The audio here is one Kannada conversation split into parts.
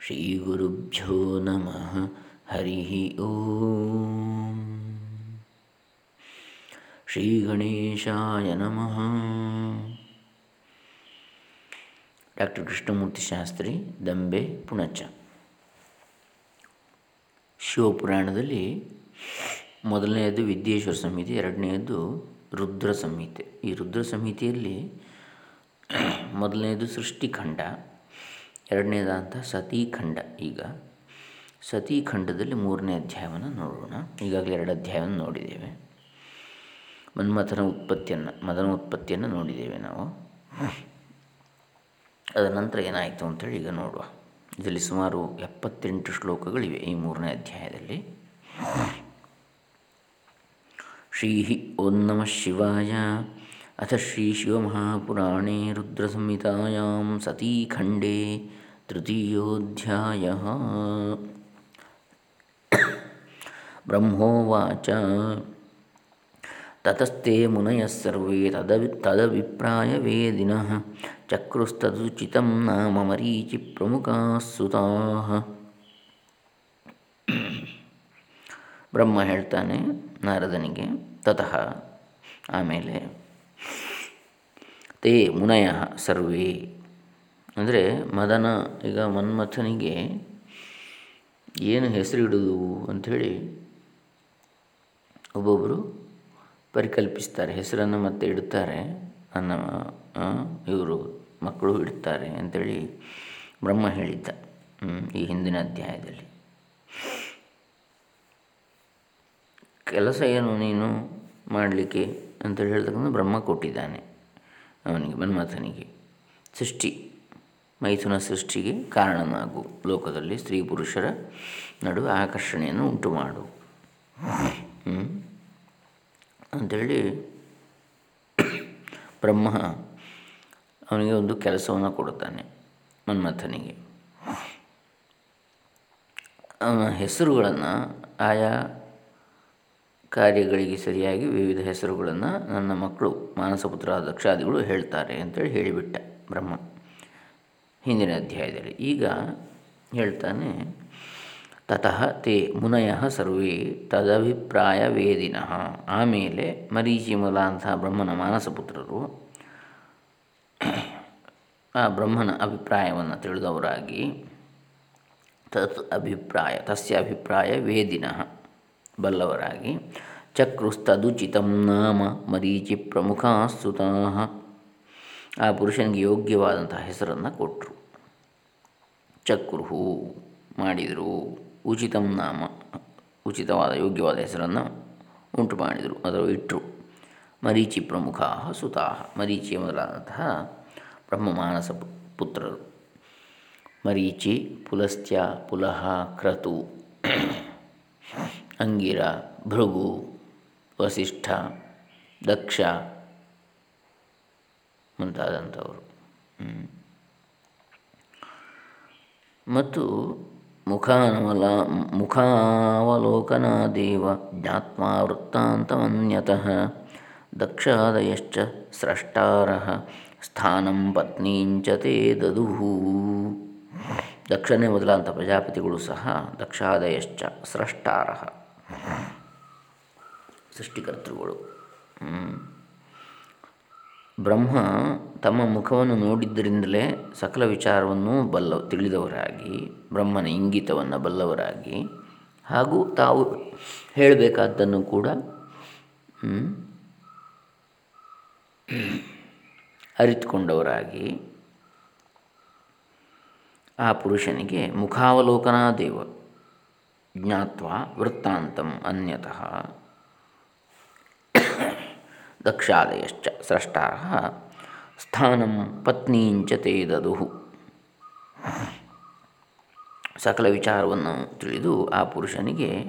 ಶ್ರೀಗುರುಭ್ಯೋ ನಮಃ ಹರಿ ಓಂ ಶ್ರೀ ಗಣೇಶಾಯ ನಮಃ ಡಾಕ್ಟರ್ ಕೃಷ್ಣಮೂರ್ತಿ ಶಾಸ್ತ್ರಿ ದಂಬೆ ಪುಣಚ ಶಿವಪುರಾಣದಲ್ಲಿ ಮೊದಲನೆಯದು ವಿದ್ಯೇಶ್ವರ ಸಂಹಿತೆ ಎರಡನೆಯದು ರುದ್ರ ಸಂಹಿತೆ ಈ ರುದ್ರ ಸಂಹಿತೆಯಲ್ಲಿ ಮೊದಲನೆಯದು ಸೃಷ್ಟಿಖಂಡ. ಎರಡನೇದಂಥ ಸತೀಖಂಡ. ಈಗ ಸತೀಖಂಡದಲ್ಲಿ ಮೂರನೇ ಅಧ್ಯಾಯವನ್ನು ನೋಡೋಣ. ಈಗಾಗಲೇ ಎರಡು ಅಧ್ಯಾಯವನ್ನು ನೋಡಿದ್ದೇವೆ. ಮನ್ಮಥನ ಉತ್ಪತ್ತಿಯನ್ನು, ಮದನ ಉತ್ಪತ್ತಿಯನ್ನು ನೋಡಿದ್ದೇವೆ ನಾವು. ಅದರ ನಂತರ ಏನಾಯಿತು ಅಂತೇಳಿ ಈಗ ನೋಡುವ. ಇದರಲ್ಲಿ ಸುಮಾರು ಎಪ್ಪತ್ತೆಂಟು ಶ್ಲೋಕಗಳಿವೆ ಈ ಮೂರನೇ ಅಧ್ಯಾಯದಲ್ಲಿ. ಶ್ರೀ ಓಂ ನಮಃ ಶಿವಾಯ. ಅಥ ಶ್ರೀ ಶಿವಮಹಾಪುರಾಣೇ सतीखण्डे ತೃತೀಯೋಧ್ಯಾಯ ಬ್ರಹ್ಮೋವಾಚ ತತಸ್ತೆ ಮುನಯಃ ಸರ್ವೇ ತದವಿ ತದಭಿಪ್ರಾಯವೇದಿನಃ ಚಕ್ರುಸ್ತದುಚಿತಂ ನಾಮ ಮರೀಚಿ ಪ್ರಮುಖಾಃ ಬ್ರಹ್ಮ ಹೇಳ್ತಾನೆ ನಾರದನಿಗೆ, ತತಃ ಆಮೇಲೆ ತೇ ಮುನಯ ಸರ್ವೇ. ಅಂದರೆ ಮದನ, ಈಗ ಮನ್ಮಥನಿಗೆ ಏನು ಹೆಸರಿಡುವುದು ಅಂಥೇಳಿ ಒಬ್ಬೊಬ್ಬರು ಪರಿಕಲ್ಪಿಸ್ತಾರೆ, ಹೆಸರನ್ನು ಮತ್ತೆ ಇಡುತ್ತಾರೆ, ನನ್ನ ಇವರು ಮಕ್ಕಳು ಇಡ್ತಾರೆ ಅಂಥೇಳಿ ಬ್ರಹ್ಮ ಹೇಳಿದ್ದ ಈ ಹಿಂದಿನ ಅಧ್ಯಾಯದಲ್ಲಿ. ಕೆಲಸ ಏನು ನೀನು ಮಾಡಲಿಕ್ಕೆ ಅಂತೇಳಿ ಹೇಳ್ತಕ್ಕಂಥ ಬ್ರಹ್ಮ ಕೊಟ್ಟಿದ್ದಾನೆ. ಅವನಿಗೆ, ಮನ್ಮಥನಿಗೆ. ಸೃಷ್ಟಿ, ಮೈಥುನ ಸೃಷ್ಟಿಗೆ ಕಾರಣನಾಗು. ಲೋಕದಲ್ಲಿ ಸ್ತ್ರೀ ಪುರುಷರ ನಡುವೆ ಆಕರ್ಷಣೆಯನ್ನು ಉಂಟು ಮಾಡು ಅಂಥೇಳಿ ಬ್ರಹ್ಮ ಅವನಿಗೆ ಒಂದು ಕೆಲಸವನ್ನು ಕೊಡುತ್ತಾನೆ, ಮನ್ಮಥನಿಗೆ. ಅವನ ಹೆಸರುಗಳನ್ನು ಆಯಾ ಕಾರ್ಯಗಳಿಗೆ ಸರಿಯಾಗಿ ವಿವಿಧ ಹೆಸರುಗಳನ್ನು ನನ್ನ ಮಕ್ಕಳು, ಮಾನಸಪುತ್ರ, ದಕ್ಷಾದಿಗಳು ಹೇಳ್ತಾರೆ ಅಂತೇಳಿ ಹೇಳಿಬಿಟ್ಟ ಬ್ರಹ್ಮ. ಹಿಂದಿನ ಅಧ್ಯಾಯದಲ್ಲಿ ಈಗ ಹೇಳ್ತಾನೆ, ತತಃ ತೇ ಮುನಯ ಸರ್ವೇ ತದಭಿಪ್ರಾಯ ವೇದಿನಃ ಆಮೇಲೆ ಮರೀಚಿ ಅಂತಹ ಬ್ರಹ್ಮನ ಮಾನಸಪುತ್ರರು ಆ ಬ್ರಹ್ಮನ ಅಭಿಪ್ರಾಯವನ್ನು ತಿಳಿದವರಾಗಿ, ತತ್ ಅಭಿಪ್ರಾಯ, ತಸ್ಯ ಅಭಿಪ್ರಾಯ ವೇದಿನಃ. ಬಲ್ಲವರಾಗಿ. ಚಕ್ರುಸ್ತದುಚಿತಂ ನಾಮ ಮರೀಚಿ ಪ್ರಮುಖ ಸುತಃ ಆ ಪುರುಷನಿಗೆ ಯೋಗ್ಯವಾದಂತಹ ಹೆಸರನ್ನು ಕೊಟ್ಟರು ಚಕ್ರುಹು ಮಾಡಿದರು, ಉಚಿತಂ ನಾಮ, ಉಚಿತವಾದ ಯೋಗ್ಯವಾದ ಹೆಸರನ್ನು ಉಂಟು ಮಾಡಿದರು ಅಥವಾ ಇಟ್ಟರು ಮರೀಚಿ ಪ್ರಮುಖ ಸುತಾ. ಮರೀಚಿ ಮೊದಲಾದಂತಹ ಬ್ರಹ್ಮಮಾನಸ ಪುತ್ರರು. ಮರೀಚಿ ಪುಲಸ್ತ್ಯ ಪುಲಹ ಕ್ರತು. ಅಂಗಿರ, ಭೃಗು, ವಸಿಷ್ಠ, ದಕ್ಷ ಮುಂತಾದಂಥವರು. ಮತ್ತು ಮುಖಾನವಲ ಮುಖಾವಲೋಕನಾದೇವ ಜ್ಞಾತ್ಮ ವೃತ್ತಾಂತಮನ್ಯತಃ ದಕ್ಷಾದಯಶ್ಚ ಸ್ರಷ್ಟಾರ ಸ್ಥಾನಂ ಪತ್ನೀಂಚ ತೇ ದದುಹು ದಕ್ಷನೇ ಮೊದಲಾದಂಥ ಪ್ರಜಾಪತಿಗಳು ಸಹ ದಕ್ಷಾದಯಶ್ಚ ಸ್ರಷ್ಟಾರ. ಸೃಷ್ಟಿಕರ್ತೃಗಳು. ಬ್ರಹ್ಮ ತಮ್ಮ ಮುಖವನ್ನು ನೋಡಿದ್ದರಿಂದಲೇ ಸಕಲ ವಿಚಾರವನ್ನು ಬಲ್ಲ, ತಿಳಿದವರಾಗಿ, ಬ್ರಹ್ಮನ ಇಂಗಿತವನ್ನು ಬಲ್ಲವರಾಗಿ, ಹಾಗೂ ತಾವು ಹೇಳಬೇಕಾದ್ದನ್ನು ಕೂಡ ಅರಿತುಕೊಂಡವರಾಗಿ, ಆ ಪುರುಷನಿಗೆ ಮುಖಾವಲೋಕನಾ ದೇವ. ಜ್ಞಾತ್ವ ವೃತ್ತಾಂತಂ ಅನ್ಯತಃ ದಕ್ಷಾದಯಶ್ಚ ಸ್ರಷ್ಟಾರ ಸ್ಥಾನಂ ಪತ್ನೀಂಚ ತೇ ದದುಹು ಸಕಲ ವಿಚಾರವನ್ನು ತಿಳಿದು ಆ ಪುರುಷನಿಗೆ,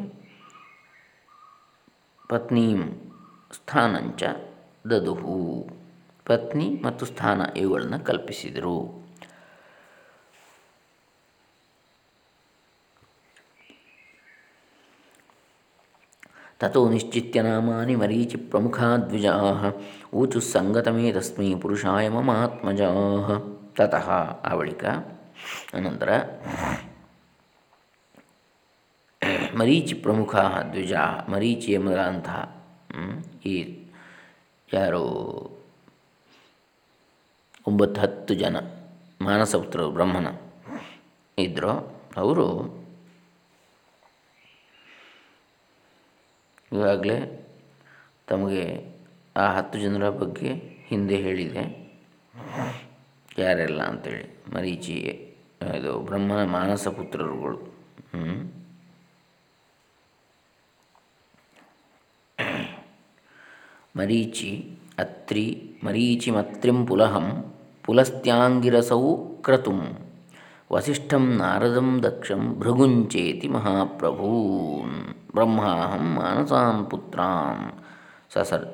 ಪತ್ನೀಂ ಸ್ಥಾನಂಚ ದದುಹು. ಪತ್ನಿ ಮತ್ತು ಸ್ಥಾನ ಇವುಗಳನ್ನು ಕಲ್ಪಿಸಿದರು. ತಥೋ ನಿಶ್ಚಿತ್ಯ ನಾಮಾನಿ ಮರೀಚಿ ಪ್ರಮುಖಾ ಪ್ರಮುಖಾದ್ವಿಜಾ ಊಚು ಸಂಗತಮೇ ತಸ್ಮೈ ಪುರುಷಾಯ ಮಮಾತ್ಮಜಾ ತತಃ ಆ ಬಳಿಕ ಅನಂತರ ಮರೀಚಿ ಪ್ರಮುಖ ದ್ವಿಜ ಮರೀಚಿ ಎಂಬಂತಹ ಈ ಯಾರು ಒಂಬತ್ತು ಹತ್ತು ಜನ, ಮಾನಸಪುತ್ರರು, ಬ್ರಹ್ಮನ ಇದ್ದರು ಅವರು ಈಗಾಗಲೇ ತಮಗೆ ಆ ಹತ್ತು ಜನರ ಬಗ್ಗೆ ಹಿಂದೆ ಹೇಳಿದೆ. ಯಾರೆಲ್ಲ ಅಂತೇಳಿ? ಮರೀಚಿ, ಇದು ಬ್ರಹ್ಮ ಮಾನಸ ಪುತ್ರರುಗಳು. ಮರೀಚಿ, ಅತ್ರಿ, ಮರೀಚಿ ಮತ್ರಿಂ ಪುಲಹಂ, ಪುಲಸ್ತ್ಯಾಂಗಿರಸೌ ಕ್ರತುಂ. ವಸಿಷ್ಠಂ ನಾರದಂ ದಕ್ಷಂ ಭೃಗುಂಚೇತಿ ಮಹಾಪ್ರಭೂನ್. ಬ್ರಹ್ಮಾಹಂ ಮಾನಸಾನ್ ಪುತ್ರಾನ್. ಸಸರ್,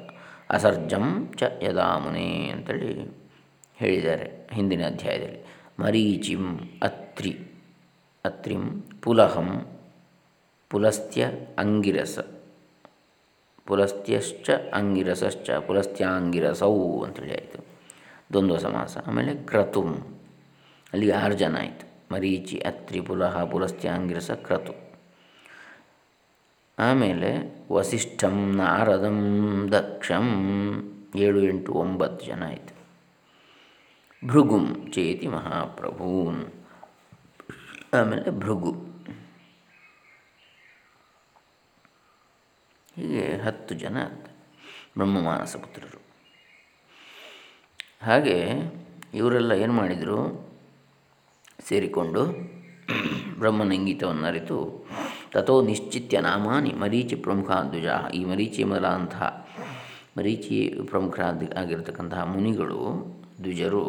ಅಸರ್ಜಂ ಚ ಯದಾಮುನೆ ಅಂತೇಳಿ ಹೇಳಿದ್ದಾರೆ ಹಿಂದಿನ ಅಧ್ಯಾಯದಲ್ಲಿ. ಮರೀಚಿಂ ಅತ್ರಿ, ಅತ್ರಿಂ ಪುಲಹಂ ಪುಲಸ್ತ್ಯ ಅಂಗಿರಸ, ಪುಲಸ್ತ್ಯಶ್ಚ ಅಂಗಿರಸಶ್ಚ, ಪುಲಸ್ತ್ಯಾಂಗಿರಸೌ ಅಂತೇಳಿ ಆಯಿತು. ದ್ವಂದ್ವ ಸಮಾಸ ಆಮೇಲೆ ಕ್ರತುಂ. ಅಲ್ಲಿಗೆ ಆರು ಜನ ಆಯಿತು. ಮರೀಚಿ, ಅತ್ರಿ ಪುಲಹ ಪುಲಸ್ತ್ಯಾಂಗಿರಸ ಕ್ರತು. ಆಮೇಲೆ ವಸಿಷ್ಠಂ ನಾರದಂ ದಕ್ಷಂ ಏಳು ಎಂಟು ಒಂಬತ್ತು ಜನ ಆಯಿತು. ಭೃಗುಂ ಚೇತಿ ಮಹಾಪ್ರಭೂನ್ ಆಮೇಲೆ ಭೃಗು. ಹೀಗೆ ಹತ್ತು ಜನ ಬ್ರಹ್ಮಮಾನಸ ಪುತ್ರರು ಹಾಗೆ ಇವರೆಲ್ಲ ಏನು ಮಾಡಿದರು? ಸೇರಿಕೊಂಡು ಬ್ರಹ್ಮನ ಇಂಗಿತವನ್ನು ಅರಿತು ತಥೋ ನಿಶ್ಚಿತ್ಯ ನಾಮಾನಿ ಮರೀಚಿ ಪ್ರಮುಖ ದ್ವಿಜ. ಈ ಮರೀಚಿ ಮೊದಲಾದಂತಹ ಮರೀಚಿ ಪ್ರಮುಖ ಆಗಿರತಕ್ಕಂತಹ ಮುನಿಗಳು, ದ್ವಿಜರು,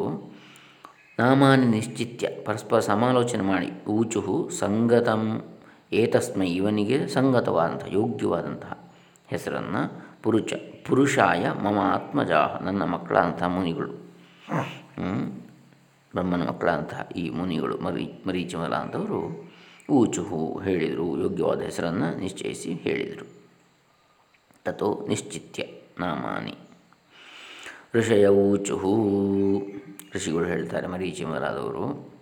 ನಾಮಾನಿ ನಿಶ್ಚಿತ್ಯ, ಪರಸ್ಪರ ಸಮಾಲೋಚನೆ ಮಾಡಿ, ಊಚುಹು ಸಂಗತಂ, ಏತಸ್ಮೈ ಇವನಿಗೆ ಸಂಗತವಾದಂತಹ ಯೋಗ್ಯವಾದಂತಹ ಹೆಸರನ್ನು ಪುರುಷ ಪುರುಷಾಯ ಮಮ ಆತ್ಮಜಾಹ ನನ್ನ ಮಕ್ಕಳಂತಹ ಮುನಿಗಳು. ಬ್ರಹ್ಮನ ಮಕ್ಕಳಾದಂತಹ ಈ ಮುನಿಗಳು ಮರಿ ಮರೀಚಿಮಲ ಅಂತವರು ಊಚುಹು ಹೇಳಿದರು, ಯೋಗ್ಯವಾದ ಹೆಸರನ್ನು ನಿಶ್ಚಯಿಸಿ ಹೇಳಿದರು. ತಥೋ ನಿಶ್ಚಿತ್ಯ ನಾಮಾನಿ. ಋಷಯ ಊಚುಹು. ಋಷಿಗಳು ಹೇಳ್ತಾರೆ ಮರೀಚಿಮಲಾದವರು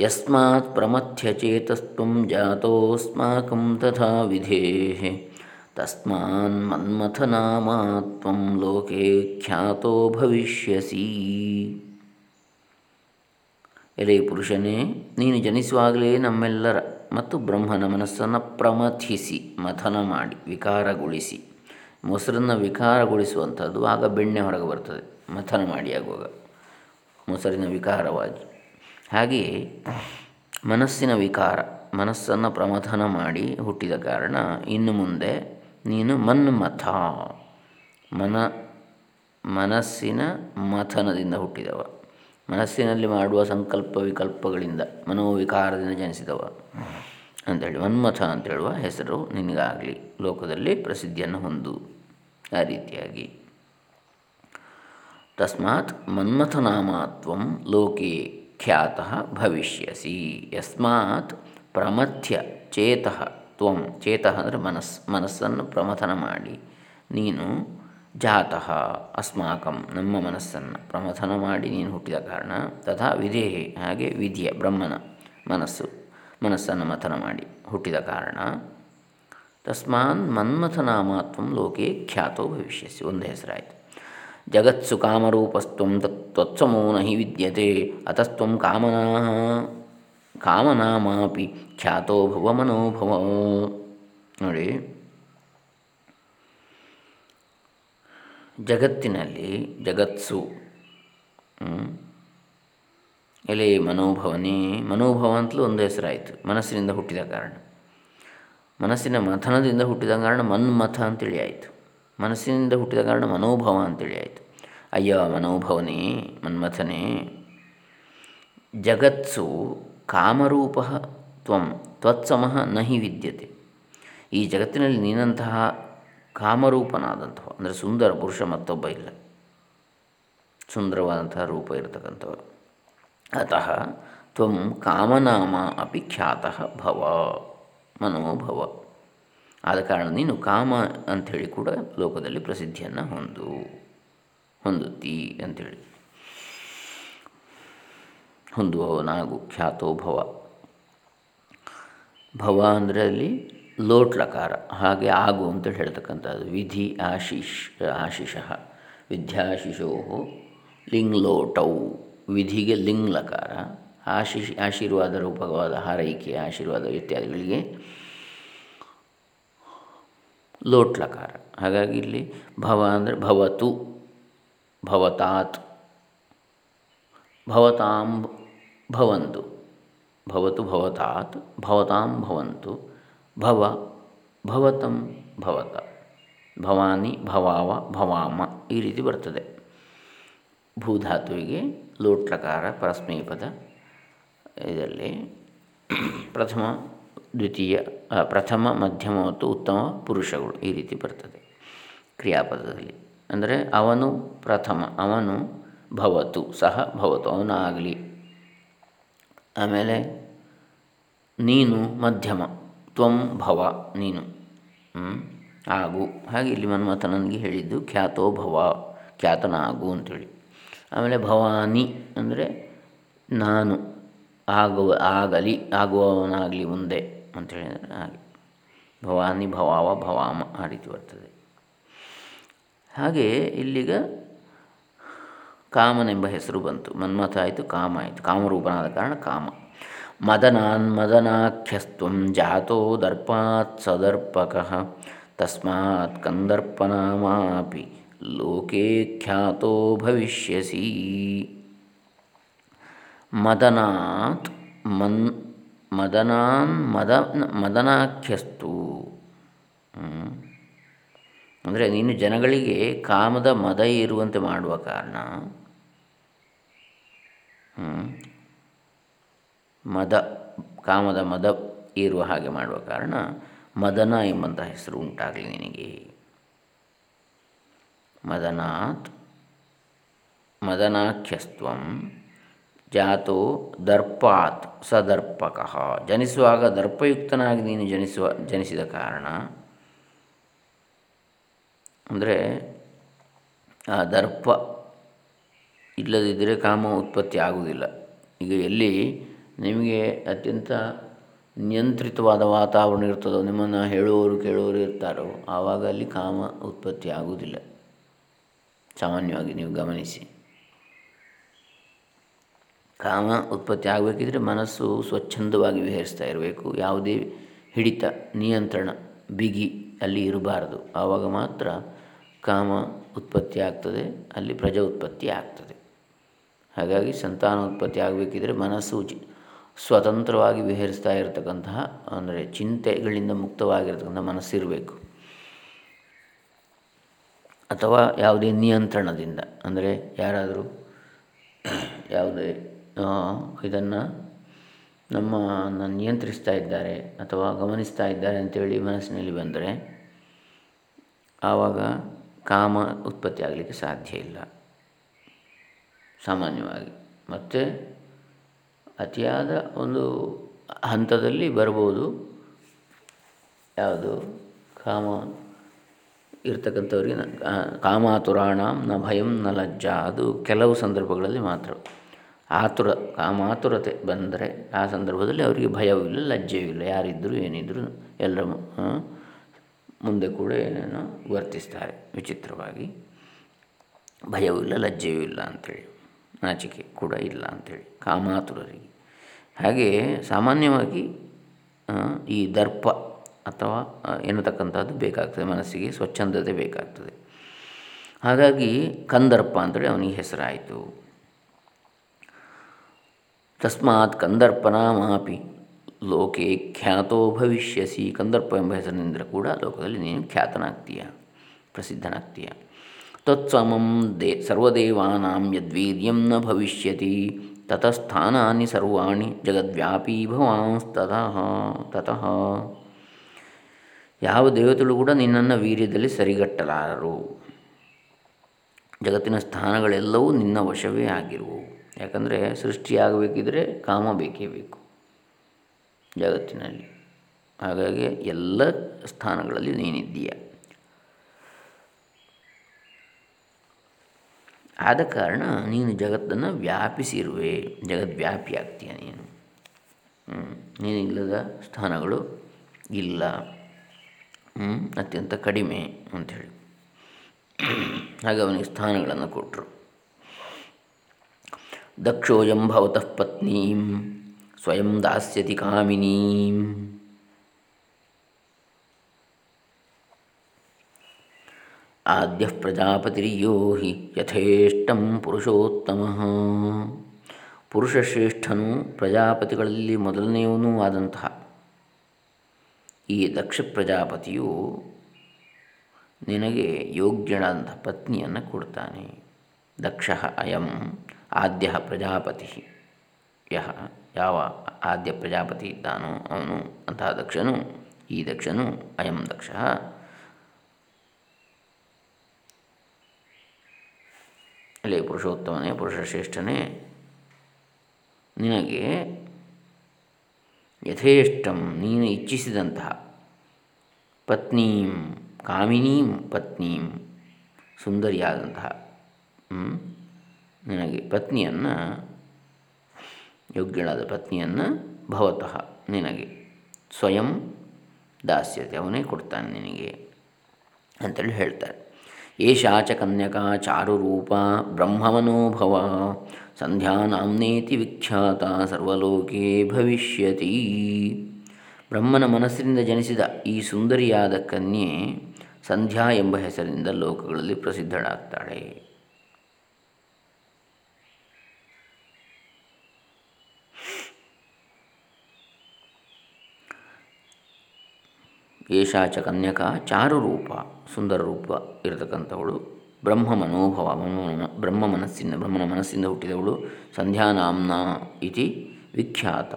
ಯಸ್ಮತ್ ಯಸ್ಮಾತ್ ಪ್ರಮಥ್ಯ ಚೇತಸ್ತ್ವಂ ಜಾತೋಸ್ಮಾಕಂ ತಥಾ ವಿಧೇ. ತಸ್ಮಾನ್ ಮನ್ಮಥನಾಮಾತ್ವಂ ಲೋಕೆ ಖ್ಯಾತೋ ಭವಿಷ್ಯಸಿ. ಎಲೆ ಪುರುಷನೇ, ನೀನು ಜನಿಸುವಾಗಲೇ ನಮ್ಮೆಲ್ಲರ ಮತ್ತು ಬ್ರಹ್ಮನ ಮನಸ್ಸನ್ನು ಪ್ರಮಥಿಸಿ, ಮಥನ ಮಾಡಿ, ವಿಕಾರಗೊಳಿಸಿ. ಮೊಸರನ್ನು ವಿಕಾರಗೊಳಿಸುವಂಥದ್ದು ಆಗ ಬೆಣ್ಣೆ ಹೊರಗೆ ಬರ್ತದೆ, ಮಥನ ಮಾಡಿ ಆಗುವಾಗ. ಮೊಸರಿನ ವಿಕಾರವಾಗಿ. ಹಾಗೆಯೇ ಮನಸ್ಸಿನ ವಿಕಾರ, ಮನಸ್ಸನ್ನು ಪ್ರಮಥನ ಮಾಡಿ ಹುಟ್ಟಿದ ಕಾರಣ ಇನ್ನು ಮುಂದೆ ನೀನು ಮನ್ಮಥ, ಮನ ಮನಸ್ಸಿನ ಮಥನದಿಂದ ಹುಟ್ಟಿದವ. ಮನಸ್ಸಿನಲ್ಲಿ ಮಾಡುವ ಸಂಕಲ್ಪ ವಿಕಲ್ಪಗಳಿಂದ ಮನೋವಿಕಾರದಿಂದ ಜನಿಸಿದವ. ಅಂಥೇಳಿ ಮನ್ಮಥ ಅಂತೇಳುವ ಹೆಸರು ನಿನಗಾಗಲಿ. ಲೋಕದಲ್ಲಿ ಪ್ರಸಿದ್ಧಿಯನ್ನು ಹೊಂದು. ಆ ರೀತಿಯಾಗಿ. ತಸ್ಮಾತ್ ಮನ್ಮಥನಾಮತ್ವ ಲೋಕೆ ಖ್ಯಾತ ಭವಿಷ್ಯಸಿ. ಯಸ್ಮಾತ್ ಪ್ರಮಥ್ಯ ಚೇತಃ ತ್ವಂ. ಚೇತಃ ಅಂದರೆ ಮನಸ್, ಮನಸ್ಸನ್ನು ಪ್ರಮಥನ ಮಾಡಿ. ನೀನು ಜಾತಃ ಅಸ್ಮಾಕಂ ನಮ್ಮ ಮನಸ್ಸನ್ನು ಪ್ರಮಥನ ಮಾಡಿ ನೀನು ಹುಟ್ಟಿದ ಕಾರಣ ತಥಾ ವಿಧೇಹಿ, ಹಾಗೆ ವಿಧಿಯ ಬ್ರಹ್ಮನ ಮನಸ್ಸು, ಮನಸ್ಸನ್ನು ಮಥನ ಮಾಡಿ ಹುಟ್ಟಿದ ಕಾರಣ. ತಸ್ಮಾನ್ ಮನ್ಮಥನಾಮಾತ್ವ ಲೋಕೆ ಖ್ಯಾತೋ ಭವಿಷ್ಯಸಿ ಒಂದು ಹೆಸರಾಯಿತು. ಜಗತ್ಸು ಕಾಮರೂಪಸ್ತ್ವಂ ತತ್ವತ್ಸಮೋ ನಹಿ ವಿದ್ಯತೆ ಅತಸ್ತ್ವ ಕಾಮನಾ ಕಾಮನಾಮಾಪಿ ಖ್ಯಾತೋ ಭವ ಮನೋಭವ. ನೋಡಿ. ಜಗತ್ತಿನಲ್ಲಿ ಜಗತ್ಸು ಎಲೆ ಮನೋಭವನೇ, ಮನೋಭವ ಅಂತಲೂ ಒಂದು ಹೆಸರಾಯಿತು. ಮನಸ್ಸಿನಿಂದ ಹುಟ್ಟಿದ ಕಾರಣ. ಮನಸ್ಸಿನ ಮಥನದಿಂದ ಹುಟ್ಟಿದ ಕಾರಣ ಮನ್ಮಥ ಅಂತೇಳಿ ಆಯಿತು. ಮನಸ್ಸಿನಿಂದ ಹುಟ್ಟಿದ ಕಾರಣ ಮನೋಭವ ಅಂತೇಳಿ ಆಯಿತು. ಅಯ್ಯ, ಮನೋಭವನೇ, ಮನ್ಮಥನೇ. ಜಗತ್ಸು ಕಾಮರೂಪ ತ್ವಂ, ತ್ವತ್ಸಮಃ ನಹಿ ವಿದ್ಯತೆ. ಈ ಜಗತ್ತಿನಲ್ಲಿ ನೀನಂತಹ ಕಾಮರೂಪನಾದಂತಹ ಅಂದರೆ ಸುಂದರ ಪುರುಷ ಮತ್ತೊಬ್ಬ ಇಲ್ಲ. ಸುಂದರವಾದಂತಹ ರೂಪ ಇರತಕ್ಕಂಥವರು. ಅತಃ ತ್ವಂ ಕಾಮನಾಮ ಅಪಿ ಖ್ಯಾತ ಭವ, ಮನೋಭವ. ಆದ ಕಾರಣ ನೀನು ಕಾಮ ಅಂಥೇಳಿ ಕೂಡ ಲೋಕದಲ್ಲಿ ಪ್ರಸಿದ್ಧಿಯನ್ನು ಹೊಂದು, ಹೊಂದುತ್ತಿ ಅಂಥೇಳಿ. ಹೊಂದುವವನಾಗು ಖ್ಯಾತೋ ಭವ. ಭವ ಅಂದರೆ ಅಲ್ಲಿ ಲೋಟ್ಲಕಾರ ಹಾಗೆ ಆಗು ಅಂತ ಹೇಳ್ತಕ್ಕಂಥದ್ದು. ವಿಧಿ ಆಶೀಷ್, ಆಶಿಷ ವಿದ್ಯಾಶಿಷೋ ಲಿಂಗ್ ಲೋಟೌ ವಿಧಿಗೆ ಲಿಂಗ್ ಲಕಾರ, ಆಶಿಷ್, ಆಶೀರ್ವಾದ ರೂಪಕವಾದ ಹಾರೈಕೆ, ಆಶೀರ್ವಾದ ಇತ್ಯಾದಿಗಳಿಗೆ ಲೋಟ್ಲಕಾರ ಹಾಗಾಗಿ ಇಲ್ಲಿ ಭವ ಅಂದರೆ ಭವತು, ಭವತಾತ್ ಭವತಾಂ ಭವಂತು, ಭವತು ಭವತಾತ್ ಭವತಾಂ ಭವಂತು ಭವ, ಭವತಂ ಭವತ, ಭವಾನಿ ಭವಾವ ಭವಾಮ ಈ ರೀತಿ ಬರ್ತದೆ. ಭೂಧಾತುವಿಗೆ ಲೋಟ್ಲಕಾರ ಪರಸ್ಮೈಪದ ಇದರಲ್ಲಿ ಪ್ರಥಮ, ದ್ವಿತೀಯ ಪ್ರಥಮ, ಮಧ್ಯಮ ಮತ್ತು ಉತ್ತಮ ಪುರುಷಗಳು ಈ ರೀತಿ ಬರ್ತದೆ ಕ್ರಿಯಾಪದದಲ್ಲಿ. ಅಂದರೆ ಅವನು ಪ್ರಥಮ, ಅವನು ಭವತು, ಸಹ ಭವತು, ಅವನಾಗಲಿ. ಆಮೇಲೆ ನೀನು ಮಧ್ಯಮ ತ್ವಂ ಭವ ನೀನು. ಆಗು. ಹಾಗೆ ಇಲ್ಲಿ ಮನ್ಮಥ ನನಗೆ ಹೇಳಿದ್ದು ಖ್ಯಾತೋ ಭವ ಖ್ಯಾತನ ಆಗು ಅಂಥೇಳಿ ಆಮೇಲೆ ಭವಾನಿ ಅಂದರೆ ನಾನು, ಆಗುವ, ಆಗಲಿ, ಆಗುವವನಾಗಲಿ ಮುಂದೆ ಅಂತೇಳಿದರೆ ಹಾಗೆ. ಭವಾನಿ ಭವಾವ ಭವಾಮ ಆ ರೀತಿ ಬರ್ತದೆ. ಹಾಗೆ ಇಲ್ಲಿಗ ಕಾಮನೆಂಬ ಹೆಸರು ಬಂತು. ಮನ್ಮಥ ಆಯಿತು, ಕಾಮ ಆಯಿತು. ಕಾಮರೂಪನಾದ ಕಾರಣ ಕಾಮ. ಮದನಾನ್ ಮದನಾಖ್ಯಸ್ತುಂ ಜಾತೋ ದರ್ಪಾತ್ ಸದರ್ಪಕ ತಸ್ಮಾತ್ ಕಂದರ್ಪನಾಮಾಪಿ ಲೋಕೇ ಖ್ಯಾತೋ ಭವಿಷ್ಯಸಿ ಮದನಾತ್ ಮನ್ ಮದನಾನ್ ಮದ ಮದನಾಖ್ಯಸ್ತು ಅಂದರೆ ನೀನು ಜನಗಳಿಗೆ ಕಾಮದ ಮದ ಇರುವಂತೆ ಮಾಡುವ ಕಾರಣ ಮದ, ಕಾಮದ ಮದ ಇರುವ ಹಾಗೆ ಮಾಡುವ ಕಾರಣ ಮದನ ಎಂಬಂತಹ ಹೆಸರು ಉಂಟಾಗಲಿ ನಿನಗೆ. ಮದನಾತ್, ಮದನಾಖ್ಯಸ್ತ್ವಂ, ಜಾತೋ ದರ್ಪಾತ್ ಸದರ್ಪಕ. ಜನಿಸುವಾಗ ದರ್ಪಯುಕ್ತನಾಗಿ ನೀನು ಜನಿಸುವ, ಜನಿಸಿದ ಕಾರಣ ಅಂದರೆ ಆ ದರ್ಪ ಇಲ್ಲದಿದ್ದರೆ ಕಾಮ ಉತ್ಪತ್ತಿ ಆಗುವುದಿಲ್ಲ. ಈಗ ಎಲ್ಲಿ ನಿಮಗೆ ಅತ್ಯಂತ ನಿಯಂತ್ರಿತವಾದ ವಾತಾವರಣ ಇರ್ತದೋ, ನಿಮ್ಮನ್ನು ಹೇಳುವವರು ಕೇಳುವವರು ಇರ್ತಾರೋ, ಆವಾಗ ಅಲ್ಲಿ ಕಾಮ ಉತ್ಪತ್ತಿ ಆಗುವುದಿಲ್ಲ. ಸಾಮಾನ್ಯವಾಗಿ ನೀವು ಗಮನಿಸಿ. ಕಾಮ ಉತ್ಪತ್ತಿ ಆಗಬೇಕಿದ್ರೆ ಮನಸ್ಸು ಸ್ವಚ್ಛಂದವಾಗಿ ವಿಹರಿಸ್ತಾ ಇರಬೇಕು. ಯಾವುದೇ ಹಿಡಿತ, ನಿಯಂತ್ರಣ, ಬಿಗಿ ಅಲ್ಲಿ ಇರಬಾರದು. ಆವಾಗ ಮಾತ್ರ ಕಾಮ ಉತ್ಪತ್ತಿ ಆಗ್ತದೆ, ಅಲ್ಲಿ ಪ್ರಜಾ ಉತ್ಪತ್ತಿ ಆಗ್ತದೆ. ಹಾಗಾಗಿ ಸಂತಾನೋತ್ಪತ್ತಿ ಆಗಬೇಕಿದ್ರೆ ಮನಸ್ಸು ಸ್ವತಂತ್ರವಾಗಿ ವಿಹರಿಸ್ತಾ ಇರತಕ್ಕಂತಹ, ಅಂದರೆ ಚಿಂತೆಗಳಿಂದ ಮುಕ್ತವಾಗಿರ್ತಕ್ಕಂಥ ಮನಸ್ಸಿರಬೇಕು. ಅಥವಾ ಯಾವುದೇ ನಿಯಂತ್ರಣದಿಂದ, ಅಂದರೆ ಯಾರಾದರೂ ಯಾವುದೇ ಇದನ್ನು ನಮ್ಮನ್ನು ನಿಯಂತ್ರಿಸ್ತಾ ಇದ್ದಾರೆ ಅಥವಾ ಗಮನಿಸ್ತಾ ಇದ್ದಾರೆ ಅಂತೇಳಿ ಮನಸ್ಸಿನಲ್ಲಿ ಬಂದರೆ, ಆವಾಗ ಕಾಮ ಉತ್ಪತ್ತಿ ಆಗಲಿಕ್ಕೆ ಸಾಧ್ಯ ಇಲ್ಲ. ಸಾಮಾನ್ಯವಾಗಿ. ಮತ್ತು ಅತಿಯಾದ ಒಂದು ಹಂತದಲ್ಲಿ ಬರ್ಬೋದು. ಯಾವುದು? ಕಾಮ ಇರ್ತಕ್ಕಂಥವ್ರಿಗೆ ಕಾಮಾತುರಾಣ ನ ಭಯಂ ನ ಲಜ್ಜ. ಅದು ಕೆಲವು ಸಂದರ್ಭಗಳಲ್ಲಿ ಮಾತ್ರ. ಆತುರ, ಕಾಮಾತುರತೆ ಬಂದರೆ ಆ ಸಂದರ್ಭದಲ್ಲಿ ಅವರಿಗೆ ಭಯವಿಲ್ಲ ಲಜ್ಜೆಯೂ ಇಲ್ಲ. ಯಾರಿದ್ದರೂ ಏನಿದ್ದರೂ ಎಲ್ಲರ ಮುಂದೆ ಕೂಡ ಏನೇನೋ ವರ್ತಿಸ್ತಾರೆ ವಿಚಿತ್ರವಾಗಿ. ಭಯವೂ ಇಲ್ಲ, ಲಜ್ಜೆಯೂ ಇಲ್ಲ ಅಂಥೇಳಿ ನಾಚಿಕೆ ಕೂಡ ಇಲ್ಲ ಅಂಥೇಳಿ ಕಾಮಾತುರರಿಗೆ. ಹಾಗೆ ಸಾಮಾನ್ಯವಾಗಿ ಈ ದರ್ಪ ಅಥವಾ ಎನ್ನತಕ್ಕಂಥದ್ದು ಬೇಕಾಗ್ತದೆ, ಮನಸ್ಸಿಗೆ ಸ್ವಚ್ಛಂದತೆ ಬೇಕಾಗ್ತದೆ. ಹಾಗಾಗಿ ಕಂದರ್ಪ ಅಂತೇಳಿ ಅವನಿಗೆ ಹೆಸರಾಯಿತು. ತಸ್ಮಾತ್ ಕಂದರ್ಪನಾಮಾಪಿ ಲೋಕೆ ಖ್ಯಾತೋ ಭವಿಷ್ಯಸಿ. ಕಂದರ್ಪ ಎಂಬ ಹೆಸರಿನಿಂದ ಕೂಡ ಲೋಕದಲ್ಲಿ ನೀನು ಖ್ಯಾತನಾಗ್ತೀಯ, ಪ್ರಸಿದ್ಧನಾಗ್ತೀಯ. ತತ್ಸಮಂ ದೇ, ಸರ್ವದೇವಾನಾಂ ಯದ್ವೀರ್ಯಂ ನ ಭವಿಷ್ಯತಿ. ತತಸ್ಥಾನಾನಿ ಸರ್ವಾಣಿ ಜಗದ್ವ್ಯಾಪಿ ಭವಾಂಸ್ತತಃ ತತಃ ಯಾವ ದೇವತೆಗಳು ಕೂಡ ನಿನ್ನನ್ನು ವೀರ್ಯದಲ್ಲಿ ಸರಿಗಟ್ಟಲಾರರು. ಜಗತ್ತಿನ ಸ್ಥಾನಗಳೆಲ್ಲವೂ ನಿನ್ನ ವಶವೇ ಆಗಿರುವು. ಯಾಕಂದರೆ ಸೃಷ್ಟಿಯಾಗಬೇಕಿದ್ರೆ ಕಾಮ ಬೇಕೇ ಬೇಕು. ಜಗತ್ತಿನಲ್ಲಿ. ಹಾಗಾಗಿ ಎಲ್ಲ ಸ್ಥಾನಗಳಲ್ಲಿ ನೀನಿದ್ದೀಯ. ಆದ ಕಾರಣ ನೀನು ಜಗತ್ತನ್ನು ವ್ಯಾಪಿಸಿರುವೆ ಜಗದ್ವ್ಯಾಪಿ ಆಗ್ತೀಯ ನೀನು ನೀನಿಲ್ಲದ ಸ್ಥಾನಗಳು ಇಲ್ಲ. ಅತ್ಯಂತ ಕಡಿಮೆ ಅಂಥೇಳಿ. ಹಾಗೆ ಅವನಿಗೆ ಸ್ಥಾನಗಳನ್ನು ಕೊಟ್ಟರು ದಕ್ಷೋಯಂ ಭವತಃ ಪತ್ನೀಂ, ಸ್ವಯಂ ದಾಸ್ಯತಿ ಕಾಮಿನೀಂ. ಆದ್ಯ ಪ್ರಜಾಪತಿರ್ಯೋ ಹಿ ಯಥೇಷ್ಟಂ ಪುರುಷೋತ್ತಮ ಪುರುಷಶ್ರೇಷ್ಠನು ಪ್ರಜಾಪತಿಗಳಲ್ಲಿ ಮೊದಲನೆಯವನೂ ಆದಂತಹ ಈ ದಕ್ಷ ಪ್ರಜಾಪತಿಯು ನಿನಗೆ ಯೋಗ್ಯನಾದಂಥ ಪತ್ನಿಯನ್ನು ಕೊಡ್ತಾನೆ. ದಕ್ಷ ಅಯಂ ಆದ್ಯ ಪ್ರಜಾಪತಿ. ಯಹ ಯಾವ ಆದ್ಯ ಪ್ರಜಾಪತಿ ಇದ್ದಾನೋ ಅವನು ಅಂತಹ ದಕ್ಷನು, ಈ ದಕ್ಷನು ಅಯಂ ದಕ್ಷ. ಅಲ್ಲಿ ಪುರುಷೋತ್ತಮನೇ, ಪುರುಷಶ್ರೇಷ್ಠನೇ, ನಿನಗೆ ಯಥೇಷ್ಟಂ ನೀನು ಇಚ್ಛಿಸಿದಂತಹ ಪತ್ನೀಂ, ಕಾಮಿನೀಂ, ಪತ್ನೀಂ, ಸುಂದರಿಯಾದಂತಹ ನಿನಗೆ ಪತ್ನಿಯನ್ನು, ಯೋಗ್ಯಳಾದ ಪತ್ನಿಯನ್ನು ಭವತಃ ನಿನಗೆ ಸ್ವಯಂ ದಾಸ್ಯತೆ ಅವನೇ ಕೊಡ್ತಾನೆ ನಿನಗೆ ಅಂತೇಳಿ ಹೇಳ್ತಾರೆ. ಏಷಾಚ ಕನ್ಯಕಾ ಚಾರುರೂಪ ಬ್ರಹ್ಮಮನೋಭವ. ಸಂಧ್ಯಾನಾಂನೇತಿ ವಿಖ್ಯಾತ, ಸರ್ವಲೋಕೆ ಭವಿಷ್ಯತಿ. ಬ್ರಹ್ಮನ ಮನಸ್ಸಿನಿಂದ ಜನಿಸಿದ ಈ ಸುಂದರಿಯಾದ ಕನ್ಯೆ ಸಂಧ್ಯಾ ಎಂಬ ಹೆಸರಿನಿಂದ ಲೋಕಗಳಲ್ಲಿ ಪ್ರಸಿದ್ಧಳಾಗ್ತಾಳೆ. ಏಷಾಚ ಕನ್ಯಕ ಚಾರುರೂಪ. ಸುಂದರ ರೂಪ ಇರತಕ್ಕಂಥವಳು. ಬ್ರಹ್ಮ ಮನೋಭವ, ಬ್ರಹ್ಮ ಮನಸ್ಸಿನ, ಬ್ರಹ್ಮನ ಮನಸ್ಸಿಂದ ಹುಟ್ಟಿದವಳು ಸಂಧ್ಯಾನಾಂನ ಇತಿ ವಿಖ್ಯಾತ.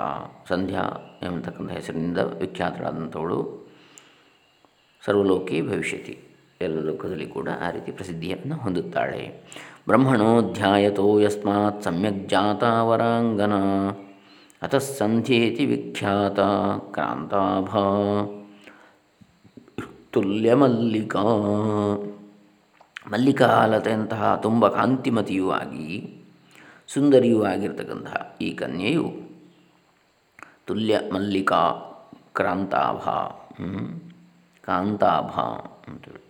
ಸಂಧ್ಯಾ ಎಂಬತಕ್ಕಂಥ ಹೆಸರಿನಿಂದ ವಿಖ್ಯಾತಳಾದಂಥವಳು. ಸರ್ವಲೋಕಿ ಭವಿಷ್ಯತಿ. ಎಲ್ಲ ಲೋಕದಲ್ಲಿ ಕೂಡ ಆ ರೀತಿ ಪ್ರಸಿದ್ಧಿಯನ್ನು ಹೊಂದುತ್ತಾಳೆ. ಬ್ರಹ್ಮಣೋಧ್ಯಾಯತೋ ಯಸ್ಮಾತ್ ಸಮ್ಯಕ್ ಜಾತ ವರಾಂಗನ, ಅತಃ ಸಂಧ್ಯೇತಿ ವಿಖ್ಯಾತ, ಕ್ರಾಂತಾಭಾ. ತುಲ್ಯ ಮಲ್ಲಿಕಾ ಮಲ್ಲಿಕಾಲತೆಯಂತಹ ತುಂಬ ಕಾಂತಿಮತಿಯೂ ಆಗಿ, ಸುಂದರಿಯೂ ಆಗಿರ್ತಕ್ಕಂತಹ ಈ ಕನ್ಯೆಯು ತುಲ್ಯ ಮಲ್ಲಿಕಾ ಕ್ರಾಂತಾಭ ಕಾಂತಾಭ ಅಂತೇಳಿ.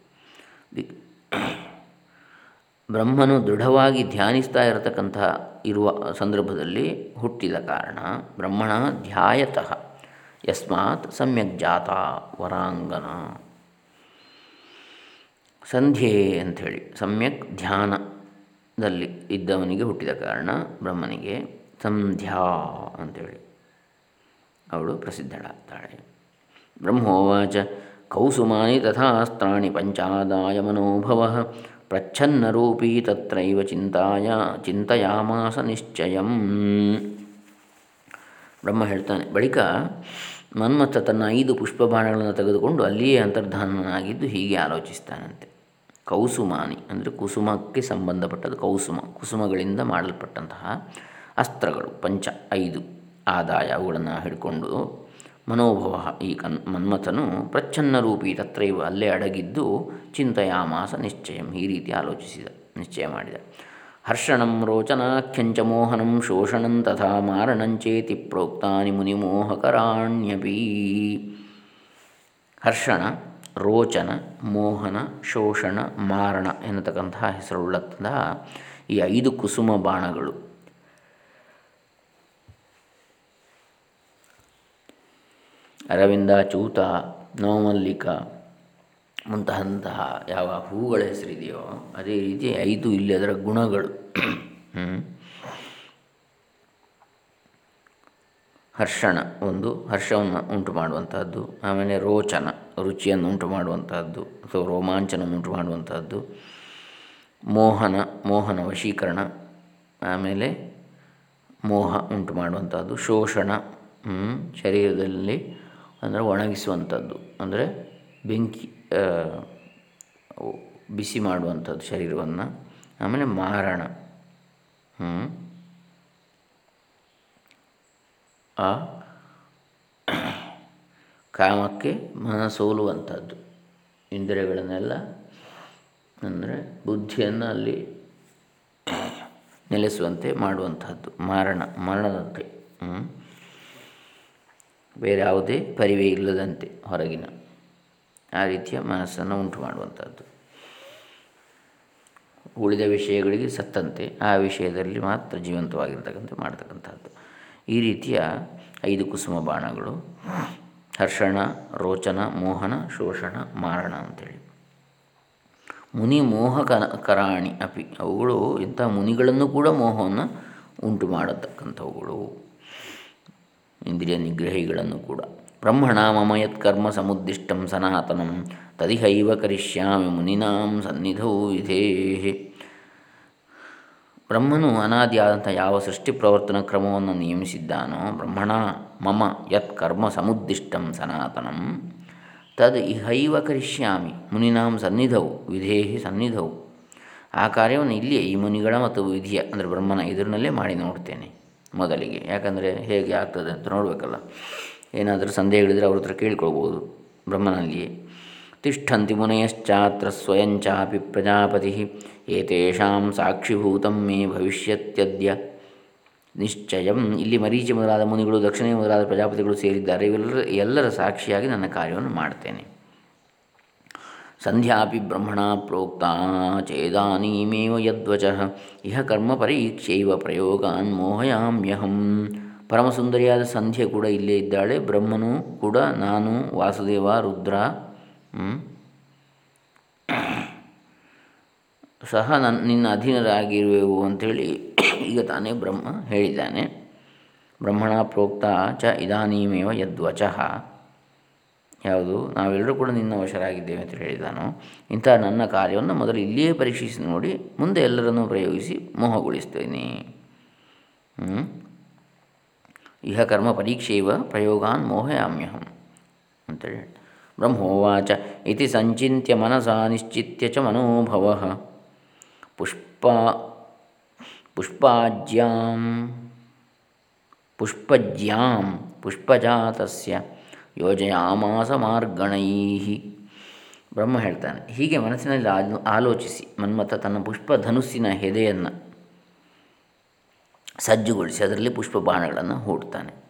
ಬ್ರಹ್ಮನು ದೃಢವಾಗಿ ಧ್ಯಾನಿಸ್ತಾ ಇರತಕ್ಕಂತಹ ಇರುವ ಸಂದರ್ಭದಲ್ಲಿ ಹುಟ್ಟಿದ ಕಾರಣ ಬ್ರಹ್ಮಣ ಧ್ಯಾಯತಃ, ಯಸ್ಮಾತ್ ಸಮ್ಯಕ್ ಜಾತ ವರಾಂಗನ. ಸಂಧ್ಯೆ ಅಂಥೇಳಿ. ಸಮ್ಯಕ್ ಧ್ಯಾನದಲ್ಲಿ ಇದ್ದವನಿಗೆ ಹುಟ್ಟಿದ ಕಾರಣ ಬ್ರಹ್ಮನಿಗೆ ಸಂಧ್ಯಾ ಅಂಥೇಳಿ. ಅವಳು ಪ್ರಸಿದ್ಧಳಾಗ್ತಾಳೆ. ಬ್ರಹ್ಮೋವಾಚ ಕೌಸುಮಾನಿ ತಥಾಸ್ತ್ರಾಣಿ ಪಂಚಾದಾಯ ಮನೋಭವ ಪ್ರಚ್ಛನ್ನರೂಪೀ ತತ್ರೈವ ಚಿಂತಾಯ ಚಿಂತೆಯಾಮಾಸ ನಿಶ್ಚಯಂ. ಬ್ರಹ್ಮ ಹೇಳ್ತಾನೆ, ಬಳಿಕ ಮನ್ಮಥ ತನ್ನ ಐದು ಪುಷ್ಪಬಾಣಗಳನ್ನು ತೆಗೆದುಕೊಂಡು ಅಲ್ಲಿಯೇ ಅಂತರ್ಧಾನನಾಗಿದ್ದು ಹೀಗೆ ಆಲೋಚಿಸ್ತಾನಂತೆ. ಕೌಸುಮಾನಿ ಅಂದರೆ ಕುಸುಮಕ್ಕೆ ಸಂಬಂಧಪಟ್ಟದ್ದು ಕೌಸುಮ. ಕುಸುಮಗಳಿಂದ ಮಾಡಲ್ಪಟ್ಟಂತಹ ಅಸ್ತ್ರಗಳು, ಪಂಚ, ಐದು ಆದಾಯ ಅವುಗಳನ್ನು ಹಿಡ್ಕೊಂಡು ಮನೋಭವ ಈ ಕನ್, ಮನ್ಮಥನು ಪ್ರಚ್ಛನ್ನ ರೂಪಿ ತತ್ರೈವ ಅಲ್ಲೇ ಅಡಗಿದ್ದು ಚಿಂತೆಯಾಮಾಸ ನಿಶ್ಚಯಂ ಈ ರೀತಿ ಆಲೋಚಿಸಿದ, ನಿಶ್ಚಯ ಮಾಡಿದ. ಹರ್ಷಣಂ ರೋಚನಾಖ್ಯಂಚ ಮೋಹನಂ ಶೋಷಣಂ ತಥಾ ಮಾರಣಂಚೇತಿ ಪ್ರೋಕ್ತಾನಿ ಮುನಿಮೋಹಕರಾಣ್ಯಪೀ ಹರ್ಷಣ, ರೋಚನ, ಮೋಹನ, ಶೋಷಣ, ಮಾರಣ ಎನ್ನತಕ್ಕಂತಹ ಹೆಸರುಳ್ಳಂತಹ ಈ ಐದು ಕುಸುಮ ಬಾಣಗಳು. ಅರವಿಂದ, ಚೂತ, ನವಮಲ್ಲಿಕ ಮುಂತಹಂತಹ ಯಾವ ಹೂಗಳ ಹೆಸರಿದೆಯೋ ಅದೇ ರೀತಿ ಐದು ಇಲ್ಲಿ ಅದರ ಗುಣಗಳು. ಹರ್ಷಣ ಒಂದು ಹರ್ಷವನ್ನು ಉಂಟು ಮಾಡುವಂತಹದ್ದು, ಆಮೇಲೆ ರೋಚನ, ರುಚಿಯನ್ನು ಉಂಟು ಮಾಡುವಂತಹದ್ದು, ಅಥವಾ ರೋಮಾಂಚನ ಉಂಟು ಮಾಡುವಂತಹದ್ದು, ಮೋಹನ ಮೋಹನ ವಶೀಕರಣ, ಆಮೇಲೆ ಮೋಹ ಉಂಟು ಮಾಡುವಂಥದ್ದು ಶೋಷಣ ಶರೀರದಲ್ಲಿ ಅಂದರೆ ಒಣಗಿಸುವಂಥದ್ದು ಅಂದರೆ ಬೆಂಕಿ ಬಿಸಿ ಮಾಡುವಂಥದ್ದು ಶರೀರವನ್ನು. ಆಮೇಲೆ ಮಾರಣ. ಆ, ಕಾಮಕ್ಕೆ ಮನಸೋಲುವಂಥದ್ದು ಇಂದ್ರಿಯಗಳನ್ನೆಲ್ಲ, ಅಂದರೆ ಬುದ್ಧಿಯನ್ನು ಅಲ್ಲಿ ನೆಲೆಸುವಂತೆ ಮಾಡುವಂಥದ್ದು. ಮಾರಣ, ಮರಣದಂತೆ. ಬೇರೆ ಯಾವುದೇ ಪರಿವೇ ಇಲ್ಲದಂತೆ ಹೊರಗಿನ. ಆ ರೀತಿಯ ಮನಸ್ಸನ್ನು ಉಂಟು ಮಾಡುವಂಥದ್ದು ಉಳಿದ ವಿಷಯಗಳಿಗೆ ಸತ್ತಂತೆ ಆ ವಿಷಯದಲ್ಲಿ ಮಾತ್ರ ಜೀವಂತವಾಗಿರ್ತಕ್ಕಂಥ, ಮಾಡ್ತಕ್ಕಂಥದ್ದು. ಈ ರೀತಿಯ ಐದು ಕುಸುಮ ಬಾಣಗಳು, ಹರ್ಷಣ, ರೋಚನ, ಮೋಹನ, ಶೋಷಣ, ಮಾರಣ ಅಂಥೇಳಿ ಮುನಿ ಮೋಹಕನ ಕರಾಣಿ ಅಪಿ, ಅವುಗಳು ಇಂಥ ಮುನಿಗಳನ್ನು ಕೂಡ ಮೋಹವನ್ನು ಉಂಟು ಮಾಡತಕ್ಕಂಥವುಗಳು. ಇಂದ್ರಿಯ ನಿಗ್ರಹಿಗಳನ್ನು ಕೂಡ. ಬ್ರಹ್ಮಣ ಮಮ ಯತ್ಕರ್ಮ ಸಮುದ್ದಿಷ್ಟಂ ಸನಾತನಂ, ತದಿಹೈವ ಕರಿಷ್ಯಾಮಿ ಮುನಿನಾಂ ಸನ್ನಿಧೌ ವಿಧೇಹಿ ಬ್ರಹ್ಮನು ಅನಾದಿಯಾದಂಥ ಯಾವ ಸೃಷ್ಟಿ ಪ್ರವರ್ತನ ಕ್ರಮವನ್ನು ನಿಯಮಿಸಿದ್ದಾನೋ, ಬ್ರಹ್ಮಣ ಮಮ ಯತ್ ಕರ್ಮ ಸಮುದ್ದಿಷ್ಟಂ ಸನಾತನಂ ತದ್ ಇಹೈವ ಕರಿಷ್ಯಾಮಿ ಮುನಿನಾಂ ಸನ್ನಿಧೌ ವಿಧೇಹಿ ಸನ್ನಿಧವು ಆ ಕಾರ್ಯವನ್ನು ಇಲ್ಲಿಯೇ ಈ ಮುನಿಗಳ ಮತ್ತು ವಿಧಿಯ, ಅಂದರೆ ಬ್ರಹ್ಮನ ಎದುರಿನಲ್ಲೇ ಮಾಡಿ ನೋಡ್ತೇನೆ ಮೊದಲಿಗೆ. ಯಾಕಂದರೆ ಹೇಗೆ ಆಗ್ತದೆ ಅಂತ ನೋಡಬೇಕಲ್ಲ. ಏನಾದರೂ ಸಂದೇಹಗಳಿದ್ರೆ ಅವ್ರ ಹತ್ರ ಕೇಳ್ಕೊಳ್ಬೋದು ಬ್ರಹ್ಮನಲ್ಲಿಯೇ. ತಿಷ್ಠಂತಿ ಮುನಯಶ್ಚಾತ್ರ ಸ್ವಯಂಚಾಪಿ ಪ್ರಜಾಪತಿ ಏತೇಷಾಂ ಸಾಕ್ಷಿಭೂತಂ ಮೇ ಭವಿಷ್ಯತ್ಯದ್ಯ. ನಿಶ್ಚಯಂ. ಇಲ್ಲಿ ಮರೀಚಿ ಮೊದಲಾದ ಮುನಿಗಳು, ದಕ್ಷಿಣ ಮೊದಲಾದ ಪ್ರಜಾಪತಿಗಳು ಸೇರಿದ್ದಾರೆ. ಇವೆಲ್ಲರ, ಎಲ್ಲರ ಸಾಕ್ಷಿಯಾಗಿ ನನ್ನ ಕಾರ್ಯವನ್ನು ಮಾಡ್ತೇನೆ. ಸಂಧ್ಯಾಪಿ ಬ್ರಹ್ಮಣ ಪ್ರೋಕ್ತ ಚೇದಾನೀಮೇವ ಯದ್ವಚ. ಇಹ ಕರ್ಮ ಪರೀಕ್ಷೈವ ಪ್ರಯೋಗಾನ್ ಮೋಹಯಾಮ್ಯಹಂ. ಪರಮಸುಂದರಿಯಾದ ಸಂಧ್ಯೆ ಕೂಡ ಇಲ್ಲೇ ಇದ್ದಾಳೆ. ಬ್ರಹ್ಮನು ಕೂಡ ನಾನು ವಾಸುದೇವ, ರುದ್ರ ಸಹ ನನ್ನ ನಿನ್ನ ಅಧೀನರಾಗಿರುವೆವು ಅಂಥೇಳಿ ಈಗ ತಾನೇ ಬ್ರಹ್ಮ ಹೇಳಿದ್ದಾನೆ. ಬ್ರಹ್ಮಣ ಪ್ರೋಕ್ತ ಚ ಇದಾನೀಮೇವ ಯದ್ವಚಃ. ಯಾವುದು? ನಾವೆಲ್ಲರೂ ಕೂಡ ನಿನ್ನ ವಶರಾಗಿದ್ದೇವೆ ಅಂತ ಹೇಳಿದಾನು ಇಂಥ ನನ್ನ ಕಾರ್ಯವನ್ನು ಮೊದಲು ಇಲ್ಲಿಯೇ ಪರೀಕ್ಷಿಸಿ ನೋಡಿ, ಮುಂದೆ ಎಲ್ಲರನ್ನೂ ಪ್ರಯೋಗಿಸಿ ಮೋಹಗೊಳಿಸ್ತೇನೆ. ಇಹ ಕರ್ಮ ಪರೀಕ್ಷೆಯವ ಪ್ರಯೋಗಾನ್ ಮೋಹಯಾಮ್ಯಹಂ ಅಂತೇಳಿ ಬ್ರಹ್ಮೋವಾಚ ಇತಿ ಸಂಚಿತ್ಯ ಮನಸ ನಿಶ್ಚಿತ್ಯ ಚ ಮನೋಭವ. ಪುಷ್ಪ ಪುಷ್ಪಾಜ್ಯಾಂ ಪುಷ್ಪಜ್ಯಾಂ ಪುಷ್ಪಜಾತಸ್ಯ ಯೋಜಯಾಮಾಸ ಮಾರ್ಗಣೈ. ಬ್ರಹ್ಮ ಹೇಳ್ತಾನೆ, ಹೀಗೆ ಮನಸ್ಸಿನಲ್ಲಿ ಆಲೋಚಿಸಿ ಮನ್ಮಥ ತನ್ನ ಪುಷ್ಪ ಧನುಸ್ಸಿನ ಹೆದೆಯನ್ನು ಸಜ್ಜುಗೊಳಿಸಿ ಅದರಲ್ಲಿ ಪುಷ್ಪ ಬಾಣಗಳನ್ನು ಹೂಡ್ತಾನೆ.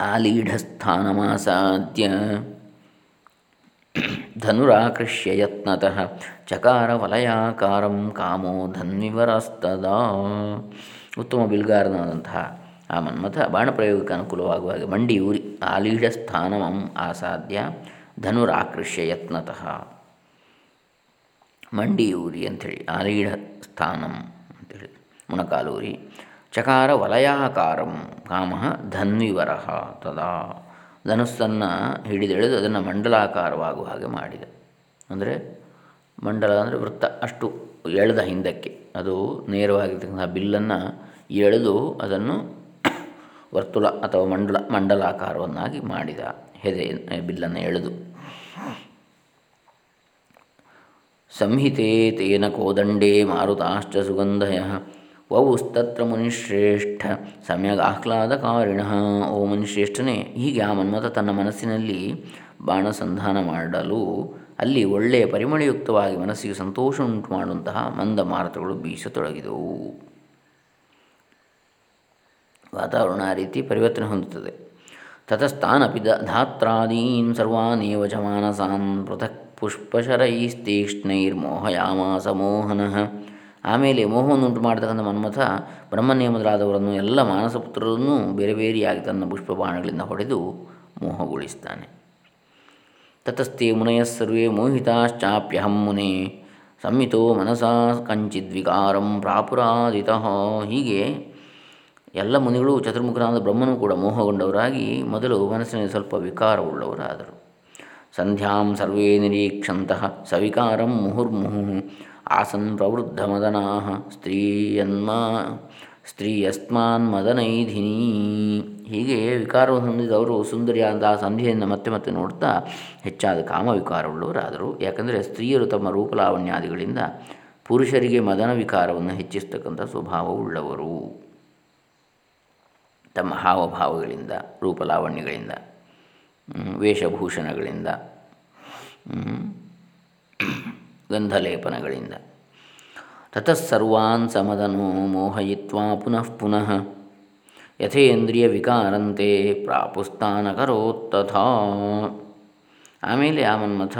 ಆಲೀಢಸ್ಥಾನಮಾಸಾದ್ಯ ಧನುರಾಕೃಷ್ಯ ಯತ್ನತಃ ಚಕಾರ ವಲಯಾಕಾರಂ ಕಾಮೋ ಧನ್ವಿವರಸ್ತದ. ಉತ್ತಮ ಬಿಲ್ಗಾರನಾದಂತಹ ಆ ಮನ್ಮಥ ಬಾಣಪ್ರಯೋಗಕ್ಕೆ ಹಾಗೆ ಮಂಡಿ ಊರಿ ಆಲೀಢ ಸ್ಥಾನಮಂ ಆಸಾದ್ಯ ಧನುರಾಕೃಷ್ಯ ಯತ್ನತಃ. ಮಂಡಿಯೂರಿ ಅಂಥೇಳಿ ಆಲೀಢ ಸ್ಥಾನಂ ಅಂಥೇಳಿ, ಮುಣಕಾಲೂರಿ. ಚಕಾರ ವಲಯಾಕಾರಂ ಕಾಮ ಧನ್ವಿವರ ತದಾ. ಧನುಸ್ಸನ್ನು ಹಿಡಿದೆಳೆದು ಅದನ್ನು ಮಂಡಲಾಕಾರವಾಗುವ ಹಾಗೆ ಮಾಡಿದ. ಅಂದರೆ ಮಂಡಲ ಅಂದರೆ ವೃತ್ತ, ಅಷ್ಟು ಎಳೆದ ಹಿಂದಕ್ಕೆ. ಅದು ನೇರವಾಗಿರ್ತಕ್ಕಂಥ ಬಿಲ್ಲನ್ನು ಎಳೆದು ಅದನ್ನು ವರ್ತುಲ ಅಥವಾ ಮಂಡಲ, ಮಂಡಲಾಕಾರವನ್ನಾಗಿ ಮಾಡಿದ. ಹೆದೆ ಬಿಲ್ಲನ್ನು ಎಳೆದು. ಸಂಹಿತೆ ತೇನ ಕೋದಂಡೇ ಮಾರುತಾಶ್ಚ ಸುಗಂಧಯ. ವವುಸ್ತತ್ರ ಮುನಿಶ್ರೇಷ್ಠ ಆಹ್ಲಾದ ಆಹ್ಲಾದಕಾರಿಣ ಓ ಮುನಿಶ್ರೇಷ್ಠನೇ, ಹೀಗೆ ಆ ಮನ್ಮಥ ತನ್ನ ಮನಸ್ಸಿನಲ್ಲಿ ಬಾಣಸಂಧಾನ ಮಾಡಲು ಅಲ್ಲಿ ಒಳ್ಳೆಯ ಪರಿಮಳಯುಕ್ತವಾಗಿ ಮನಸ್ಸಿಗೆ ಸಂತೋಷ ಉಂಟು ಮಾಡುವಂತಹ ಮಂದ ಮಾರುತಗಳು ಬೀಸತೊಡಗಿದವು. ವಾತಾವರಣ ಆ ರೀತಿ ಪರಿವರ್ತನೆ ಹೊಂದುತ್ತದೆ. ತತಸ್ಥಾನಪಿ ಧಾತ್ರಾದೀನ್ ಸರ್ವಾನೇವ ಚ ಮಾನಸಾನ್ ಪೃಥಕ್ ಪುಷ್ಪಶರೈಸ್ತೀಕ್ಷ್ಣೈರ್ಮೋಹಯಾಮಾಸ ಮೋಹನಃ. ಆಮೇಲೆ ಮೋಹವನ್ನುಂಟು ಮಾಡತಕ್ಕಂಥ ಮನ್ಮಥ ಬ್ರಹ್ಮನಿಯಮದರಾದವರನ್ನು ಎಲ್ಲ ಮಾನಸಪುತ್ರರನ್ನು ಬೇರೆ ಬೇರೆಯಾಗಿ ತನ್ನ ಪುಷ್ಪ ಬಾಣಗಳಿಂದ ಹೊಡೆದು ಮೋಹಗೊಳಿಸ್ತಾನೆ. ತತಸ್ತೆ ಮುನಯ ಸರ್ವೇ ಮೋಹಿತಾಶ್ಚಾಪ್ಯಹಂ ಮುನೆ. ಸಂಹಿತೋ ಮನಸಾ ಕಂಚಿದ್ವಿಕಾರಂ ಪ್ರಾಪುರಾದಿತ. ಹೀಗೆ ಎಲ್ಲ ಮುನಿಗಳು ಚತುರ್ಮುಖನಾದ ಬ್ರಹ್ಮನು ಕೂಡ ಮೋಹಗೊಂಡವರಾಗಿ ಮೊದಲು ಮನಸ್ಸಿನಲ್ಲಿ ಸ್ವಲ್ಪ ವಿಕಾರವುಳ್ಳವರಾದರು. ಸಂಧ್ಯಾಂ ಸರ್ವೇ ನಿರೀಕ್ಷಂತಹ ಸವಿಕಾರಂ ಮುಹುರ್ಮುಹು ಆಸನ್ ಪ್ರವೃದ್ಧಮದನಾ ಸ್ತ್ರೀಯನ್ಮಾ ಸ್ತ್ರೀಯಸ್ಮಾನ್ ಮದನೈಧಿನಿ. ಹೀಗೆ ವಿಕಾರವನ್ನು ಹೊಂದಿದವರು ಸುಂದರಿಯಾದ ಸಂಧಿಯನ್ನು ಮತ್ತೆ ಮತ್ತೆ ನೋಡ್ತಾ ಹೆಚ್ಚಾದ ಕಾಮವಿಕಾರವುಳ್ಳವರಾದರು. ಯಾಕಂದರೆ ಸ್ತ್ರೀಯರು ತಮ್ಮ ರೂಪಲಾವಣ್ಯಾದಿಗಳಿಂದ ಪುರುಷರಿಗೆ ಮದನ ವಿಕಾರವನ್ನು ಹೆಚ್ಚಿಸ್ತಕ್ಕಂಥ ಸ್ವಭಾವವುಳ್ಳವರು. ತಮ್ಮ ಹಾವಭಾವಗಳಿಂದ, ರೂಪಲಾವಣ್ಯಗಳಿಂದ ವೇಷಭೂಷಣಗಳಿಂದ ಗಂಧಲೇಪನಗಳಿಂದ. ತತಃಸರ್ವಾನ್ ಸಮದನೋ ಮೋಹಯಿತ್ವಾ ಪುನಃ ಪುನಃ ಯಥೇಂದ್ರಿಯ ವಿಕಾರಂತೆ ಪ್ರಾಪುಸ್ತಾನಕರೋತ್ತಥಾ. ಆಮೇಲೆ ಆ ಮನ್ಮಥ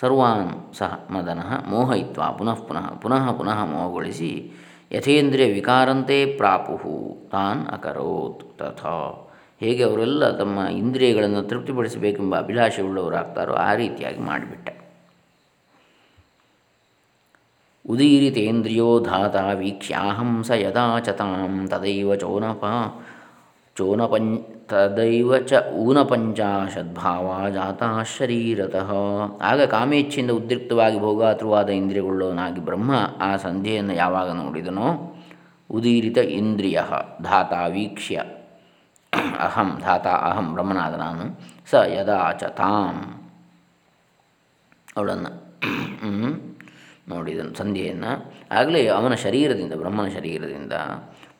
ಸರ್ವಾನ್ ಸಹ ಮದನ ಮೋಹಯಿತ್ವ ಪುನಃ ಪುನಃ ಪುನಃ ಪುನಃ ಮೋಹಗೊಳಿಸಿ ಯಥೇಂದ್ರಿಯ ವಿಕಾರಂತೆ ಪ್ರಾಪುಹು, ತಾನ್ ಅಕರೋತ್. ತಥಾ. ಹೇಗೆ ಅವರೆಲ್ಲ ತಮ್ಮ ಇಂದ್ರಿಯಗಳನ್ನು ತೃಪ್ತಿಪಡಿಸಬೇಕೆಂಬ ಅಭಿಲಾಷೆ ಉಳ್ಳವರಾಗ್ತಾರೋ ಆ ರೀತಿಯಾಗಿ ಮಾಡಿಬಿಟ್ಟ. ಉದೀರಿತೇಂದ್ರಿಯೋ ಧಾತ ವೀಕ್ಷ್ಯಾಹಂಸ ಸ ಯದಾ ಚತಾಂ ತದೈವ ಚೋನಪ ಚೋನಪಂ ತದೈವ ಚ ಊನಪಂಚಾಶದ್ಭಾವ ಜಾತ ಶರೀರತಃ ಆಗ ಕಾಮೇಚ್ಛೆಯಿಂದ ಉದ್ರಿಕ್ತವಾಗಿ ಭೋಗಾತೃವಾದ ಇಂದ್ರಿಯಗೊಳ್ಳೋನಾಗಿ ಬ್ರಹ್ಮ ಆ ಸಂಧ್ಯೆಯನ್ನು ಯಾವಾಗ ನೋಡಿದನೋ ಉದೀರಿತ ಇಂದ್ರಿಯ, ಧಾತ ವೀಕ್ಷ್ಯ, ಅಹಂ, ಧಾತ ಅಹಂ, ಬ್ರಹ್ಮನಾದ ನಾನು, ಸ ಯದಾ ಚ ತಾಂ ಅವಳನ್ನು ನೋಡಿದನು, ಸಂಧೆಯನ್ನು. ಆಗಲೇ ಅವನ ಶರೀರದಿಂದ, ಬ್ರಹ್ಮನ ಶರೀರದಿಂದ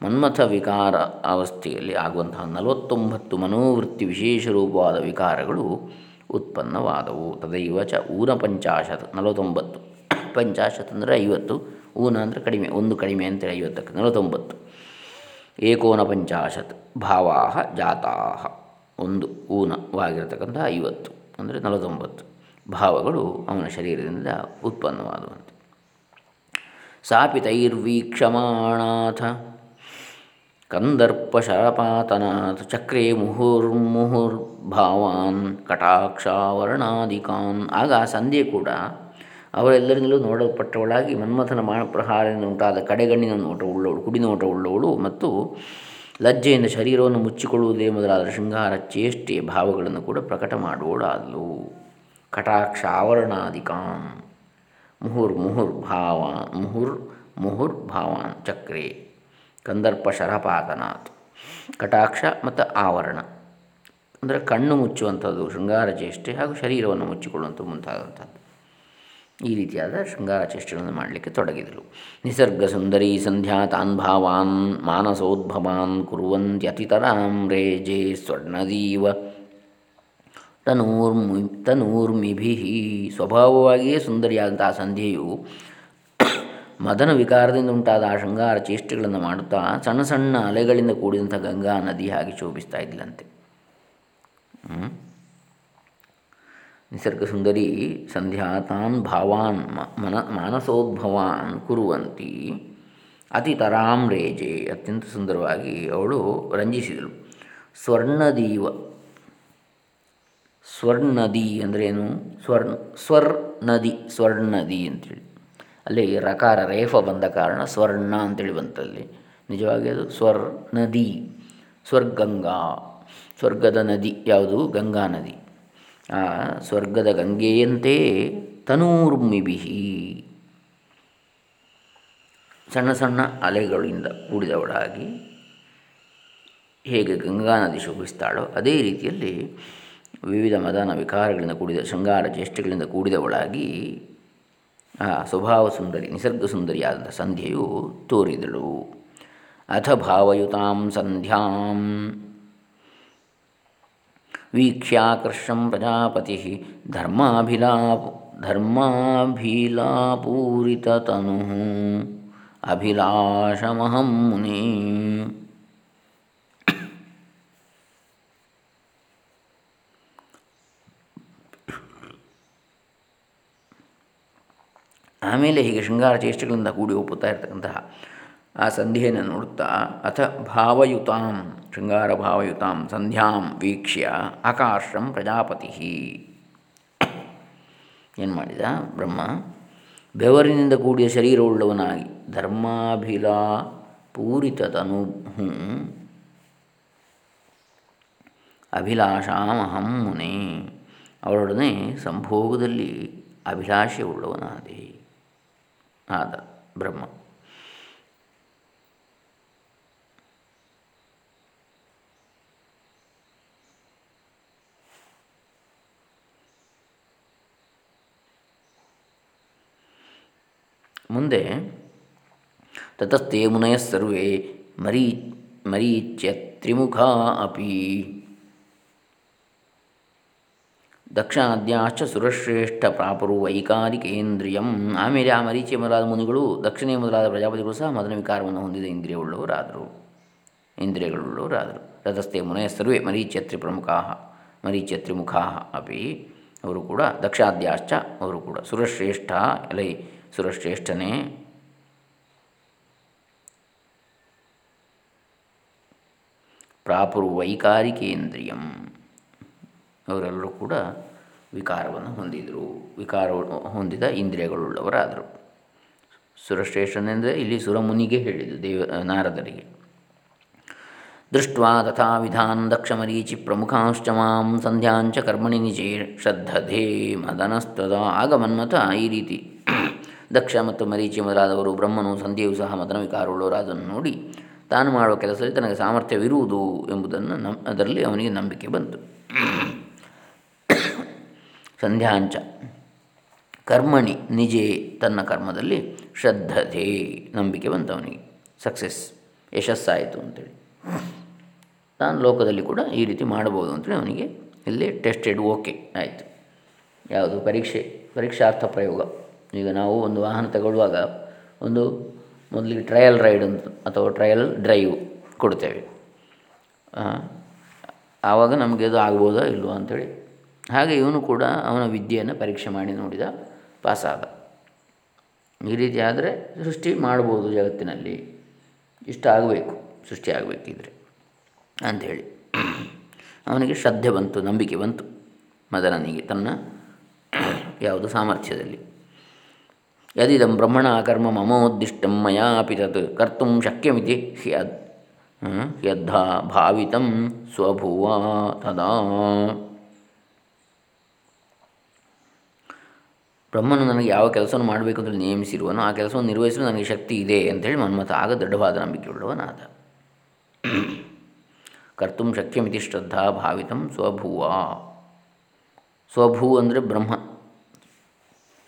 ಮನ್ಮಥ ವಿಕಾರ ಅವಸ್ಥೆಯಲ್ಲಿ ಆಗುವಂತಹ ನಲವತ್ತೊಂಬತ್ತು ಮನೋವೃತ್ತಿ ವಿಶೇಷ ರೂಪವಾದ ವಿಕಾರಗಳು ಉತ್ಪನ್ನವಾದವು. ತದೈವ ಚ ಊನ ಪಂಚಾಶತ್, ನಲವತ್ತೊಂಬತ್ತು. ಪಂಚಾಶತ್ ಅಂದರೆ ಐವತ್ತು, ಊನ ಅಂದರೆ ಕಡಿಮೆ, ಒಂದು ಕಡಿಮೆ ಅಂತೇಳಿ ಐವತ್ತಕ್ಕೆ, ನಲವತ್ತೊಂಬತ್ತು. ಏಕೋನ ಪಂಚಾಶತ್ ಭಾವಾ ಜಾತಾ ಒಂದು ಊನವಾಗಿರತಕ್ಕಂಥ ಐವತ್ತು ಅಂದರೆ ನಲವತ್ತೊಂಬತ್ತು. ಭಾವಗಳು ಅವನ ಶರೀರದಿಂದ ಉತ್ಪನ್ನವಾದವಂತೆ. ಸಾಪಿತೈರ್ವೀಕ್ಷಮಾಣಾಥ ಕಂದರ್ಪಶರಪಾತನಾಥ ಚಕ್ರೇ ಮುಹುರ್ಮುಹುರ್ಭಾವಾನ್ ಕಟಾಕ್ಷಾವರ್ಣಾಧಿಕಾನ್ ಆಗ ಸಂಧ್ಯೆ ಕೂಡ ಅವರೆಲ್ಲರಿಂದಲೂ ನೋಡಲ್ಪಟ್ಟವಳಾಗಿ ಮನ್ಮಥನ ಪ್ರಹಾರದಿಂದ ಉಂಟಾದ ಕಡೆಗಣ್ಣಿನ ನೋಟ ಉಳ್ಳವಳು ಕುಡಿ ನೋಟ ಉಳ್ಳವಳು ಮತ್ತು ಲಜ್ಜೆಯಿಂದ ಶರೀರವನ್ನು ಮುಚ್ಚಿಕೊಳ್ಳುವುದೇ ಮೊದಲಾದ ಶೃಂಗಾರ ಚೇಷ್ಟೆ ಭಾವಗಳನ್ನು ಕೂಡ ಪ್ರಕಟ ಮಾಡುವಳಾದಲು ಕಟಾಕ್ಷ ಆವರಣಾಧಿಕಾಂ ಮುಹುರ್ ಮುಹುರ್ ಭಾವ ಮುಹುರ್ ಮುಹುರ್ ಭಾವಾನ್ ಚಕ್ರೆ. ಕಂದರ್ಪ ಶರಪಾತನಾಥ್ ಕಟಾಕ್ಷ ಮತ್ತು ಆವರಣ. ಅಂದರೆ ಕಣ್ಣು ಮುಚ್ಚುವಂಥದ್ದು ಶೃಂಗಾರ ಚೇಷ್ಟೆ ಹಾಗೂ ಶರೀರವನ್ನು ಮುಚ್ಚಿಕೊಳ್ಳುವಂಥ ಮುಂತಾದಂಥದ್ದು. ಈ ರೀತಿಯಾದ ಶೃಂಗಾರ ಚೇಷ್ಟೆಗಳನ್ನು ಮಾಡಲಿಕ್ಕೆ ತೊಡಗಿದರು ನಿಸರ್ಗ ಸುಂದರಿ ಸಂಧ್ಯಾ ತಾನ್ ಭಾವಾನ್ ಮಾನಸೋದ್ಭವಾನ್ ಕುರುವಂತ್ಯತಿತರಾಂ ರೇಜೆ ಸ್ವರ್ಣದೀವ. ತನೂರ್ಮಿ ತನೂರ್ಮಿಭಿ ಸ್ವಭಾವವಾಗಿಯೇ ಸುಂದರಿಯಾದಂತಹ ಸಂಧ್ಯೆಯು ಮದನ ವಿಕಾರದಿಂದ ಉಂಟಾದ ಆ ಶೃಂಗಾರ ಚೇಷ್ಟೆಗಳನ್ನು ಮಾಡುತ್ತಾ ಸಣ್ಣ ಸಣ್ಣ ಅಲೆಗಳಿಂದ ಕೂಡಿದಂಥ ಗಂಗಾ ನದಿ ಹಾಗೆ ಶೋಭಿಸ್ತಾ ಇದ್ಲಂತೆ. ನಿಸರ್ಗ ಸುಂದರಿ ಸಂಧ್ಯಾತಾನ್ ಭಾವಾನ್ ಮನ ಮಾನಸೋದ್ಭವಾನ್ ಕುರುವಂತಿ ಅತಿ ತರಾಂ ರೇಜೆ ಅತ್ಯಂತ ಸುಂದರವಾಗಿ ಅವಳು ರಂಜಿಸಿದಳು. ಸ್ವರ್ಣದೀವ. ಸ್ವರ್ಣದಿ ಏನು? ಸ್ವರ್ಣ ಸ್ವರ್ ನದಿ, ಸ್ವರ್ಣದಿ ಅಂತೇಳಿ. ಅಲ್ಲಿ ರಕಾರ ರೇಫ ಬಂದ ಕಾರಣ ಸ್ವರ್ಣ ಅಂತೇಳಿ ಬಂತಲ್ಲಿ. ನಿಜವಾಗಿ ಅದು ಸ್ವರ್ ನದಿ, ಸ್ವರ್ಗಂಗಾ, ಸ್ವರ್ಗದ ನದಿ ಯಾವುದು? ಗಂಗಾ ನದಿ. ಆ ಸ್ವರ್ಗದ ಗಂಗೆಯಂತೆ ತನೂರ್ಮಿಬಿಹಿ. ಸಣ್ಣ ಸಣ್ಣ ಅಲೆಗಳಿಂದ ಕೂಡಿದವಳಾಗಿ ಹೇಗೆ ಗಂಗಾ ನದಿ ಶೋಭಿಸ್ತಾಳೋ ಅದೇ ರೀತಿಯಲ್ಲಿ ವಿವಿಧ ಮದನ ವಿಕಾರಗಳಿಂದ ಕೂಡಿದ ಶೃಂಗಾರ ಚೇಷ್ಟೆಗಳಿಂದ ಕೂಡಿದವಳಾಗಿ ಸ್ವಭಾವ ಸುಂದರಿ ನಿಸರ್ಗ ಸುಂದರಿಯಾದಂಥ ಸಂಧ್ಯೆಯು ತೋರಿದಳು. ಅಥ ಭಾವಯುತಾಂ ಸಂಧ್ಯಾಂ. ವೀಕ್ಷ್ಯಾಕರ್ಷಂ ಪ್ರಜಾಪತಿ ಧರ್ಮಾಭಿಲಾಪು, ಧರ್ಮಾಭಿಲಾಪೂರಿತತನು. ಅಭಿಲಾಷಮಹಂ ಮುನಿ. ಆಮೇಲೆ ಹೀಗೆ ಶೃಂಗಾರ ಚೇಷ್ಟೆಗಳಿಂದ ಕೂಡಿ ಒಪ್ಪುತ್ತಾ ಇರತಕ್ಕಂತಹ ಆ ಸಂಧಿಯನ್ನು ನೋಡುತ್ತಾ ಅಥ ಭಾವಯುತಾಂ, ಶೃಂಗಾರ ಭಾವಯುತಾಂ, ಸಂಧ್ಯಾಂ ವೀಕ್ಷ್ಯ ಆಕಾಶಂ ಪ್ರಜಾಪತಿ. ಏನು ಮಾಡಿದ? ಬ್ರಹ್ಮ, ಬೆವರಿನಿಂದ ಕೂಡಿದ ಶರೀರವುಳ್ಳವನಾಗಿ ಧರ್ಮಾಭಿಲಾ ಪೂರಿತತನು. ಅಭಿಲಾಷಾಮಹಂ ಮುನೆ. ಅವರೊಡನೆ ಸಂಭೋಗದಲ್ಲಿ ಅಭಿಲಾಷೆ ಉಳ್ಳವನಾದೆ ಆದ ಬ್ರಹ್ಮ ಮುಂದೆ ತತಸ್ತೆ ಮುನಯಸ್ಸರ್ವೇ ಮರೀ ಮರೀಚ್ಯ ತ್ರಿಮುಖ ಅಪಿ. ದಕ್ಷಾದ್ಯಾಶ್ಚ ಸುರಶ್ರೇಷ್ಠ ಪ್ರಾಪರು ವೈಕಾರಿಕೇಂದ್ರಿಯಂ. ಆಮೇಲೆ ಆ ಮರೀಚಿ ಮೊದಲಾದ ಮುನಿಗಳು, ದಕ್ಷಿಣೆ ಮೊದಲಾದ ಪ್ರಜಾಪತಿಗಳು ಸಹ ಮದನ ವಿಕಾರವನ್ನು ಹೊಂದಿದ ಇಂದ್ರಿಯವುಳ್ಳವರಾದರು. ಇಂದ್ರಿಯಗಳುಳ್ಳವರಾದರು. ತತಸ್ಥೆ ಮುನೆಯ ಸರ್ವೇ ಮರೀಚ್ಯತ್ರಿ ಪ್ರಮುಖ ಮರೀಚ್ಯತ್ರಿ ಮುಖಾ ಅಪಿ. ಅವರು ಕೂಡ ದಕ್ಷಾದ್ಯಾಶ್ಚ, ಅವರು ಕೂಡ ಸುರಶ್ರೇಷ್ಠ, ಎಲೈ ಸುರಶ್ರೇಷ್ಠನೇ. ಪ್ರಾಪುರು ವೈಕಾರಿಕೇಂದ್ರಿಯಂ. ಅವರೆಲ್ಲರೂ ಕೂಡ ವಿಕಾರವನ್ನು ಹೊಂದಿದರು. ವಿಕಾರ ಹೊಂದಿದ ಇಂದ್ರಿಯಗಳುಳ್ಳವರಾದರು. ಸುರಶ್ರೇಷ್ಠನೆಂದರೆ ಇಲ್ಲಿ ಸುರಮುನಿಗೆ ಹೇಳಿದ್ದು ದೇವ, ನಾರದರಿಗೆ. ದೃಷ್ಟ್ವಾ ತಥಾ ವಿಧಾನ್ ದಕ್ಷಮರೀಚಿ ಪ್ರಮುಖಾಂಶ್ಚ ಮಾಂ ಸಂಧ್ಯಾಂಚ ಕರ್ಮಣಿ ನಿಜೇ ಶ್ರದ್ಧಧೇ ಮದನಸ್ತದ ಆಗ ಮನ್ಮಥ ಈ ರೀತಿ. ದಕ್ಷ ಮತ್ತು ಮರೀಚಿ ಮೊದಲಾದವರು ಬ್ರಹ್ಮನು ಸಂಧ್ಯೆಯು ಸಹ ಮದನ ವಿಕಾರವುಳ್ಳವರಾದನ್ನು ನೋಡಿ ತಾನು ಮಾಡುವ ಕೆಲಸದಲ್ಲಿ ತನಗೆ ಸಾಮರ್ಥ್ಯವಿರುವುದು ಎಂಬುದನ್ನು ನಮ್, ಅದರಲ್ಲಿ ಅವನಿಗೆ ನಂಬಿಕೆ ಬಂತು. ಸಂಧ್ಯಾಂಚ. ಕರ್ಮಣಿ ನಿಜೇ ತನ್ನ ಕರ್ಮದಲ್ಲಿ ಶ್ರದ್ಧತೆ, ನಂಬಿಕೆ ಬಂತವನಿಗೆ ಸಕ್ಸಸ್. ಯಶಸ್ಸಾಯಿತು ಅಂತೇಳಿ. ತಾನು ಲೋಕದಲ್ಲಿ ಕೂಡ ಈ ರೀತಿ ಮಾಡಬಹುದು ಅಂತೇಳಿ ಅವನಿಗೆ ಇಲ್ಲಿ ಟೆಸ್ಟೆಡ್ ಓಕೆ ಆಯಿತು. ಯಾವುದು ಪರೀಕ್ಷೆ, ಪರೀಕ್ಷಾರ್ಥ ಪ್ರಯೋಗ. ಈಗ ನಾವು ಒಂದು ವಾಹನ ತಗೊಳ್ಳುವಾಗ ಒಂದು ಮೊದಲಿಗೆ ಟ್ರಯಲ್ ರೈಡ್ ಅಂತ, ಅಥವಾ ಟ್ರಯಲ್ ಡ್ರೈವ್ ಕೊಡ್ತೇವೆ. ಆವಾಗ ನಮಗೆ ಅದು ಆಗ್ಬೋದಾ ಇಲ್ವಾ ಅಂಥೇಳಿ ಹಾಗೆ ಇವನು ಕೂಡ ಅವನ ವಿದ್ಯೆಯನ್ನು ಪರೀಕ್ಷೆ ಮಾಡಿ ನೋಡಿದ, ಪಾಸಾದ. ಈ ರೀತಿ ಆದರೆ ಸೃಷ್ಟಿ ಮಾಡ್ಬೋದು ಜಗತ್ತಿನಲ್ಲಿ. ಇಷ್ಟ ಆಗಬೇಕು, ಸೃಷ್ಟಿ ಆಗಬೇಕಿದ್ರೆ ಅಂಥೇಳಿ. ಅವನಿಗೆ ಶ್ರದ್ಧೆ ಬಂತು, ನಂಬಿಕೆ ಬಂತು ಮದನನಿಗೆ ತನ್ನ ಯಾವುದು ಸಾಮರ್ಥ್ಯದಲ್ಲಿ. ಯದಿದಂ ಬ್ರಹ್ಮಣ ಕರ್ಮ ಮಮೋದ್ದಿಷ್ಟಂ ಮಯಾಪಿ ತತ್ ಕರ್ತು ಶಕ್ಯಮಿತಿ ಹ್ಯದ್ ಯದ್ಧಾ ಭಾವಿತಂ ಸ್ವಭುವ ತದಾ. ಬ್ರಹ್ಮನು ನನಗೆ ಯಾವ ಕೆಲಸವನ್ನು ಮಾಡಬೇಕು ಅಂತೇಳಿ ನೇಮಿಸಿರುವನು ಆ ಕೆಲಸವನ್ನು ನಿರ್ವಹಿಸಲು ನನಗೆ ಶಕ್ತಿ ಇದೆ ಅಂತೇಳಿ ಮನ್ಮಥ ಆಗ ದೃಢವಾದ ನಂಬಿಕೆಯುಳ್ಳವನಾದ. ಕರ್ತು ಶಕ್ಯಮಿತಿ ಶ್ರದ್ಧಾ ಭಾವಿತಂ ಸ್ವಭೂವಾ. ಸ್ವಭೂ ಅಂದರೆ ಬ್ರಹ್ಮ.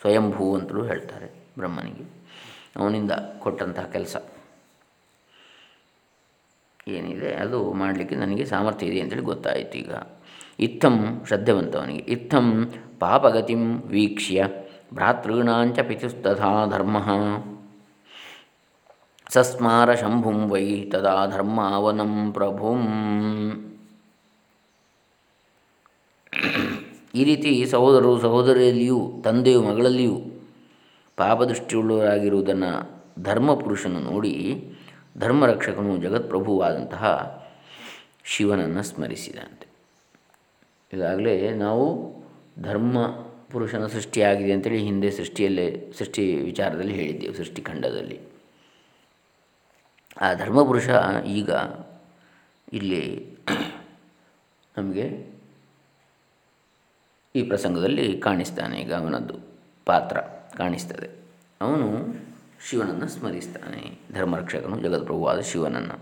ಸ್ವಯಂಭೂ ಅಂತಲೂ ಹೇಳ್ತಾರೆ ಬ್ರಹ್ಮನಿಗೆ. ಅವನಿಂದ ಕೊಟ್ಟಂತಹ ಕೆಲಸ. ಏನಿದೆ? ಅದು ಮಾಡಲಿಕ್ಕೆ ನನಗೆ ಸಾಮರ್ಥ್ಯ ಇದೆ ಅಂತೇಳಿ ಗೊತ್ತಾಯಿತು ಈಗ. ಇತ್ತಂ ಶ್ರದ್ಧೆವಂತವನಿಗೆ ಇತ್ತಂ ಪಾಪಗತಿಂ ವೀಕ್ಷ್ಯ. ಭ್ರಾತೃಣಾಂಚ ಪಿತುಸ್ತಥಾ ಧರ್ಮ ಸಸ್ಮಾರ ಶಂಭುಂ ವೈ ತದಾ ಧರ್ಮಾವನಂ ಪ್ರಭುಂ ಈ ರೀತಿ ಸಹೋದರರು, ಸಹೋದರಿಯಲ್ಲಿಯೂ, ತಂದೆಯು, ಮಗಳಲ್ಲಿಯೂ ಪಾಪದೃಷ್ಟಿಯುಳ್ಳವರಾಗಿರುವುದನ್ನು ಧರ್ಮಪುರುಷನು ನೋಡಿ ಧರ್ಮರಕ್ಷಕನು ಜಗತ್ಪ್ರಭುವಾದಂತಹ ಶಿವನನ್ನು ಸ್ಮರಿಸಿದಂತೆ. ಈಗಾಗಲೇ ನಾವು ಧರ್ಮ ಪುರುಷನ ಸೃಷ್ಟಿಯಾಗಿದೆ ಅಂತೇಳಿ ಹಿಂದೆ ಸೃಷ್ಟಿಯಲ್ಲೇ, ಸೃಷ್ಟಿ ವಿಚಾರದಲ್ಲಿ ಹೇಳಿದ್ದೆವು ಸೃಷ್ಟಿಖಂಡದಲ್ಲಿ ಆ ಧರ್ಮಪುರುಷ ಈಗ ಇಲ್ಲಿ ನಮಗೆ ಈ ಪ್ರಸಂಗದಲ್ಲಿ ಕಾಣಿಸ್ತಾನೆ, ಈಗ ಅವನದ್ದು ಪಾತ್ರ ಕಾಣಿಸ್ತದೆ. ಅವನು ಶಿವನನ್ನು ಸ್ಮರಿಸ್ತಾನೆ, ಧರ್ಮರಕ್ಷಕನು ಜಗದ್ಪ್ರಭುವಾದ ಶಿವನನ್ನು.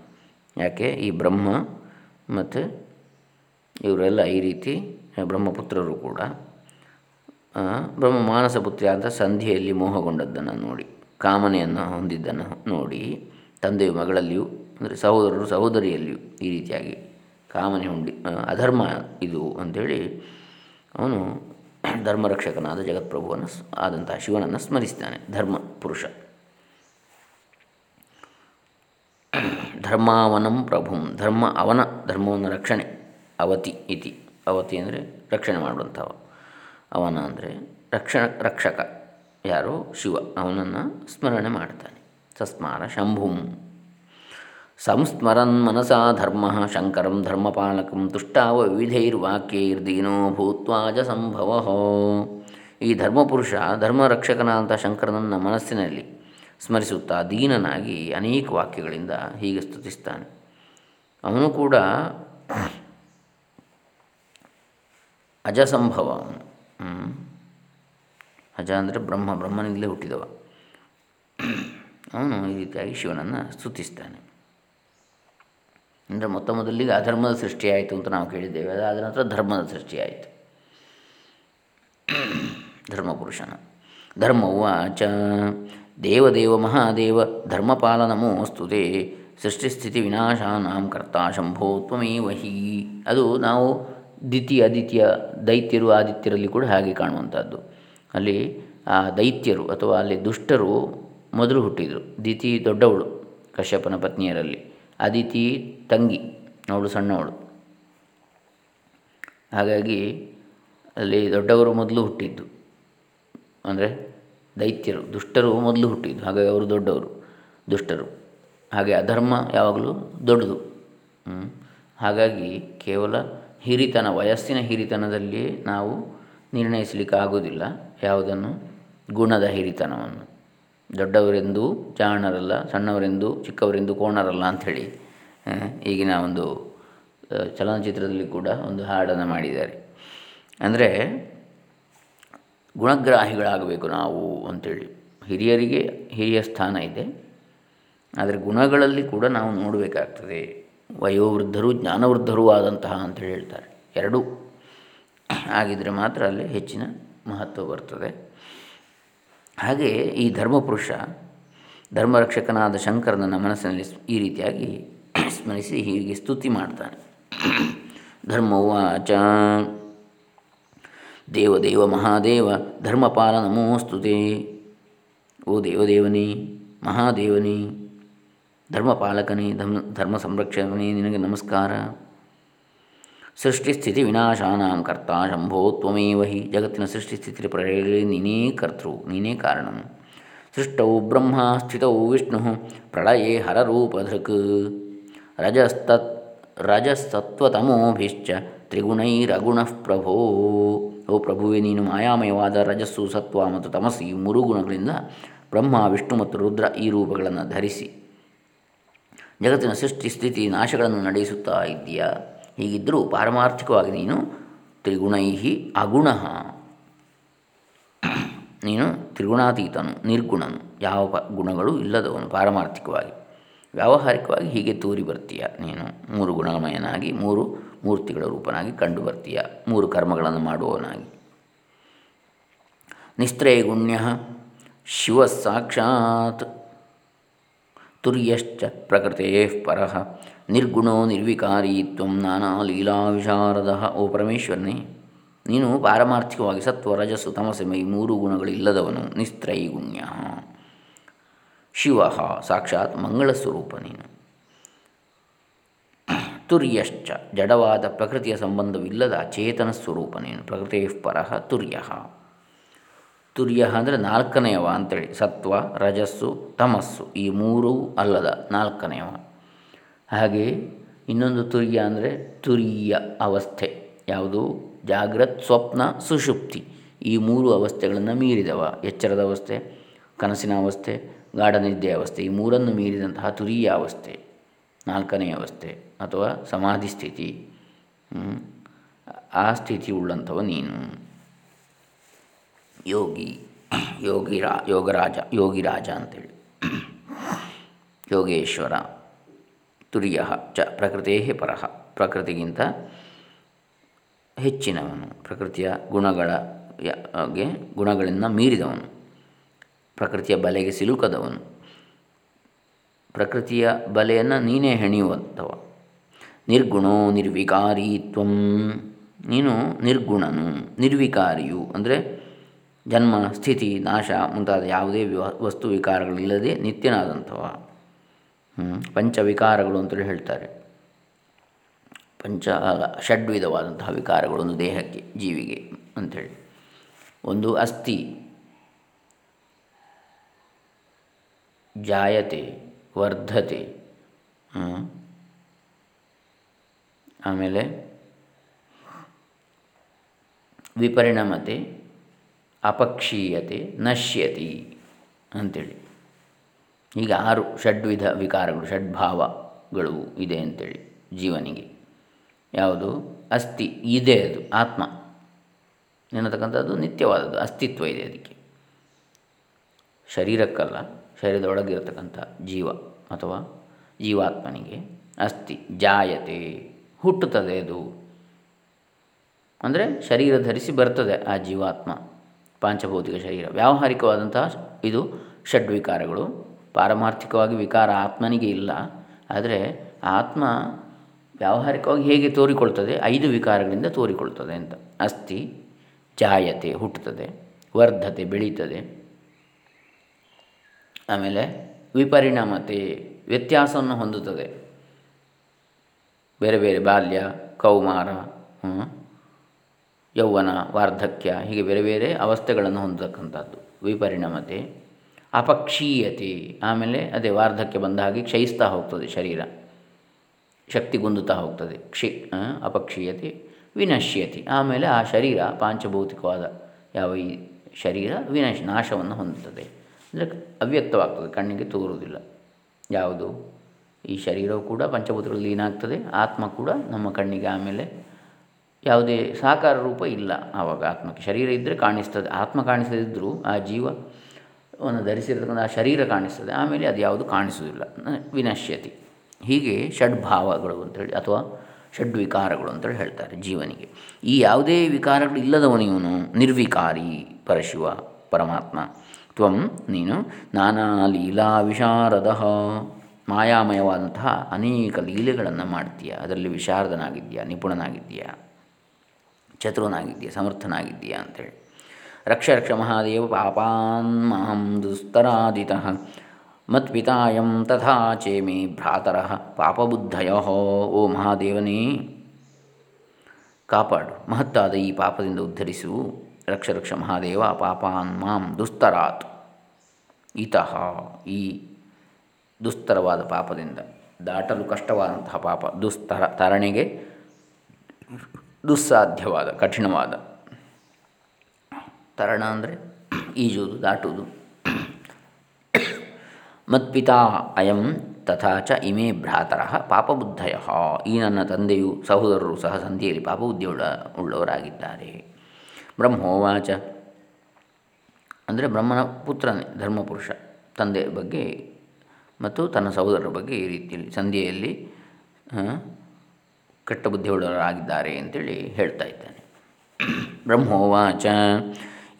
ಯಾಕೆ? ಈ ಬ್ರಹ್ಮ ಮತ್ತು ಇವರೆಲ್ಲ ಈ ರೀತಿ ಬ್ರಹ್ಮಪುತ್ರರು ಕೂಡ ಬ್ರಹ್ಮ ಮಾನಸ ಅಂತ ಸಂಧಿಯಲ್ಲಿ ಮೋಹಗೊಂಡದ್ದನ್ನು ನೋಡಿ, ಕಾಮನೆಯನ್ನು ಹೊಂದಿದ್ದನ್ನು ನೋಡಿ, ತಂದೆಯು ಮಗಳಲ್ಲಿಯೂ, ಅಂದರೆ ಸಹೋದರರು ಸಹೋದರಿಯಲ್ಲಿಯೂ ಈ ರೀತಿಯಾಗಿ ಕಾಮನೆ ಉಂಡಿ ಅಧರ್ಮ ಇದು ಅಂಥೇಳಿ ಅವನು ಧರ್ಮರಕ್ಷಕನಾದ ಜಗತ್ಪ್ರಭುವನ್ನು ಆದಂತಹ ಶಿವನನ್ನು ಸ್ಮರಿಸ್ತಾನೆ, ಧರ್ಮ ಪುರುಷ. ಧರ್ಮಾವನಂ ಪ್ರಭುಂ, ಧರ್ಮ ಅವನ, ಧರ್ಮವನ್ನು ರಕ್ಷಣೆ, ಅವತಿ ಇತಿ. ಅವತಿ ಅಂದರೆ ರಕ್ಷಣೆ ಮಾಡುವಂಥವ. ಅವನ ಅಂದರೆ ರಕ್ಷಣ, ರಕ್ಷಕ. ಯಾರು? ಶಿವ. ಅವನನ್ನು ಸ್ಮರಣೆ ಮಾಡ್ತಾನೆ. ಸಸ್ಮಾರ ಶಂಭುಂ. ಸಂಸ್ಮರನ್ ಮನಸಾ ಧರ್ಮ ಶಂಕರಂ ಧರ್ಮಪಾಲಕಂ ತುಷ್ಟಾವ ವಿವಿಧೈರ್ವಾಕ್ಯೈರ್ದೀನೋ ಭೂತ್ವಾಜ ಸಂಭವ. ಈ ಧರ್ಮಪುರುಷ ಧರ್ಮರಕ್ಷಕನಾದಂಥ ಶಂಕರನನ್ನ ಮನಸ್ಸಿನಲ್ಲಿ ಸ್ಮರಿಸುತ್ತಾ ದೀನನಾಗಿ ಅನೇಕ ವಾಕ್ಯಗಳಿಂದ ಹೀಗೆ ಸ್ತುತಿಸ್ತಾನೆ. ಅವನು ಕೂಡ ಅಜಸಂಭವ ಅವನು ಅಜ ಅಂದರೆ ಬ್ರಹ್ಮ, ಬ್ರಹ್ಮನಿಂದಲೇ ಹುಟ್ಟಿದವ. ಅವನು ಈ ರೀತಿಯಾಗಿ ಶಿವನನ್ನು ಸ್ತುತಿಸ್ತಾನೆ. ಅಂದರೆ ಮೊತ್ತ ಮೊದಲಿಗೆ ಅಧರ್ಮದ ಸೃಷ್ಟಿಯಾಯಿತು ಅಂತ ನಾವು ಕೇಳಿದ್ದೇವೆ. ಅದಾದ ನಂತರ ಧರ್ಮದ ಸೃಷ್ಟಿಯಾಯಿತು ಧರ್ಮಪುರುಷನ ಧರ್ಮವಾಚ ದೇವದೇವ ಮಹಾದೇವ ಧರ್ಮಪಾಲ ನಮೋಸ್ತುತೆ ಸೃಷ್ಟಿಸ್ಥಿತಿ ವಿನಾಶಾನಾಂ ಕರ್ತಾ ಶಂಭೋ ಅದು ನಾವು ದ್ವಿತೀಯ, ಆದಿತ್ಯ, ದೈತ್ಯರು, ಆದಿತ್ಯರಲ್ಲಿ ಕೂಡ ಹಾಗೆ ಕಾಣುವಂಥದ್ದು. ಅಲ್ಲಿ, ಆ, ದೈತ್ಯರು ಅಥವಾ ಅಲ್ಲಿ ದುಷ್ಟರು ಮೊದಲು ಹುಟ್ಟಿದರು. ದಿತಿ ದೊಡ್ಡವಳು, ಕಶ್ಯಪನ ಪತ್ನಿಯರಲ್ಲಿ. ಅದಿತಿ ತಂಗಿ, ಅವಳು ಸಣ್ಣವಳು. ಹಾಗಾಗಿ ಅಲ್ಲಿ ದೊಡ್ಡವರು ಮೊದಲು ಹುಟ್ಟಿದ್ದು. ಅಂದರೆ ದೈತ್ಯರು, ದುಷ್ಟರು ಮೊದಲು ಹುಟ್ಟಿದ್ದು. ಹಾಗಾಗಿ ಅವರು ದೊಡ್ಡವರು, ದುಷ್ಟರು. ಹಾಗೆ ಅಧರ್ಮ ಯಾವಾಗಲೂ ದೊಡ್ಡದು. ಹಾಗಾಗಿ ಕೇವಲ ಹಿರಿತನ, ವಯಸ್ಸಿನ ಹಿರಿತನದಲ್ಲಿ ನಾವು ನಿರ್ಣಯಿಸಲಿಕ್ಕೆ ಆಗುವುದಿಲ್ಲ ಯಾವುದನ್ನು? ಗುಣದ ಹಿರಿತನವನ್ನು. ದೊಡ್ಡವರೆಂದು ಜಾಣರಲ್ಲ, ಸಣ್ಣವರೆಂದು ಚಿಕ್ಕವರೆಂದು ಕೋಣರಲ್ಲ ಅಂಥೇಳಿ ಈಗಿನ ಒಂದು ಚಲನಚಿತ್ರದಲ್ಲಿ ಕೂಡ ಒಂದು ಹಾಡನ್ನು ಮಾಡಿದ್ದಾರೆ. ಅಂದರೆ ಗುಣಗ್ರಾಹಿಗಳಾಗಬೇಕು ನಾವು ಅಂಥೇಳಿ. ಹಿರಿಯರಿಗೆ ಹಿರಿಯ ಸ್ಥಾನ ಇದೆ. ಆದರೆ ಗುಣಗಳಲ್ಲಿ ಕೂಡ ನಾವು ನೋಡಬೇಕಾಗ್ತದೆ. ವಯೋವೃದ್ಧರು, ಜ್ಞಾನವೃದ್ಧರೂ ಆದಂತಹ ಅಂತೇಳಿ ಹೇಳ್ತಾರೆ. ಎರಡೂ ಆಗಿದ್ದರೆ ಮಾತ್ರ ಅಲ್ಲಿ ಹೆಚ್ಚಿನ ಮಹತ್ವ ಬರ್ತದೆ. ಹಾಗೆ ಈ ಧರ್ಮಪುರುಷ, ಧರ್ಮರಕ್ಷಕನಾದ ಶಂಕರನ ಮನಸ್ಸಿನಲ್ಲಿ ಈ ರೀತಿಯಾಗಿ ಸ್ಮರಿಸಿ ಹೀಗೆ ಸ್ತುತಿ ಮಾಡ್ತಾನೆ ಧರ್ಮವಾಚ. ದೇವದೇವ ಮಹಾದೇವ, ಧರ್ಮಪಾಲ ನಮೋಸ್ತುತೆ. ಓ ದೇವದೇವನಿ, ಮಹಾದೇವನಿ. ಧರ್ಮಪಾಲಕನೇ, ಧರ್ಮ ಧರ್ಮ ಸಂರಕ್ಷಕನೇ, ನಿನಗೆ ನಮಸ್ಕಾರ. ಸೃಷ್ಟಿಸ್ಥಿತಿ ವಿನಾಶಾನಾಂ ಕರ್ತ ಶಂಭೋ ತ್ವಮೇವ ಹಿ. ಜಗತ್ತಿನ ಸೃಷ್ಟಿಸ್ಥಿತಿ ಪ್ರಳಯ ನೀನೇ ಕರ್ತೃ, ನೀನೇ ಕಾರಣನು ಸೃಷ್ಟೌ ಬ್ರಹ್ಮ, ಸ್ಥಿತೌ ವಿಷ್ಣು, ಪ್ರಳಯೇ ಹರರೂಪಧೃಕ್. ರಜಸ್ತತ್, ರಜಸತ್ವತಮೋಭಿಶ್ಚ ತ್ರಿಗುಣೈರಗುಣ ಪ್ರಭೋ ಓ ಪ್ರಭುವೆ, ನೀನು ಮಾಯಾಮಯವಾದ ರಜಸ್ಸು, ಸತ್ವ ಮತ್ತು ತಮಸ್ಸಿ ಮೂರು ಗುಣಗಳಿಂದ ಬ್ರಹ್ಮ, ವಿಷ್ಣು ಮತ್ತು ರುದ್ರ ಈ ರೂಪಗಳನ್ನು ಧರಿಸಿ. ಜಗತ್ತಿನ ಸೃಷ್ಟಿ, ಸ್ಥಿತಿ, ನಾಶಗಳನ್ನು ನಡೆಸುತ್ತಾ ಇದೆಯಾ ಹೀಗಿದ್ದರೂ ಪಾರಮಾರ್ಥಿಕವಾಗಿ ನೀನು ತ್ರಿಗುಣೈಹಿ ಅಗುಣ. ನೀನು ತ್ರಿಗುಣಾತೀತನು, ನಿರ್ಗುಣನು, ಯಾವ ಪ ಗುಣಗಳು ಇಲ್ಲದವನು ಪಾರಮಾರ್ಥಿಕವಾಗಿ. ವ್ಯಾವಹಾರಿಕವಾಗಿ ಹೀಗೆ ತೋರಿ ಬರ್ತೀಯ? ನೀನು ಮೂರು ಗುಣಮಯನಾಗಿ, ಮೂರು ಮೂರ್ತಿಗಳ ರೂಪನಾಗಿ ಕಂಡು ಬರ್ತೀಯ? ಮೂರು ಕರ್ಮಗಳನ್ನು ಮಾಡುವವನಾಗಿ. ನಿಸ್ತ್ರೈಗುಣ್ಯ ಶಿವ ಸಾಕ್ಷಾತ್ ತುರ್ಯಶ್ಚ ಪ್ರಕೃತೇ ಪರ. ನಿರ್ಗುಣೋ ನಿರ್ವಿಕಾರಿ ತ್ವಂ ನಾನಾ ಲೀಲಾ ವಿಶಾರದ ಓ ಪರಮೇಶ್ವರನೇ. ನೀನು ಪಾರಮಾರ್ಥಿಕವಾಗಿ ಸತ್ವ, ರಜಸ್ಸು ತಮಸೆಮೈ ಮೂರು ಗುಣಗಳಿಲ್ಲದವನು ನಿಸ್ತ್ರೈಗುಣ್ಯ ಶಿವ ಸಾಕ್ಷಾತ್ ಮಂಗಳ ಸ್ವರೂಪ ನೀನು. ತುರ್ಯಶ್ಚ ಜಡವಾದ ಪ್ರಕೃತಿಯ ಸಂಬಂಧವಿಲ್ಲದ ಚೇತನ ಸ್ವರೂಪ ನೀನು. ಪ್ರಕೃತಿ ಪರಃ ತುರ್ಯ. ತುರ್ಯ ಅಂದರೆ ನಾಲ್ಕನೆಯವ ಅಂತೇಳಿ. ಸತ್ವ, ರಜಸ್ಸು, ತಮಸ್ಸು. ಈ ಮೂರೂ ಅಲ್ಲದ ನಾಲ್ಕನೆಯವ. ಹಾಗೆ ಇನ್ನೊಂದು ತುರ್ಯ ಅಂದರೆ ತುರಿಯ ಅವಸ್ಥೆ. ಯಾವುದು? ಜಾಗ್ರತ್, ಸ್ವಪ್ನ, ಸುಷುಪ್ತಿ. ಈ ಮೂರು ಅವಸ್ಥೆಗಳನ್ನು ಮೀರಿದವ. ಎಚ್ಚರದ ಅವಸ್ಥೆ, ಕನಸಿನ ಅವಸ್ಥೆ, ಗಾಢನಿದ್ದೆ ಅವಸ್ಥೆ. ಈ ಮೂರನ್ನು ಮೀರಿದಂತಹ ತುರಿಯ ಅವಸ್ಥೆ. ನಾಲ್ಕನೇ ಅವಸ್ಥೆ ಅಥವಾ ಸಮಾಧಿ ಸ್ಥಿತಿ ಆ ಸ್ಥಿತಿ ಉಳ್ಳಂಥವ ನೀನು. ಯೋಗಿ ಯೋಗಿ ರಾ, ಯೋಗರಾಜ, ಯೋಗಿರಾಜ ಅಂತೇಳಿ. ಯೋಗೇಶ್ವರ, ತುರ್ಯ ಚ ಪ್ರಕೃತೇ ಪರಹ, ಪ್ರಕೃತಿಗಿಂತ ಹೆಚ್ಚಿನವನು, ಪ್ರಕೃತಿಯ ಗುಣಗಳ ಗುಣಗಳಿಂದ ಮೀರಿದವನು, ಪ್ರಕೃತಿಯ ಬಲೆಗೆ ಸಿಲುಕದವನು, ಪ್ರಕೃತಿಯ ಬಲೆಯನ್ನು ನೀನೇ ಹೆಣೆಯುವಂಥವ ನಿರ್ಗುಣೋ ನಿರ್ವಿಕಾರಿತ್ವಂ ನೀನು ನಿರ್ಗುಣನು, ನಿರ್ವಿಕಾರಿಯು ಅಂದರೆ ಜನ್ಮ, ಸ್ಥಿತಿ, ನಾಶ ಮುಂತಾದ ಯಾವುದೇ ವಸ್ತು ವಿಕಾರಗಳಿಲ್ಲದೆ ನಿತ್ಯನಾದಂಥವ. ಪಂಚವಿಕಾರಗಳು ಅಂತೇಳಿ ಹೇಳ್ತಾರೆ. ಪಂಚ, ಷಡ್ವಿಧವಾದಂತಹ ವಿಕಾರಗಳು ಒಂದು ದೇಹಕ್ಕೆ, ಜೀವಿಗೆ ಅಂಥೇಳಿ ಒಂದು ಅಸ್ಥಿ, ಜಾಯತೆ, ವರ್ಧತೆ ಆಮೇಲೆ ವಿಪರಿಣಮತೆ ಅಪಕ್ಷೀಯತೆ ನಶ್ಯತಿ ಅಂಥೇಳಿ ಈಗ ಆರು ಷಡ್ವಿಧ ವಿಕಾರಗಳು, ಷಡ್ಭಾವಗಳು ಇದೆ ಅಂಥೇಳಿ ಜೀವನಿಗೆ. ಯಾವುದು? ಅಸ್ಥಿ ಇದೆ ಅದು, ಆತ್ಮ. ಎನ್ನತಕ್ಕಂಥದ್ದು ನಿತ್ಯವಾದದ್ದು, ಅಸ್ತಿತ್ವ ಇದೆ ಅದಕ್ಕೆ. ಶರೀರಕ್ಕಲ್ಲ, ಶರೀರದೊಳಗಿರತಕ್ಕಂಥ ಜೀವ ಅಥವಾ ಜೀವಾತ್ಮನಿಗೆ ಅಸ್ಥಿ ಜಾಯತೆ, ಹುಟ್ಟುತ್ತದೆ ಅದು. ಅಂದರೆ ಶರೀರ ಧರಿಸಿ ಬರ್ತದೆ ಆ ಜೀವಾತ್ಮ. ಪಾಂಚಭೌತಿಕ ಶರೀರ. ವ್ಯಾವಹಾರಿಕವಾದಂತಹ ಇದು ಷಡ್ವಿಕಾರಗಳು. ಪಾರಮಾರ್ಥಿಕವಾಗಿ ವಿಕಾರ ಆತ್ಮನಿಗೆ ಇಲ್ಲ. ಆದರೆ ಆತ್ಮ ವ್ಯಾವಹಾರಿಕವಾಗಿ ಹೇಗೆ ತೋರಿಕೊಳ್ತದೆ? ಐದು ವಿಕಾರಗಳಿಂದ ತೋರಿಕೊಳ್ತದೆ ಅಂತ. ಅಸ್ಥಿ ಜಾಯತೆ ಹುಟ್ಟುತ್ತದೆ. ವರ್ಧತೆ ಬೆಳೀತದೆ. ಆಮೇಲೆ ವಿಪರಿಣಾಮತೆ ವ್ಯತ್ಯಾಸವನ್ನು ಹೊಂದುತ್ತದೆ. ಬೇರೆ ಬೇರೆ ಬಾಲ್ಯ, ಕೌಮಾರ ಯೌವನ, ವಾರ್ಧಕ್ಯ, ಹೀಗೆ ಬೇರೆ ಬೇರೆ ಅವಸ್ಥೆಗಳನ್ನು ಹೊಂದತಕ್ಕಂಥದ್ದು. ವಿಪರಿಣಮತೆ, ಅಪಕ್ಷೀಯತೆ, ಆಮೇಲೆ ಅದೇ ವಾರ್ಧಕ್ಯ ಬಂದ ಹಾಗೆ ಕ್ಷಯಿಸ್ತಾ ಹೋಗ್ತದೆ ಶರೀರ. ಶಕ್ತಿಗುಂದುತ್ತಾ ಹೋಗ್ತದೆ. ಕ್ಷಿ ಅಪಕ್ಷೀಯತೆ, ವಿನಶ್ಯತಿ. ಆಮೇಲೆ ಆ ಶರೀರ ಪಾಂಚಭೌತಿಕವಾದ ಯಾವ ಈ ಶರೀರ ವಿನಶ್, ನಾಶವನ್ನು ಹೊಂದುತ್ತದೆ. ಅಂದರೆ ಅವ್ಯಕ್ತವಾಗ್ತದೆ, ಕಣ್ಣಿಗೆ ತೋರುವುದಿಲ್ಲ. ಯಾವುದು? ಈ ಶರೀರವು ಕೂಡ ಪಂಚಭೂತಗಳಲ್ಲಿ ಏನಾಗ್ತದೆ ಆತ್ಮ ಕೂಡ ನಮ್ಮ ಕಣ್ಣಿಗೆ ಆಮೇಲೆ ಯಾವುದೇ ಸಾಕಾರ ರೂಪ ಇಲ್ಲ. ಆವಾಗ ಆತ್ಮಕ್ಕೆ ಶರೀರ ಇದ್ದರೆ ಕಾಣಿಸ್ತದೆ. ಆತ್ಮ ಕಾಣಿಸದಿದ್ದರೂ ಆ ಜೀವ ಒಂದು ಧರಿಸಿರ್ತಕ್ಕಂಥ ಆ ಶರೀರ ಕಾಣಿಸ್ತದೆ. ಆಮೇಲೆ ಅದು ಯಾವುದು ಕಾಣಿಸುವುದಿಲ್ಲ. ವಿನಶ್ಯತಿ. ಹೀಗೆ ಷಡ್ಭಾವಗಳು ಅಂತೇಳಿ ಅಥವಾ ಷಡ್ವಿಕಾರಗಳು ಅಂತೇಳಿ ಹೇಳ್ತಾರೆ ಜೀವನಿಗೆ. ಈ ಯಾವುದೇ ವಿಕಾರಗಳು ಇಲ್ಲದವನು ಇವನು ನಿರ್ವಿಕಾರಿ ಪರಶಿವ ಪರಮಾತ್ಮ. ತ್ವಂ ನೀನು ನಾನಾ ಲೀಲಾ ವಿಶಾರದ. ಮಾಯಾಮಯವಾದಂತಹ ಅನೇಕ ಲೀಲೆಗಳನ್ನು ಮಾಡ್ತೀಯ. ಅದರಲ್ಲಿ ವಿಶಾರದನಾಗಿದ್ದೀಯಾ, ನಿಪುಣನಾಗಿದ್ದೀಯಾ. ಚತುರನಾಗಿದ್ದೀಯಾ ಸಮರ್ಥನಾಗಿದ್ದೀಯಾ ಅಂಥೇಳಿ ರಕ್ಷ ರಕ್ಷ ಮಹಾದೇವ ಪಾಪಾನ್ ಮಹಂ ದುಸ್ತರಾದಿತ. ಮತ್ಪಿತಾಯಂ ತಥಾ ಚೇಮಿ ಭ್ರಾತರ. ಪಾಪಬುದ್ಧಯ, ಓ ಮಹಾದೇವನೇ. ಕಾಪಾಡು. ಮಹತ್ತಾದ ಈ ಪಾಪದಿಂದ ಉದ್ಧರಿಸು. ರಕ್ಷ ರಕ್ಷ ಮಹಾದೇವ ಪಾಪಾನ್ ಮಾಂ ದುಸ್ತರಾತ್. ಇತಃ ಈ ದುಸ್ತರವಾದ ಪಾಪದಿಂದ ದಾಟಲು ಕಷ್ಟವಾದಂತಹ ಪಾಪ ದುಸ್ತರ ತರಣೆಗೆ ದುಸ್ಸಾಧ್ಯವಾದ, ಕಠಿಣವಾದ. ತರಣ ಅಂದರೆ ಈಜುವುದು, ದಾಟುವುದು. ಮತ್ಪಿತಾ ಅಯಂ ತಥಾಚ ಇಮೇ ಭ್ರಾತರ ಪಾಪಬುದ್ಧಯ. ಈ ನನ್ನ ತಂದೆಯು ಸಹೋದರರು ಸಹ ಸಂಧಿಯಲ್ಲಿ ಪಾಪಬುದ್ಧಿಯುಳ್ಳ, ಉಳ್ಳವರಾಗಿದ್ದಾರೆ. ಬ್ರಹ್ಮೋವಾಚ. ಅಂದರೆ ಬ್ರಹ್ಮನ ಪುತ್ರನೇ, ಧರ್ಮಪುರುಷ ತಂದೆಯ ಬಗ್ಗೆ ಮತ್ತು ತನ್ನ ಸಹೋದರರ ಬಗ್ಗೆ ಈ ರೀತಿಯಲ್ಲಿ ಸಂಧಿಯಲ್ಲಿ ಕೆಟ್ಟ ಬುದ್ಧಿಯುಳ್ಳವರಾಗಿದ್ದಾರೆ ಅಂತೇಳಿ ಹೇಳ್ತಾ ಇದ್ದಾನೆ. ಬ್ರಹ್ಮೋವಾಚ.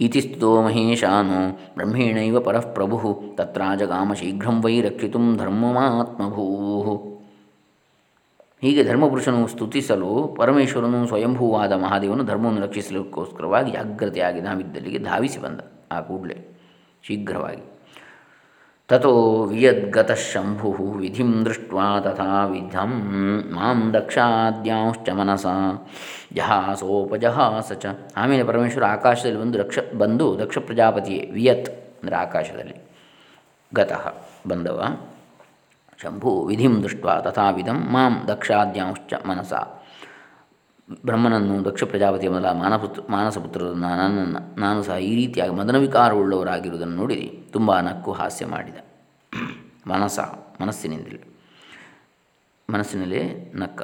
ಇತಿ ಸ್ತೋ ಮಹೇಶಾನು. ಬ್ರಹ್ಮೇಣೈವ ಪರಃಪ್ರಭು. ತತ್ರ ತತ್ರಾಜಗಾಮ ಶೀಘ್ರಂ ವೈ ರಕ್ಷಿತು ಧರ್ಮಮಾತ್ಮಭೂ. ಹೀಗೆ ಧರ್ಮಪುರುಷನು ಸ್ತುತಿಸಲು ಪರಮೇಶ್ವರನು ಸ್ವಯಂಭೂವಾದ ಮಹಾದೇವನು ಧರ್ಮವನ್ನು ರಕ್ಷಿಸಲಿಕ್ಕೋಸ್ಕರವಾಗಿ ಜಾಗ್ರತೆಯಾಗಿ ನಾವಿದ್ದಲ್ಲಿಗೆ ಧಾವಿಸಿ ಬಂದ. ಆ ಕೂಡಲೇ ಶೀಘ್ರವಾಗಿ. ತಥೋ ವಿಯದ್ಗತಃ ವಿಧಿಂ ದೃಷ್ಟ ತಥಾ ವಿಧಂ ಮಾಂ ದಕ್ಷಾದ್ಯಾಂಶ್ಚ ಮನಸ ಜಹಾಸೋಪಜಹಾಸ ಚ ಆಮೇಲೆ ಪರಮೇಶ್ವರ ಆಕಾಶದಲ್ಲಿ ಬಂದು ರಕ್ಷ ಬಂದು ದಕ್ಷ ಪ್ರಜಾಪತಿಯೇ ವಿಯತ್ ಅಂದರೆ ಆಕಾಶದಲ್ಲಿ ಗತಃ ಬಂದವ. ಶಂಭು ವಿಧಿಂ ದೃಷ್ಟ ತಥಾವಿಧಂ ಮಾಂ ದಕ್ಷಾದ್ಯಾಂಶ್ಚ ಮನಸ। ಬ್ರಹ್ಮನನ್ನು ದಕ್ಷ ಪ್ರಜಾಪತಿಯ ಮೊದಲ ಮಾನಪುತ್ರ ಮಾನಸಪುತ್ರರನ್ನು ನನ್ನನ್ನು ನಾನು ಸಹ ಈ ರೀತಿಯಾಗಿ ಮದನವಿಕಾರವುಳ್ಳವರಾಗಿರುವುದನ್ನು ನೋಡಿ ತುಂಬ ನಕ್ಕು ಹಾಸ್ಯ ಮಾಡಿದ. ಮನಸ ಮನಸ್ಸಿನಿಂದಲೇ ಮನಸ್ಸಿನಲ್ಲಿ ನಕ್ಕ.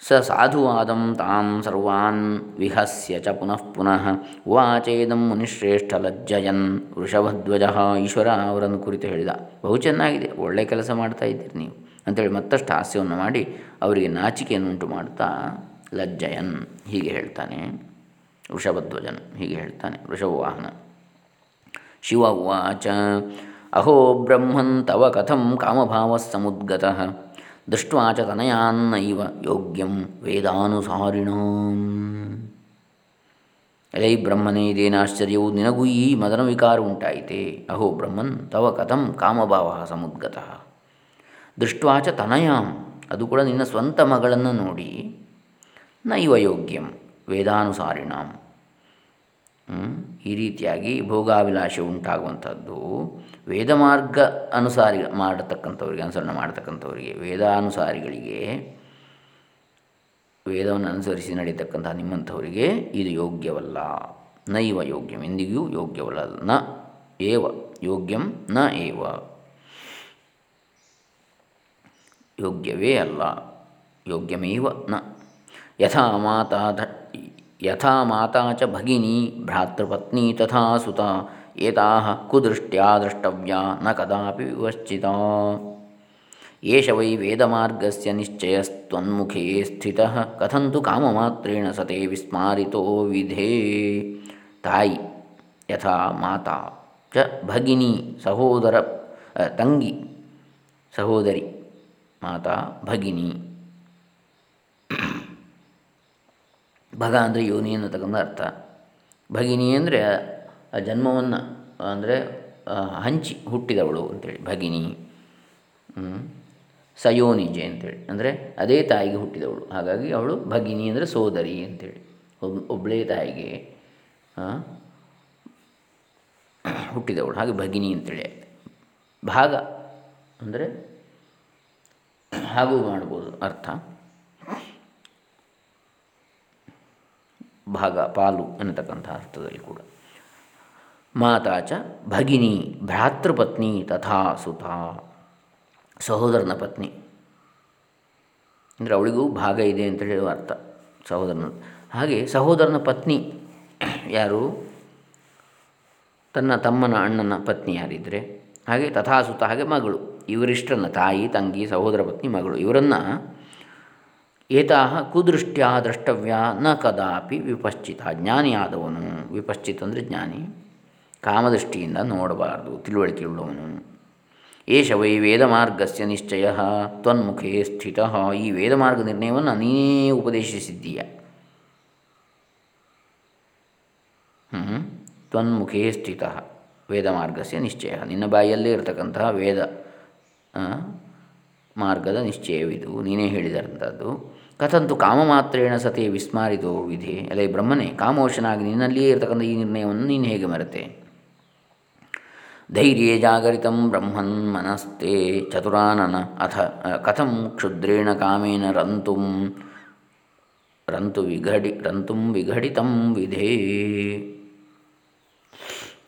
ಸ ಸಾಧುವಾದಂ ತಾಂ ಸರ್ವಾನ್ ವಿಹಸ್ಯ ಚ ಪುನಃ ಪುನಃ ವಾಚೇದಂ ಮುನಿಶ್ರೇಷ್ಠ ಲಜ್ಜಯನ್ ವೃಷಭಧ್ವಜ ಈಶ್ವರ ಅವರನ್ನು ಕುರಿತು ಹೇಳಿದ. ಬಹು ಚೆನ್ನಾಗಿದೆ. ಒಳ್ಳೆಯ ಕೆಲಸ ಮಾಡ್ತಾ ಇದ್ದೀರಿ ನೀವು. ಅಂತೇಳಿ ಮತ್ತಷ್ಟು ಹಾಸ್ಯವನ್ನು ಮಾಡಿ ಅವರಿಗೆ ನಾಚಿಕೆಯನ್ನುಂಟು ಮಾಡ್ತಾ ಲಜ್ಜಯನ್ ಹೀಗೆ ಹೇಳ್ತಾನೆ. ವೃಷಭಧ್ವಜನ್ ಹೀಗೆ ಹೇಳ್ತಾನೆ. ವೃಷಭವಾಹನ. ಶಿವ ಉವಾಚ ಅಹೋ ಬ್ರಹ್ಮನ್ ತವ ಕಥಂ ಕಾಮಭಾವ ಸಮುದ್ಗತ ದೃಷ್ಟ್ವಾಚ ತನಯಾನ್ನೈವ ಯೋಗ್ಯಂ ವೇದಾನುಸಾರಿಣ. ಎಲೈ ಬ್ರಹ್ಮನೇ, ಇದೇನು ಆಶ್ಚರ್ಯವು? ನಿನಗೂ ಈ ಮದನ ವಿಕಾರ ಉಂಟಾಯಿತೆ. ಅಹೋ ಬ್ರಹ್ಮನ್ ತವ ಕಥಂ ಕಾಮಭಾವ ಸಮುದ್ಗತ. ದೃಷ್ಟ್ವಾಚ ತನಯಾಂ. ಅದು ಕೂಡ ನಿನ್ನ ಸ್ವಂತ ಮಗಳನ್ನು ನೋಡಿ. ನೈವ ಯೋಗ್ಯಂ ವೇದಾನುಸಾರಿಣಾಂ. ಈ ರೀತಿಯಾಗಿ ಭೋಗಾಭಿಲಾಷೆ ಉಂಟಾಗುವಂಥದ್ದು. ವೇದ ಮಾರ್ಗ ಅನುಸಾರಿ ಮಾಡತಕ್ಕಂಥವ್ರಿಗೆ, ಅನುಸರಣೆ ಮಾಡತಕ್ಕಂಥವರಿಗೆ, ವೇದಾನುಸಾರಿಗಳಿಗೆ, ವೇದವನ್ನು ಅನುಸರಿಸಿ ನಡೀತಕ್ಕಂತಹ ನಿಮ್ಮಂಥವರಿಗೆ ಇದು ಯೋಗ್ಯವಲ್ಲ. ನೈವ ಯೋಗ್ಯಂ, ಎಂದಿಗೂ ಯೋಗ್ಯವಲ್ಲ. ನ ಏವ, ಯೋಗ್ಯಂ ನ ಏವ. ಯೋಗ್ಯವೇ ಅಲ್ಲ, ಯೋಗ್ಯಮೇವ ನ ಯಥಾ ಮಾತಾ ಯಥಾ ಮಾತಾ ಚ ಭಗಿನಿ ಭ್ರಾತೃಪತ್ನಿ ತಥಾ ಸುತ ಏತಾಹ ಕುದೃಷ್ಟ್ಯಾ ದ್ರಷ್ಟವ್ಯಾ ನ ಕದಾಪಿ ವಿವಶ್ಚಿತ ಏಷ ವೈ ವೇದಮಾರ್ಗಸ್ಯ ನಿಶ್ಚಯಸ್ತ್ವನ್ಮುಖೇ ಸ್ಥಿತಃ ಕಥಂತು ಕಾಮಮಾತ್ರೇಣ ಸತೆ ವಿಸ್ಮಾರಿತೋ ವಿಧೇ ತಾಯಿ ಯಥಾ ಮಾತಾ ಚ ಭಗಿನಿ ಭಗ ಅಂದರೆ ಯೋನಿ ಅನ್ನತಕ್ಕಂಥ ಅರ್ಥ. ಭಗಿನಿ ಅಂದರೆ ಆ ಜನ್ಮವನ್ನು, ಅಂದರೆ ಹಂಚಿ ಹುಟ್ಟಿದವಳು ಅಂತೇಳಿ, ಭಗಿನಿ. ಸಯೋನಿಜೆ ಅಂತೇಳಿ. ಅಂದರೆ ಅದೇ ತಾಯಿಗೆ ಹುಟ್ಟಿದವಳು. ಹಾಗಾಗಿ ಅವಳು ಭಗಿನಿ ಅಂದರೆ ಸೋದರಿ ಅಂತೇಳಿ. ಒಬ್ ಒಬ್ಬಳೇ ತಾಯಿಗೆ ಹುಟ್ಟಿದವಳು. ಹಾಗೆ ಭಗಿನಿ ಅಂತೇಳಿ. ಭಾಗ ಅಂದರೆ ಹಾಗೂ ಮಾಡ್ಬೋದು ಅರ್ಥ. ಭಾಗ ಪಾಲು ಅನ್ನತಕ್ಕಂಥ ಅರ್ಥದಲ್ಲಿ ಕೂಡ. ಮಾತಾಚ ಭಗಿನಿ ಭ್ರಾತೃಪತ್ನಿ ತಥಾ ಸುತ ಸಹೋದರನ ಪತ್ನಿ. ಅಂದರೆ ಅವಳಿಗೂ ಭಾಗ ಇದೆ ಅಂತ ಹೇಳುವ ಅರ್ಥ ಸಹೋದರನ. ಹಾಗೆ ಸಹೋದರನ ಪತ್ನಿ ಯಾರು? ತನ್ನ ತಮ್ಮನ ಅಣ್ಣನ ಪತ್ನಿ ಯಾರಿದ್ದರೆ ಹಾಗೆ ತಥಾಸುತ ಹಾಗೆ ಮಗಳು. ಇವರಿಷ್ಟರ ತಾಯಿ, ತಂಗಿ, ಸಹೋದರ ಪತ್ನಿ, ಮಗಳು. ಇವರನ್ನು ಏತಾಹ ಕುದೃಷ್ಟ್ಯ ದ್ರಷ್ಟವ್ಯ ನ ಕದಾಪಿ ವಿಪಶ್ಚಿತ. ಜ್ಞಾನಿಯಾದವನು, ವಿಪಶ್ಚಿತ್ ಅಂದರೆ ಜ್ಞಾನಿ, ಕಾಮದೃಷ್ಟಿಯಿಂದ ನೋಡಬಾರದು, ತಿಳುವಳಿಕೆ ಉಳ್ಳವನು. ಏಷ ವೈ ವೇದಮಾರ್ಗಸ್ಯ ನಿಶ್ಚಯ, ತ್ವನ್ಮುಖೇ ಸ್ಥಿತ. ಈ ವೇದಮಾರ್ಗ ನಿರ್ಣಯವನ್ನು ನೀನೇ ಉಪದೇಶಿಸಿದ್ದೀಯ. ತ್ವನ್ಮುಖೇ ಸ್ಥಿತ, ವೇದಮಾರ್ಗಸ್ಯ ನಿಶ್ಚಯ. ನಿನ್ನ ಬಾಯಿಯಲ್ಲೇ ಇರತಕ್ಕಂತಹ ವೇದ ಮಾರ್ಗದ ನಿಶ್ಚಯವಿದು. ನೀನೇ ಹೇಳಿದಂಥದ್ದು. ಕಥಂತು ಕಾಮಮಾತ್ರೇಣ ಸತಿ ವಿಸ್ಮಾರಿತೋ ವಿಧಿ. ಅಲ್ಲೇ ಬ್ರಹ್ಮನೇ ಕಾಮೋಶನಾಗಿ ನಿನ್ನಲ್ಲಿಯೇ ಇರತಕ್ಕಂಥ ಈ ನಿರ್ಣಯವನ್ನು ನೀನು ಹೇಗೆ ಮರೆತೆ? ಧೈರ್ಯೇ ಜಾಗರಿತ ಬ್ರಹ್ಮನ್ ಮನಸ್ತೆ ಚತುರಾನನ ಅಥ ಕಥಂ ಕ್ಷುದ್ರೇಣ ಕಾಮೇನ ರಂತು ರಂತು ವಿಘಡಿ, ರಂತುಂ ವಿಘಡಿತಂ ವಿಧೇ.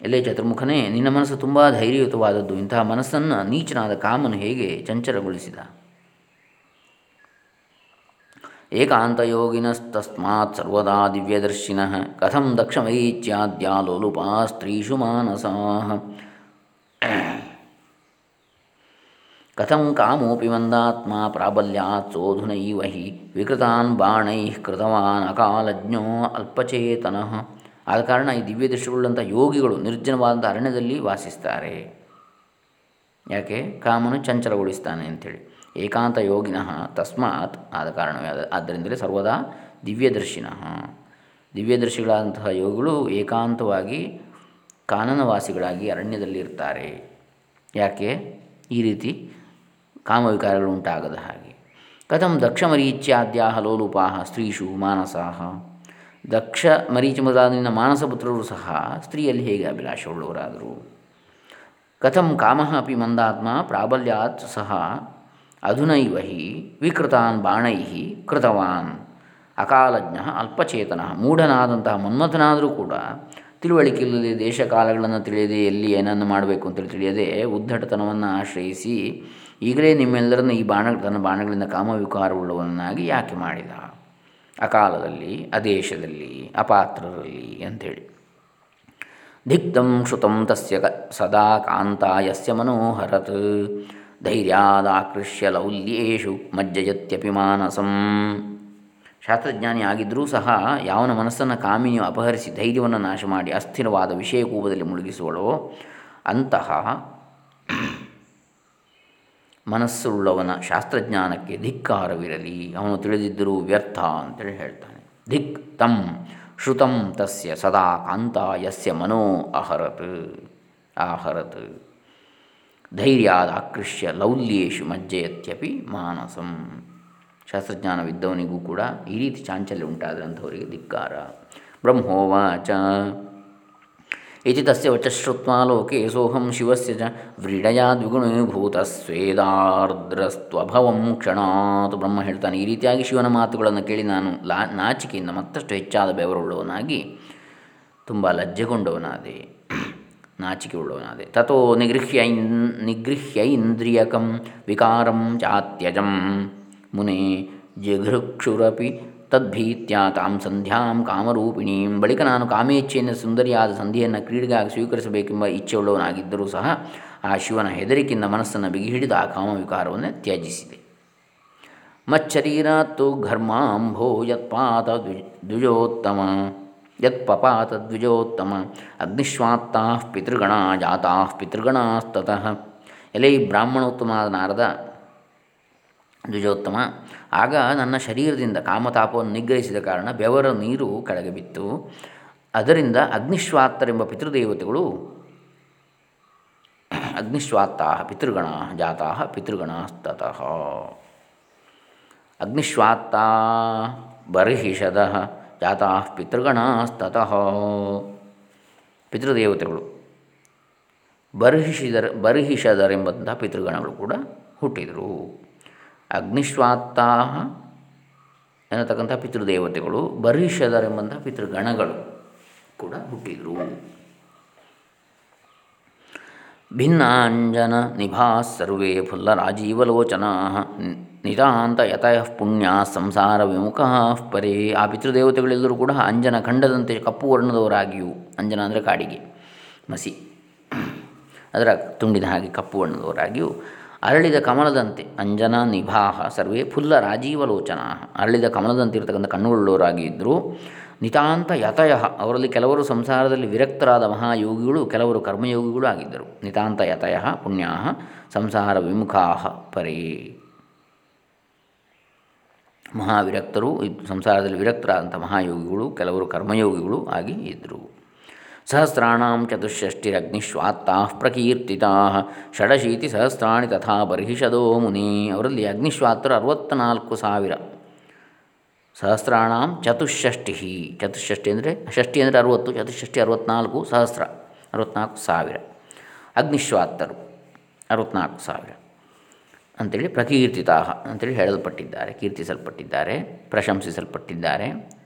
ಎಲ್ಲೇ ಚತುರ್ಮುಖನೇ, ನಿನ್ನ ಮನಸ್ಸು ತುಂಬ ಧೈರ್ಯಯುತವಾದದ್ದು. ಇಂತಹ ಮನಸ್ಸನ್ನು ನೀಚನಾದ ಕಾಮನು ಹೇಗೆ ಚಂಚಲಗೊಳಿಸಿದ? ಏಕಾಂತಯೋಗಿನಸ್ತಸ್ಮಾತ್ ಸರ್ವದಾ ದಿವ್ಯದರ್ಶಿನಃ. ಕಥಂ ದಕ್ಷಮೈಚ್ಯಾದ್ಯಾ ಲೋಲುಪಾ ಸ್ತ್ರೀಷು ಮಾನಸಾ. ಕಥಂ ಕಾಮೋಪಿ ಮಂದಾತ್ಮ ಪ್ರಾಬಲ್ಯಾತ್ ಸೋಧುನೈವ ಹಿ ವಿಕೃತಾನ್ ಬಾಣೈ ಕೃತವಾನ್ ಅಕಾಲಜ್ಞೋ ಅಲ್ಪಚೇತನಃ. ಆದ ಕಾರಣ ಈ ದಿವ್ಯ ದೃಷ್ಟಿಗಳುಳ್ಳಂಥ ಯೋಗಿಗಳು ನಿರ್ಜನವಾದಂಥ ಅರಣ್ಯದಲ್ಲಿ ವಾಸಿಸ್ತಾರೆ. ಯಾಕೆ? ಕಾಮನು ಚಂಚಲಗೊಳಿಸ್ತಾನೆ ಅಂಥೇಳಿ. ಏಕಾಂತ ಯೋಗಿನ ತಸ್ಮಾತ್ ಆದ ಕಾರಣವೇ ಆದ್ದರಿಂದಲೇ ಸರ್ವದಾ ದಿವ್ಯದರ್ಶಿನ. ದಿವ್ಯದರ್ಶಿಗಳಾದಂತಹ ಯೋಗಿಗಳು ಏಕಾಂತವಾಗಿ ಕಾನನವಾಸಿಗಳಾಗಿ ಅರಣ್ಯದಲ್ಲಿ ಇರ್ತಾರೆ. ಯಾಕೆ? ಈ ರೀತಿ ಕಾಮವಿಕಾರಗಳು ಉಂಟಾಗದ ಹಾಗೆ. ಕಥಂ ದಕ್ಷಮರೀಚ್ಯಾದ್ಯಾಹ ಲೋಲುಪಾಹ ಸ್ತ್ರೀಷು ಮಾನಸಾಹ. ದಕ್ಷ ಮರೀಚಿ ಮೊದಲಾದ ಮಾನಸಪುತ್ರರು ಸಹ ಸ್ತ್ರೀಯಲ್ಲಿ ಹೇಗೆ ಅಭಿಲಾಷವುಳ್ಳವರಾದರು ಕಥಂ ಕಾಮ ಅಪಿ ಮಂದಾತ್ಮ ಪ್ರಾಬಲ್ಯಾತ್ ಸಹ ಅಧುನೈವ ಹಿ ವಿಕೃತಾನ್ ಬಾಣೈ ಕೃತವಾನ್. ಅಕಾಲಜ್ಞ ಅಲ್ಪಚೇತನ ಮೂಢನಾದಂತಹ ಮನ್ಮಥನಾದರೂ ಕೂಡ ತಿಳುವಳಿಕೆ ಇಲ್ಲದೆ ದೇಶ ಕಾಲಗಳನ್ನು ತಿಳಿಯದೆ ಎಲ್ಲಿ ಏನನ್ನು ಮಾಡಬೇಕು ಅಂತೇಳಿ ತಿಳಿಯದೆ ಉದ್ದಟತನವನ್ನು ಆಶ್ರಯಿಸಿ ಈಗಲೇ ನಿಮ್ಮೆಲ್ಲರನ್ನು ಈ ಬಾಣ ತನ್ನ ಬಾಣಗಳಿಂದ ಕಾಮವಿಕಾರವುಳ್ಳವನ್ನಾಗಿ ಯಾಕೆ ಮಾಡಿದ? ಅಕಾಲದಲ್ಲಿ, ಅದೇಶದಲ್ಲಿ, ಅಪಾತ್ರರಲ್ಲಿ ಅಂಥೇಳಿ. ದಿಕ್ತಂ ಶ್ರುತಂ ತಸ್ಯ ಸದಾ ಕಾಂತ ಯಸ್ಯ ಮನೋಹರತ್. ಧೈರ್ಯಾದಾಕೃಷ್ಯ ಲೌಲ್ಯೇಶು ಮಜ್ಜಯತ್ಯಪಿ ಮಾನಸಂ. ಶಾಸ್ತ್ರಜ್ಞಾನಿ ಆಗಿದ್ದರೂ ಸಹ ಯಾವನ ಮನಸ್ಸನ್ನು ಕಾಮಿನಿಯು ಅಪಹರಿಸಿ ಧೈರ್ಯವನ್ನು ನಾಶ ಮಾಡಿ ಅಸ್ಥಿರವಾದ ವಿಷಯಕೂಪದಲ್ಲಿ ಮುಳುಗಿಸುವಳೋ, ಅಂತಹ ಮನಸ್ಸುಳ್ಳವನ ಶಾಸ್ತ್ರಜ್ಞಾನಕ್ಕೆ ಧಿಕ್ಕಾರವಿರಲಿ. ಅವನು ತಿಳಿದಿದ್ದರೂ ವ್ಯರ್ಥ ಅಂತೇಳಿ ಹೇಳ್ತಾನೆ. ಧಿಕ್ ತಂ ಶ್ರುತಂ ತಸ್ಯ ಸದಾ ಕಾಂತ ಯಸ್ಯ ಮನೋ ಅಹರತ್. ಆಹರತ್ ಧೈರ್ಯಾದ ಆಕೃಷ್ಯ ಲೌಲ್ಯೇಶು ಮಜ್ಜೆಯತ್ಯಪಿ ಮಾನಸಂ. ಶಾಸ್ತ್ರಜ್ಞಾನವಿದ್ದವನಿಗೂ ಕೂಡ ಈ ರೀತಿ ಚಾಂಚಲ್ಯ ಉಂಟಾದಂಥವರಿಗೆ ಧಿಕ್ಕಾರ. ಬ್ರಹ್ಮೋವಾಚ. ಇತಿ ತಸ್ಯ ವಚಶ್ರುತ್ವ ಲೋಕೆ ಸೋಹಂ ಶಿವಸ್ಯ ಚ ವ್ರೀಡಯಾ ದ್ವಿಗುಣೀಭೂತ ಸ್ವೇದಾರ್ದ್ರಸ್ತ್ವಭವಂ ಕ್ಷಣಾತ್. ಬ್ರಹ್ಮ ಹೇಳ್ತಾನೆ, ಈ ರೀತಿಯಾಗಿ ಶಿವನ ಮಾತುಗಳನ್ನು ಕೇಳಿ ನಾನು ಲಾ ನಾಚಿಕೆಯಿಂದ ಮತ್ತಷ್ಟು ಹೆಚ್ಚಾದ ಬೆವರುಳ್ಳವನಾಗಿ ತುಂಬ ಲಜ್ಜೆಗೊಂಡವನಾದೆ. ನಾಚಿಕೆ ಉಳ್ಳವನಾದೆ ತಥೋ ನಿಗೃಹ್ಯ ಇನ್ ನಿಗೃಹ್ಯ ಇಂದ್ರಿಯಕಂ ವಿಕಾರಂ ಚಾತ್ಯಜಂ ಮುನೆ ಜಿಘೃಕ್ಷುರಪಿ ತದ್ಭೀತ್ಯ ತಾಂ ಸಂಧ್ಯಾಂ ಕಾಮರೂಪಿಣೀಂ ಬಳಿಕ ನಾನು ಕಾಮೇಚ್ಛೆಯನ್ನು ಸುಂದರಿಯಾದ ಸಂಧಿಯನ್ನು ಕ್ರೀಡೆಗಾಗಿ ಸ್ವೀಕರಿಸಬೇಕೆಂಬ ಇಚ್ಛೆಯುಳ್ಳವನಾಗಿದ್ದರೂ ಸಹ ಆ ಶಿವನ ಹೆದರಿಕೆಯಿಂದ ಮನಸ್ಸನ್ನು ಬಿಗಿಹಿಡಿದ ಆ ಕಾಮವಿಕಾರವನ್ನು ತ್ಯಜಿಸಿದೆ ಮಚ್ಚರೀರಾತ್ತು ಘರ್ಮಾಂಭೋ ಯತ್ಪಾತ ದ್ವಿಜೋತ್ತಮ ಯತ್ಪಪಾತ ತದ್ವಿಜೋತ್ತಮ ಅಗ್ನಿಶ್ವಾತ್ತಾ ಪಿತೃಗಣ ಜಾತಾ ಪಿತೃಗಣಾಸ್ತತಃ ಎಲೆ ಬ್ರಾಹ್ಮಣೋತ್ತಮನಾದ ನಾರದ ದ್ವಿಜೋತ್ತಮ. ಆಗ ನನ್ನ ಶರೀರದಿಂದ ಕಾಮತಾಪವನ್ನು ನಿಗ್ರಹಿಸಿದ ಕಾರಣ ಬೆವರ ನೀರು ಕೆಳಗೆ ಬಿತ್ತು. ಅದರಿಂದ ಅಗ್ನಿಶ್ವಾತ್ತರೆಂಬ ಪಿತೃದೇವತೆಗಳು ಅಗ್ನಿಶ್ವಾತ್ತಾ ಪಿತೃಗಣ ಜಾತಾ ಪಿತೃಗಣಸ್ತತಃ. ಅಗ್ನಿಶ್ವಾತ್ತಾ ಬರ್ಹಿಷದ. ಜಾತಾ ಪಿತೃಗಣಸ್ತತಃ. ಪಿತೃದೇವತೆಗಳು ಬರ್ಹಿಷಿದರ, ಬರ್ಹಿಷದರೆಂಬಂತಹ ಪಿತೃಗಣಗಳು ಕೂಡ ಹುಟ್ಟಿದರು. ಅಗ್ನಿಶ್ವಾತ್ತಾ ಎನ್ನತಕ್ಕಂಥ ಪಿತೃದೇವತೆಗಳು ಬರ್ಹಿಷದರೆಂಬಂತಹ ಪಿತೃಗಣಗಳು ಕೂಡ ಹುಟ್ಟಿದರು. ಭಿನ್ನಾಂಜನ ನಿಭಾ ಸರ್ವೇ ರಾಜೀವಲೋಚನಾ. ನಿತಾಂತ ಯತಃ ಪುಣ್ಯ ಸಂಸಾರ ವಿಮುಖ ಪರೇ. ಆ ಪಿತೃದೇವತೆಗಳೆಲ್ಲರೂ ಕೂಡ ಅಂಜನ ಖಂಡದಂತೆ ಕಪ್ಪು ವರ್ಣದವರಾಗಿಯೂ ಅಂಜನ ಅಂದರೆ ಕಾಡಿಗೆ, ಮಸಿ. ಅದರ ತುಂಡಿನ ಹಾಗೆ ಕಪ್ಪು ವರ್ಣದವರಾಗಿಯೂ ಅರಳಿದ ಕಮಲದಂತೆ ಅಂಜನ ನಿಭಾಹ ಸರ್ವೇ ಫುಲ್ಲ ರಾಜೀವಲೋಚನಾ. ಅರಳಿದ ಕಮಲದಂತೆ ಇರತಕ್ಕಂಥ ಕಣ್ಣುಳ್ಳವರಾಗಿ ಇದ್ದರು ನಿತಾಂತ ಯತಯ ಅವರಲ್ಲಿ ಕೆಲವರು ಸಂಸಾರದಲ್ಲಿ ವಿರಕ್ತರಾದ ಮಹಾಯೋಗಿಗಳು, ಕೆಲವರು ಕರ್ಮಯೋಗಿಗಳು ಆಗಿದ್ದರು ನಿತಾಂತ ಯತಯ ಪುಣ್ಯಾ ಸಂಸಾರ ವಿಮುಖಾ ಪರೇ. ಮಹಾವಿರಕ್ತರು ಸಂಸಾರದಲ್ಲಿ ವಿರಕ್ತರಾದಂಥ ಮಹಾಯೋಗಿಗಳು, ಕೆಲವರು ಕರ್ಮಯೋಗಿಗಳು ಆಗಿ ಇದ್ದರು ಸಹಸ್ರಾಂ ಚತುಷ್ಷಷ್ಟಿರಗ್ನಿಶ್ವಾತ್ತಾ ಪ್ರಕೀರ್ತಿತಾ ಷಡಶೀತಿ ಸಹಸ್ರಾಣಿ ತಥಾ ಬರ್ಹಿಷದೋ ಮುನಿ ಅವರಲ್ಲಿ ಅಗ್ನಿಶ್ವಾತ್ರ ಅರವತ್ತ್ನಾಲ್ಕು ಸಾವಿರ. ಸಹಸ್ರಾಂ ಚತುಷ್ಷಷ್ಟಿ ಚತುಷ್ಷಷ್ಟಿ ಅಂದರೆ ಷಷ್ಟಿ ಅಂದರೆ ಅರುವತ್ತು ಚತುಷ್ಷಷ್ಟಿ ಅರವತ್ನಾಲ್ಕು ಸಹಸ್ರ, ಅರವತ್ನಾಲ್ಕು ಸಾವಿರ. ಅಗ್ನಿಶ್ವಾತ್ತರು ಅರವತ್ನಾಲ್ಕು ಸಾವಿರ. ಅಂಥೇಳಿ ಪ್ರಕೀರ್ತಿತಾ ಅಂತೇಳಿ ಹೇಳಲ್ಪಟ್ಟಿದ್ದಾರೆ, ಕೀರ್ತಿಸಲ್ಪಟ್ಟಿದ್ದಾರೆ, ಪ್ರಶಂಸಿಸಲ್ಪಟ್ಟಿದ್ದಾರೆ,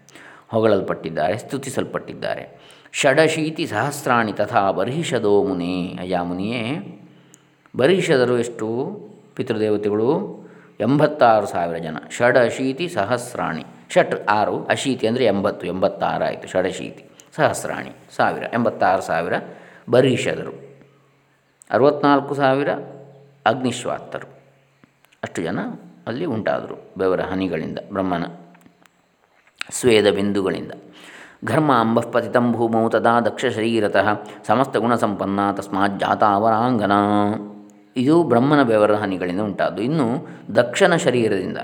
ಹೊಗಳಲ್ಪಟ್ಟಿದ್ದಾರೆ, ಸ್ತುತಿಸಲ್ಪಟ್ಟಿದ್ದಾರೆ. ಷಡಶೀತಿ ಸಹಸ್ರಾಣಿ ತಥಾ ಬರೀಷದೋ ಮುನಿ. ಅಯ್ಯ ಮುನಿಯೇ, ಬರೀಷದರು ಎಷ್ಟು ಪಿತೃದೇವತೆಗಳು? ಎಂಬತ್ತಾರು ಸಾವಿರ ಜನ. ಷಡಶೀತಿ ಸಹಸ್ರಾಣಿ. ಷಟ್ ಆರು, ಅಶೀತಿ ಅಂದರೆ ಎಂಬತ್ತು, ಎಂಬತ್ತಾರು ಆಯಿತು. ಷಡಶೀತಿ ಸಹಸ್ರಾಣಿ ಸಾವಿರ, ಎಂಬತ್ತಾರು ಸಾವಿರ ಬರೀಷದರು. ಅರವತ್ನಾಲ್ಕು ಸಾವಿರ ಅಗ್ನಿಶ್ವಾತ್ತರು ಅಷ್ಟು ಜನ ಅಲ್ಲಿ ಉಂಟಾದರು ಬೆವರ ಹನಿಗಳಿಂದ, ಬ್ರಹ್ಮನ ಸ್ವೇದ ಬಿಂದುಗಳಿಂದ. ಘರ್ಮ ಅಂಬಃ ಪತಿತಂ ಭೂಮೌ ತದಾ ದಕ್ಷ ಶರೀರತಃ ಸಮಸ್ತ ಗುಣಸಂಪನ್ನ ತಸ್ಮಾತ್ ಜಾತ ಅವರಾಂಗನ ಇದು ಬ್ರಹ್ಮನ ಬೆವರ ಹನಿಗಳಿಂದ ಉಂಟಾದ್ದು. ಇನ್ನು ದಕ್ಷನ ಶರೀರದಿಂದ,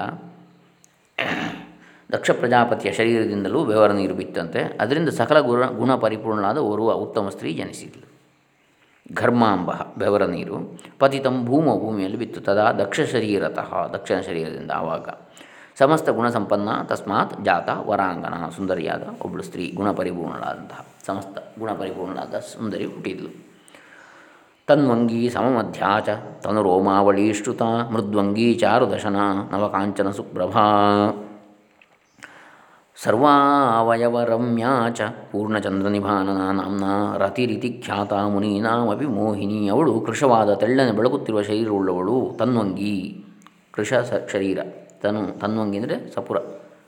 ದಕ್ಷ ಪ್ರಜಾಪತಿಯ ಶರೀರದಿಂದಲೂ ಬೆವರ ನೀರು ಬಿತ್ತಂತೆ. ಅದರಿಂದ ಸಕಲ ಗುಣ ಗುಣ ಪರಿಪೂರ್ಣನಾದ ಓರ್ವ ಉತ್ತಮ ಸ್ತ್ರೀ ಜನಿಸಿದ್ಲು. ಘರ್ಮಾಂಬ, ಬೆವರ ನೀರು. ಪತಿತಂ ಭೂಮ ಭೂಮಿಯಲ್ಲಿ ಬಿತ್ತು. ತದಾ ದಕ್ಷ ಶರೀರತಃ ದಕ್ಷಿಣ ಶರೀರದಿಂದ ಆವಾಗ. ಸಮಸ್ತ ಗುಣ ಸಂಪನ್ನ, ತಸ್ಮಾತ್ ಜಾತ, ವರಾಂಗನ, ಸುಂದರಿಯಾದ ಒಬ್ಬಳು ಸ್ತ್ರೀ ಗುಣಪರಿಪೂರ್ಣಳಾದಂತಹ, ಸಮಸ್ತ ಗುಣಪರಿಪೂರ್ಣಳಾದ ಸುಂದರಿ ಹುಟ್ಟಿದ್ಲು. ತನ್ವಂಗೀ ಸಮಮಧ್ಯಾಚ ತನುರೋಮಾವಳೀಷ್ಟುತ ಮೃದ್ವಂಗೀ ಚಾರುದಶನ, ನವಕಾಂಚನ ಸುಪ್ರಭಾ. ಸರ್ವಾವಯವರಮ್ಯಾ ಚ. ಪೂರ್ಣಚಂದ್ರನಿಭಾನನ ನಾಮ್ನ ರತಿರಿತಿ ಖ್ಯಾತ ಮುನೀನಾಮಪಿ ಮೋಹಿನಿ. ಅವಳು ಕೃಶವಾದ ತೆಳ್ಳನೆ ಬೆಳಗುತ್ತಿರುವ ಶರೀರವುಳ್ಳವಳು ತನ್ವಂಗಿ ಕೃಶ ಸ ಶರೀರ. ತನು ತನ್ವಂಗಿ ಅಂದರೆ ಸಪುರ.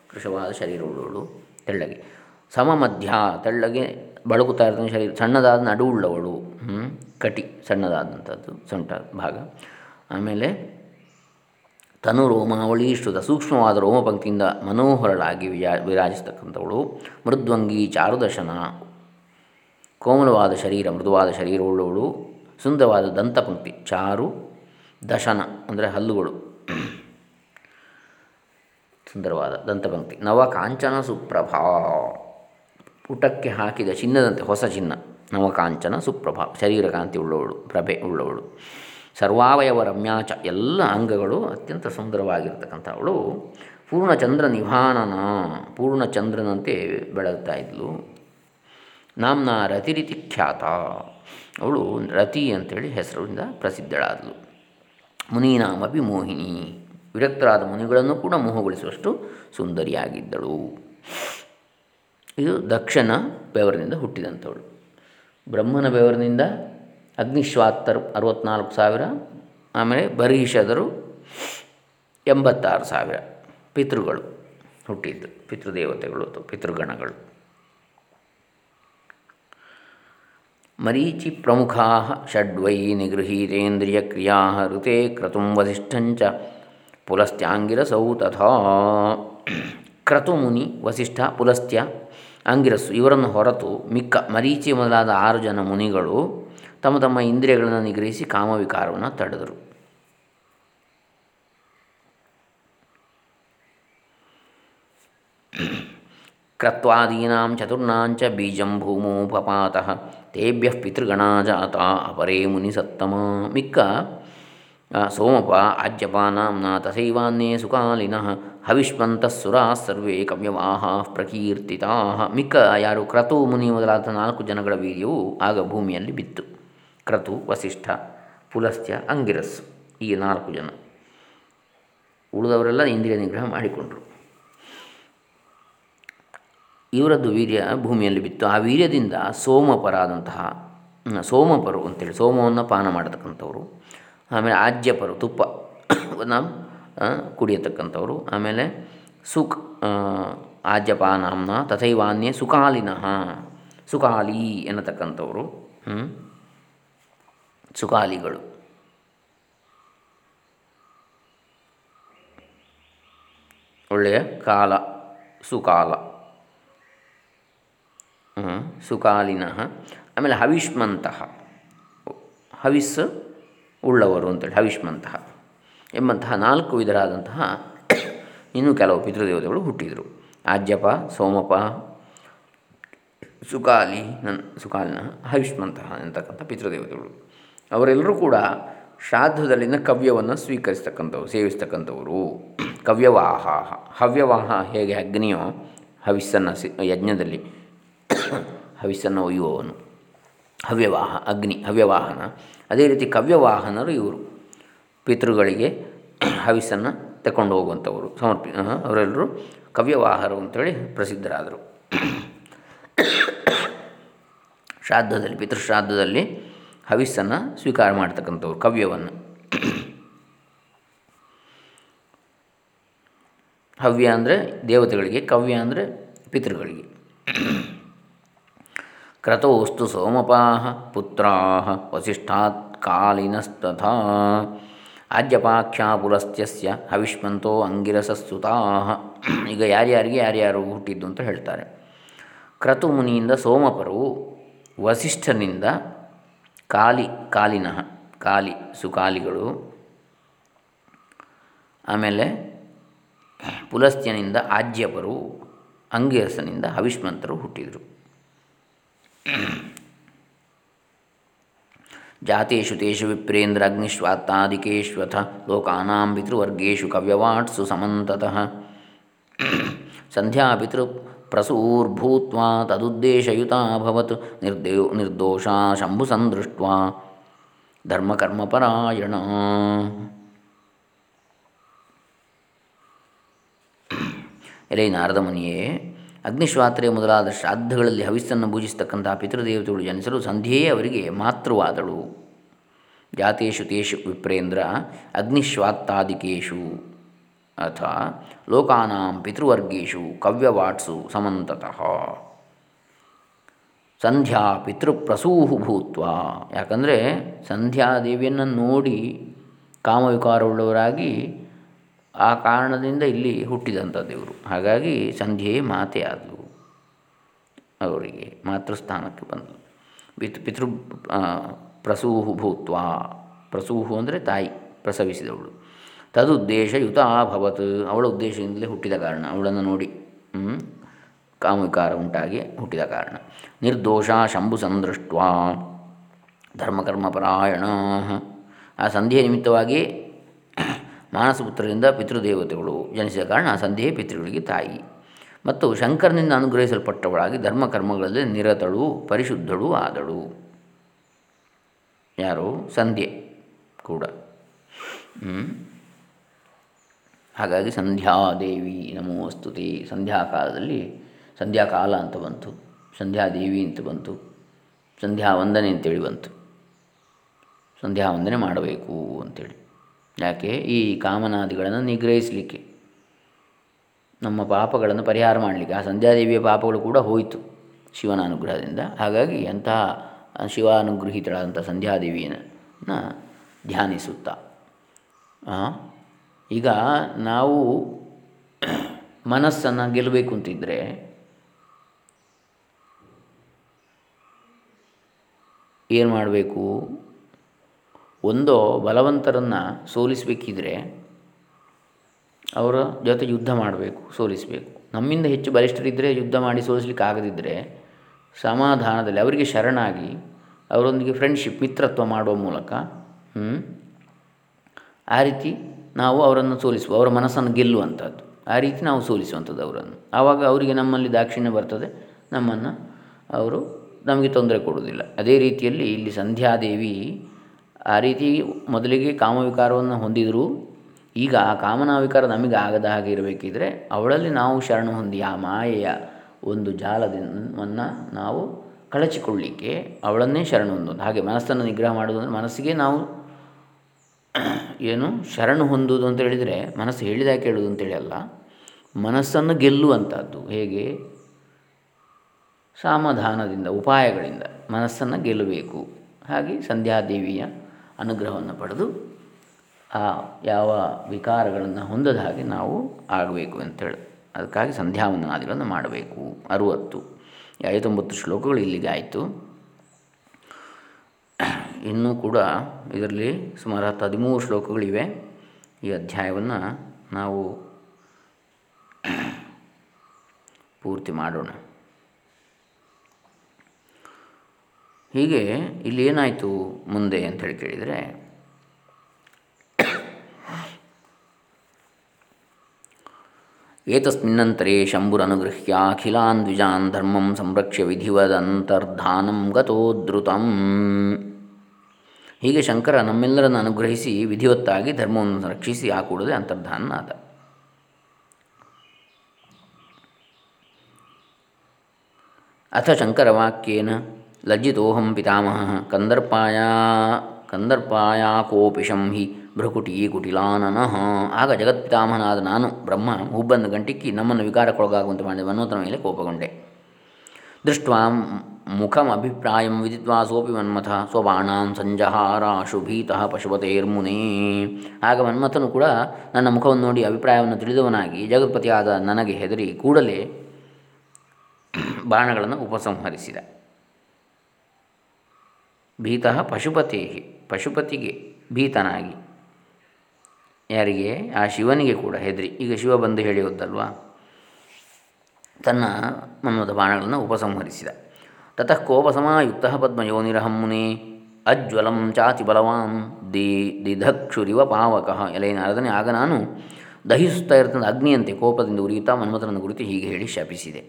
ಕೃಶವಾದ ಶರೀರವುಳ್ಳವಳು ತೆಳ್ಳಗೆ. ಸಮಮಧ್ಯ ತೆಳ್ಳಗೆ ಬಳಕುತ್ತಾ ಇರ್ತಕ್ಕಂಥ ಶರೀರ. ಸಣ್ಣದಾದ ನಡುವುಳ್ಳವಳು ಕಟಿ ಸಣ್ಣದಾದಂಥದ್ದು, ಸೊಂಟ ಭಾಗ. ಆಮೇಲೆ ತನು ರೋಮಾವಳೀಶ್ರುತ ಸೂಕ್ಷ್ಮವಾದ ರೋಮಪಂಕ್ತಿಯಿಂದ ಮನೋಹರಳಾಗಿ ವಿಜಾ, ವಿರಾಜಿಸ್ತಕ್ಕಂಥವಳು. ಮೃದ್ವಂಗಿ ಚಾರುದರ್ಶನ. ಕೋಮಲವಾದ ಶರೀರ, ಮೃದುವಾದ ಶರೀರವುಳ್ಳವಳು ಸುಂದರವಾದ ದಂತಪಂಕ್ತಿ, ಚಾರು, ದಶನ, ಅಂದರೆ ಹಲ್ಲುಗಳು. ಸುಂದರವಾದ ದಂತಪಂಕ್ತಿ. ನವ ಕಾಂಚನ ಸುಪ್ರಭಾ. ಪುಟಕ್ಕೆ ಹಾಕಿದ ಚಿನ್ನದಂತೆ ಹೊಸ ಚಿನ್ನ. ನವಕಾಂಚನ ಸುಪ್ರಭಾ. ಶರೀರಕಾಂತಿ ಉಳ್ಳವಳು, ಪ್ರಭೆ ಉಳ್ಳವಳು. ಸರ್ವಾವಯವ ರಮ್ಯಾಚ ಎಲ್ಲ ಅಂಗಗಳು ಅತ್ಯಂತ ಸುಂದರವಾಗಿರ್ತಕ್ಕಂಥವಳು. ಪೂರ್ಣಚಂದ್ರ ನಿಭಾನನ ಪೂರ್ಣಚಂದ್ರನಂತೆ ಬೆಳಗ್ತಾ ಇದ್ಲು. ನಾಮ್ನ ರತಿರಿತಿ ಖ್ಯಾತ ಅವಳು ರತಿ ಅಂತೇಳಿ ಹೆಸರಿಂದ ಪ್ರಸಿದ್ಧಳಾದಳು ಮುನೀನಾಮಪಿ ಮೋಹಿನಿ. ವಿರಕ್ತರಾದ ಮುನಿಗಳನ್ನು ಕೂಡ ಮೋಹಗೊಳಿಸುವಷ್ಟು ಸುಂದರಿಯಾಗಿದ್ದಳು. ಇದು ದಕ್ಷನ ಬೆವರಿನಿಂದ ಹುಟ್ಟಿದಂಥವಳು. ಬ್ರಹ್ಮನ ಬೆವರಿನಿಂದ ಅಗ್ನಿಶ್ವಾತ್ತರು ಅರವತ್ನಾಲ್ಕು ಸಾವಿರ, ಆಮೇಲೆ ಬರೀಷದರು ಎಂಬತ್ತಾರು ಸಾವಿರ ಪಿತೃಗಳು ಹುಟ್ಟಿದ್ದು, ಪಿತೃದೇವತೆಗಳು ಅಥವಾ ಪಿತೃಗಣಗಳು. ಮರೀಚಿ ಪ್ರಮುಖಾ ಷಡ್ವೈ ನಿಗೃಹೀತೇಂದ್ರಿಯ ಕ್ರಿಯಾ ಋತೆ ಕ್ರತುಂ ವಸಿಷ್ಠಂಚ ಪುಲಸ್ತ್ಯಾಂಗಿರಸೌ ತಥಾ. ಕ್ರತುಮುನಿ, ವಸಿಷ್ಠ, ಪುಲಸ್ತ್ಯ, ಅಂಗಿರಸ್ಸು ಇವರನ್ನು ಹೊರತು ಮಿಕ್ಕ ಮರೀಚಿ ಮೊದಲಾದ ಆರು ಜನ ಮುನಿಗಳು ತಮ್ಮ ತಮ್ಮ ಇಂದ್ರಿಯಗಳನ್ನು ನಿಗ್ರಹಿಸಿ ಕಾಮವಿಕಾರವನ್ನು ತಡೆದರು. ಕ್ರತ್ವಾದೀನಾಂ ಚತುರ್ಣಾಂಚ ಬೀಜಂ ಭೂಮೋಪಪಾತಃ ತೇಭ್ಯ ಪಿತೃಗಣಾ ಜಾತ ಅಪರೇ ಮುನಿಸತ್ತಮ ಮಿಕ್ಕ ಸೋಮಪ ಆಜ್ಯಪ ನಾಂನ ತಥೈವಾನ್ಯೇ ಸುಕಾಲಿನಃ ಹವಿಷ್ಮಂತ ಸುರಾಃ ಸರ್ವೇ ಕವ್ಯವಾಹ ಪ್ರಕೀರ್ತಿತಾ ಮಿಕ್ಕ ಯಾರು ಕ್ರತು ಮುನಿ ಮೊದಲಾದ ನಾಲ್ಕು ಜನಗಳ ವೀರ್ಯವು ಆಗ ಭೂಮಿಯಲ್ಲಿ ಬಿತ್ತು. ಕ್ರತು ವಸಿಷ್ಠ ಪುಲಸ್ತ್ಯ ಅಂಗಿರಸ್ ಈ ನಾಲ್ಕು ಜನ. ಉಳಿದವರೆಲ್ಲ ಇಂದ್ರಿಯ ನಿಗ್ರಹ ಮಾಡಿಕೊಂಡರು. ಇವರದ್ದು ವೀರ್ಯ ಭೂಮಿಯಲ್ಲಿ ಬಿತ್ತು. ಆ ವೀರ್ಯದಿಂದ ಸೋಮಪರಾದಂತಹ ಸೋಮಪರು ಅಂತೇಳಿ, ಸೋಮವನ್ನು ಪಾನ ಮಾಡತಕ್ಕಂಥವ್ರು. ಆಮೇಲೆ ಆಜ್ಯಪರು, ತುಪ್ಪ ಕುಡಿಯತಕ್ಕಂಥವ್ರು. ಆಮೇಲೆ ಸುಖ ಆಜ್ಯಪಾನಾಂನ ತಥೈವಾನ್ಯ ಸುಖಾಲಿನಃ, ಸುಖಾಲಿ ಎನ್ನತಕ್ಕಂಥವ್ರು. ಸುಖಾಲಿಗಳು ಒಳ್ಳೆಯ ಕಾಲ, ಸುಕಾಲ. ಸುಕಾಲಿನಃ ಆಮೇಲೆ ಹವಿಷ್ಮಂತಹ ಹವಿಸ್ ಉಳ್ಳವರು ಅಂತೇಳಿ ಹವಿಷ್ಮಂತಹ ಎಂಬಂತಹ ನಾಲ್ಕು ವಿಧರಾದಂತಹ ಇನ್ನೂ ಕೆಲವು ಪಿತೃದೇವತೆಗಳು ಹುಟ್ಟಿದರು. ಆಜ್ಯಪ, ಸೋಮಪ, ಸುಕಾಲಿ ನನ್ನ ಸುಕಾಲಿನ ಹವಿಷ್ಮಂತಹ ಅಂತಕ್ಕಂಥ ಪಿತೃದೇವತೆಗಳು. ಅವರೆಲ್ಲರೂ ಕೂಡ ಶ್ರಾದ್ದದಲ್ಲಿನ ಕವ್ಯವನ್ನು ಸ್ವೀಕರಿಸ್ತಕ್ಕಂಥವ್ರು, ಸೇವಿಸ್ತಕ್ಕಂಥವರು. ಕವ್ಯವಾಹ, ಹವ್ಯವಾಹ ಹೇಗೆ ಅಗ್ನಿಯೋ, ಹವಿಸ್ಸನ್ನು ಯಜ್ಞದಲ್ಲಿ ಹವಿಸ್ಸನ್ನು ಒಯ್ಯುವವನು. ಹವ್ಯವಾಹ, ಅಗ್ನಿ, ಹವ್ಯವಾಹನ. ಅದೇ ರೀತಿ ಕವ್ಯವಾಹನರು ಇವರು. ಪಿತೃಗಳಿಗೆ ಹವಿಸ್ಸನ್ನು ತಗೊಂಡು ಹೋಗುವಂಥವರು, ಸಮರ್ಪಿ ಅವರೆಲ್ಲರೂ ಕವ್ಯವಾಹರು ಅಂತೇಳಿ ಪ್ರಸಿದ್ಧರಾದರು. ಶ್ರಾದ್ದದಲ್ಲಿ, ಪಿತೃಶ್ರಾದ್ದದಲ್ಲಿ ಹವಿಸ್ಸನ್ನು ಸ್ವೀಕಾರ ಮಾಡ್ತಕ್ಕಂಥವ್ರು, ಕವ್ಯವನ್ನು. ಹವ್ಯ ಅಂದರೆ ದೇವತೆಗಳಿಗೆ, ಕವ್ಯ ಅಂದರೆ ಪಿತೃಗಳಿಗೆ. ಕ್ರತೋಸ್ತು ಸೋಮಪಾ ಪುತ್ರ ವಸಿಷ್ಠಾತ್ ಕಾಲಿನಸ್ತಥಾ. ಆಜ್ಯಪಾಖ್ಯಾಪುಲಸ್ತ್ಯಸ್ಯ ಹವಿಷ್ಮಂತೋ ಅಂಗಿರಸಸ್ತುತಾ ಈಗ ಯಾರ್ಯಾರಿಗೆ ಯಾರ್ಯಾರು ಹುಟ್ಟಿದ್ದು ಅಂತ ಹೇಳ್ತಾರೆ. ಕ್ರತು ಮುನಿಯಿಂದ ಸೋಮಪರು ವಸಿಷ್ಠನಿಂದ ಕಾಲಿ ಕಾಲಿನಃ ಕಾಲಿ ಸುಕಾಲಿಗಳು. ಆಮೇಲೆ ಪುಲಸ್ತ್ಯನಿಂದ ಆಜ್ಯಪರು, ಅಂಗಿರಸನಿಂದ ಹವಿಷ್ಮಂತರು ಹುಟ್ಟಿದರು. ಜಾತೇಶು ತೇಷು ವಿಪ್ರೇಂದ್ರ ಅಗ್ನಿಶ್ವಾತ್ತಾದಿಕೇಶ್ವಥ ಲೋಕಾನಾಂ ಪಿತೃವರ್ಗೇಶು ಕವ್ಯವಾಟ್ಸು ಸಮಂತತಃ. ಸಂಧ್ಯಾ ಪಿತೃ ಪ್ರಸೂರ್ಭೂತ್ವಾ ತದುದ್ದೇಶಯುತಾಭವತ್ ನಿರ್ದೇ ನಿರ್ದೋಷಾ ಸಂದೃಷ್ಟ ಧರ್ಮಕರ್ಮಪರಾಯಣ. ಎಲೆ ನಾರದ ಮುನಿಯೇ, ಅಗ್ನಿಶ್ವಾತ್ರೆ ಮೊದಲಾದ ಶ್ರಾದ್ದಗಳಲ್ಲಿ ಹವಿಸ್ಸನ್ನು ಪೂಜಿಸತಕ್ಕಂತಹ ಪಿತೃದೇವತೆಗಳು ಜನಿಸಲು ಸಂಧ್ಯೆಯೇ ಅವರಿಗೆ ಮಾತೃವಾದಳು. ಜಾತೇಶು ತೇಷು ವಿಪ್ರೇಂದ್ರ, ಅಗ್ನಿಶ್ವಾತ್ತಾದಿಕೇಶು ಅಥವಾ ಲೋಕಾನಾಂ ಪಿತೃವರ್ಗೀಷು ಕವ್ಯವಾಟ್ಸು ಸಮಂತತಃ. ಸಂಧ್ಯಾ ಪಿತೃಪ್ರಸೂಹು ಭೂತ್ವ. ಯಾಕಂದರೆ ಸಂಧ್ಯಾದೇವಿಯನ್ನು ನೋಡಿ ಕಾಮವಿಕಾರವುಳ್ಳವರಾಗಿ ಆ ಕಾರಣದಿಂದ ಇಲ್ಲಿ ಹುಟ್ಟಿದಂಥ ದೇವರು. ಹಾಗಾಗಿ ಸಂಧ್ಯೆ ಮಾತೆ ಆದವು ಅವರಿಗೆ, ಮಾತೃಸ್ಥಾನಕ್ಕೆ ಬಂದು ಪಿತೃ ಪಿತೃ ಪ್ರಸೂಹು ಭೂತ್ವ. ಪ್ರಸೂಹು ಅಂದರೆ ತಾಯಿ ಪ್ರಸವಿಸಿದವಳು. ತದುದ್ದೇಶ ಯುತ ಭವತ್ ಅವಳ ಉದ್ದೇಶದಿಂದಲೇ ಹುಟ್ಟಿದ ಕಾರಣ. ಅವಳನ್ನು ನೋಡಿ ಕಾಮವಿಕಾರ ಉಂಟಾಗಿ ಹುಟ್ಟಿದ ಕಾರಣ. ನಿರ್ದೋಷ ಶಂಭು ಸಂದೃಷ್ಟ ಧರ್ಮಕರ್ಮಪರಾಯಣ ಆ ಸಂಧಿಯ ನಿಮಿತ್ತವಾಗಿ ಮಾನಸಪುತ್ರರಿಂದ ಪಿತೃದೇವತೆಗಳು ಜನಿಸಿದ ಕಾರಣ ಆ ಸಂಧಿಯೇ ಪಿತೃಗಳಿಗೆ ತಾಯಿ. ಮತ್ತು ಶಂಕರನಿಂದ ಅನುಗ್ರಹಿಸಲ್ಪಟ್ಟವಳಾಗಿ ಧರ್ಮಕರ್ಮಗಳಲ್ಲಿ ನಿರತಳು, ಪರಿಶುದ್ಧಳು, ಆದಳು. ಯಾರು? ಸಂಧ್ಯೆ ಕೂಡ. ಹಾಗಾಗಿ ಸಂಧ್ಯಾದೇವಿ ನಮೋ ವಸ್ತುತಿ ಸಂಧ್ಯಾಕಾಲದಲ್ಲಿ ಸಂಧ್ಯಾಕಾಲ ಅಂತ ಬಂತು. ಸಂಧ್ಯಾದೇವಿ ಅಂತ ಬಂತು. ಸಂಧ್ಯಾ ವಂದನೆ ಅಂತೇಳಿ ಬಂತು. ಸಂಧ್ಯಾ ವಂದನೆ ಮಾಡಬೇಕು ಅಂಥೇಳಿ ಯಾಕೆ? ಈ ಕಾಮನಾದಿಗಳನ್ನು ನಿಗ್ರಹಿಸಲಿಕ್ಕೆ. ನಮ್ಮ ಪಾಪಗಳನ್ನು ಪರಿಹಾರ ಮಾಡಲಿಕ್ಕೆ. ಆ ಸಂಧ್ಯಾದೇವಿಯ ಪಾಪಗಳು ಕೂಡ ಹೋಯಿತು ಶಿವನ ಅನುಗ್ರಹದಿಂದ ಹಾಗಾಗಿ ಅಂತಹ ಶಿವಾನುಗೃಹಿತಳಾದಂಥ ಸಂಧ್ಯಾದೇವಿಯನ್ನು ಧ್ಯಾನಿಸುತ್ತಾ. ಈಗ ನಾವು ಮನಸ್ಸನ್ನು ಗೆಲ್ಲಬೇಕು ಅಂತಿದ್ದರೆ ಏನು ಮಾಡಬೇಕು? ಒಂದು ಬಲವಂತರನ್ನು ಸೋಲಿಸಬೇಕಿದ್ರೆ ಅವರ ಜೊತೆ ಯುದ್ಧ ಮಾಡಬೇಕು, ಸೋಲಿಸಬೇಕು. ನಮ್ಮಿಂದ ಹೆಚ್ಚು ಬಲಿಷ್ಠರಿದ್ದರೆ ಯುದ್ಧ ಮಾಡಿ ಸೋಲಿಸಲಿಕ್ಕೆ ಆಗದಿದ್ದರೆ ಸಮಾಧಾನದಲ್ಲಿ ಅವರಿಗೆ ಶರಣಾಗಿ ಅವರೊಂದಿಗೆ ಫ್ರೆಂಡ್ಶಿಪ್ ಮಿತ್ರತ್ವ ಮಾಡುವ ಮೂಲಕ ಆ ರೀತಿ ನಾವು ಅವರನ್ನು ಸೋಲಿಸುವ, ಅವರ ಮನಸ್ಸನ್ನು ಗೆಲ್ಲುವಂಥದ್ದು. ಆ ರೀತಿ ನಾವು ಸೋಲಿಸುವಂಥದ್ದು ಅವರನ್ನು. ಆವಾಗ ಅವರಿಗೆ ನಮ್ಮಲ್ಲಿ ದಾಕ್ಷಿಣ್ಯ ಬರ್ತದೆ, ನಮ್ಮನ್ನು ಅವರು ನಮಗೆ ತೊಂದರೆ ಕೊಡುವುದಿಲ್ಲ. ಅದೇ ರೀತಿಯಲ್ಲಿ ಇಲ್ಲಿ ಸಂಧ್ಯಾದೇವಿ ಆ ರೀತಿ ಮೊದಲಿಗೆ ಕಾಮವಿಕಾರವನ್ನು ಹೊಂದಿದರೂ, ಈಗ ಆ ಕಾಮನಾ ವಿಕಾರ ನಮಗೆ ಆಗದ ಹಾಗೆ ಇರಬೇಕಿದ್ರೆ ಅವಳಲ್ಲಿ ನಾವು ಶರಣ ಹೊಂದಿ, ಆ ಮಾಯೆಯ ಒಂದು ಜಾಲದಿಂದ ನಾವು ಕಳಚಿಕೊಳ್ಳಿಕ್ಕೆ ಅವಳನ್ನೇ ಶರಣ ಹೊಂದೋದು ಹಾಗೆ ಮನಸ್ಸನ್ನು ನಿಗ್ರಹ ಮಾಡೋದು ಅಂದರೆ ಮನಸ್ಸಿಗೆ ನಾವು ಏನು ಶರಣು ಹೊಂದುವುದು ಅಂತ ಹೇಳಿದರೆ ಮನಸ್ಸು ಹೇಳಿದಾಗ ಕೇಳುವುದು ಅಂತೇಳಿ ಅಲ್ಲ. ಮನಸ್ಸನ್ನು ಗೆಲ್ಲುವಂಥದ್ದು ಹೇಗೆ? ಸಮಾಧಾನದಿಂದ, ಉಪಾಯಗಳಿಂದ ಮನಸ್ಸನ್ನು ಗೆಲ್ಲಬೇಕು. ಹಾಗೆ ಸಂಧ್ಯಾದೇವಿಯ ಅನುಗ್ರಹವನ್ನು ಪಡೆದು ಆ ಯಾವ ವಿಕಾರಗಳನ್ನು ಹೊಂದದ ಹಾಗೆ ನಾವು ಆಗಬೇಕು ಅಂತೇಳಿ. ಅದಕ್ಕಾಗಿ ಸಂಧ್ಯಾವಂದನಾದಿಗಳನ್ನು ಮಾಡಬೇಕು. ಅರುವತ್ತು ಐವತ್ತೊಂಬತ್ತು ಶ್ಲೋಕಗಳು ಇಲ್ಲಿಗೆ ಆಯಿತು. ಇನ್ನೂ ಕೂಡ ಇದರಲ್ಲಿ ಸುಮಾರು ಹತ್ತು ಹದಿಮೂರು ಶ್ಲೋಕಗಳಿವೆ. ಈ ಅಧ್ಯಾಯವನ್ನು ನಾವು ಪೂರ್ತಿ ಮಾಡೋಣ. ಹೀಗೆ ಇಲ್ಲಿ ಏನಾಯಿತು ಮುಂದೆ ಅಂತ ಹೇಳಿ ಕೇಳಿದರೆ ಏತಸ್ಮಿನ್ನಂತರೇ ಶಂಭುರನುಗೃಹ್ಯ ಅಖಿಲಾನ್ ದ್ವಿಜಾನ್ ಧರ್ಮಂ ಸಂರಕ್ಷ್ಯ ವಿಧಿವದಂತರ್ಧಾನಂ ಗತೋದ್ರುತಂ ಹೀಗೆ ಶಂಕರ ನಮ್ಮೆಲ್ಲರನ್ನು ಅನುಗ್ರಹಿಸಿ ವಿಧಿವತ್ತಾಗಿ ಧರ್ಮವನ್ನು ರಕ್ಷಿಸಿ ಆ ಕೂಡಲೇ ಅಂತರ್ಧಾನನಾದ ಅಥ ಶಂಕರವಾಕ್ಯೇನ, ಲಜ್ಜಿತೋಹಂ ಪಿತಾಮಹ, ಕಂದರ್ಪಾಯ ಕಂದರ್ಪಾಯಾಕೋಪಿಶಂ ಹಿ ಭ್ರಕುಟಿ ಕುಟಿಲಾನನಃ ಆಗ ಜಗತ್ಪಿತಾಮಹನಾದ ನಾನು ಬ್ರಹ್ಮ ಹುಬ್ಬನ್ನು ಗಂಟಿಕ್ಕಿ ನಮ್ಮನ್ನು ವಿಕಾರಕ್ಕೊಳಗಾಗುವಂತೆ ಮಾಡಿದ ಮನ್ಮಥನ ಮೇಲೆ ಕೋಪಗೊಂಡೆ. ದೃಷ್ಟ ಮುಖಮಭಿಪ್ರಾಯಂ ವಿದಿತ್ವಾ ಸೋಪಿ ಮನ್ಮಥ ಸ್ವಬಾಣಾಂ ಸಂಜಹಾರಾಶು ಭೀತಃ ಪಶುಪತೇರ್ಮುನೇ. ಆಗ ಮನ್ಮಥನು ಕೂಡ ನನ್ನ ಮುಖವನ್ನು ನೋಡಿ ಅಭಿಪ್ರಾಯವನ್ನು ತಿಳಿದವನಾಗಿ ಜಗತ್ಪತಿಯಾದ ನನಗೆ ಹೆದರಿ ಕೂಡಲೇ ಬಾಣಗಳನ್ನು ಉಪಸಂಹರಿಸಿದ. ಭೀತಃ ಪಶುಪತೇ ಪಶುಪತಿಗೆ ಭೀತನಾಗಿ ಯಾರಿಗೆ? ಆ ಶಿವನಿಗೆ ಕೂಡ ಹೆದರಿ. ಈಗ ಶಿವ ಬಂದು ಹೇಳಿ ಹೋದಲ್ವಾ ತನ್ನ ಮನ್ಮದ ಬಾಣಗಳನ್ನು ಉಪಸಂಹರಿಸಿದ. ತತಃ ಕೋಪಸಮಾಯುಕ್ತ ಪದ್ಮಯೋನಿರಹಂ ಮುನಿ. ಅಜ್ವಲಂ ಚಾತಿ ಬಲವಾನ್ ದಿ, ದಿಧಕ್ಷುರಿವ ಪಾವಕ. ಎಲೆ ನಾರದನೆ, ಆಗ ನಾನು ದಹಿಸುತ್ತಾ ಇರ್ತಂದ ಅಗ್ನಿಯಂತೆ ಕೋಪದಿಂದ ಉರಿಯುತ್ತಾ ಮನ್ಮಥನನ್ನು ಕುರಿತು ಹೀಗೆ ಹೇಳಿ ಶಾಪಿಸಿದೆ.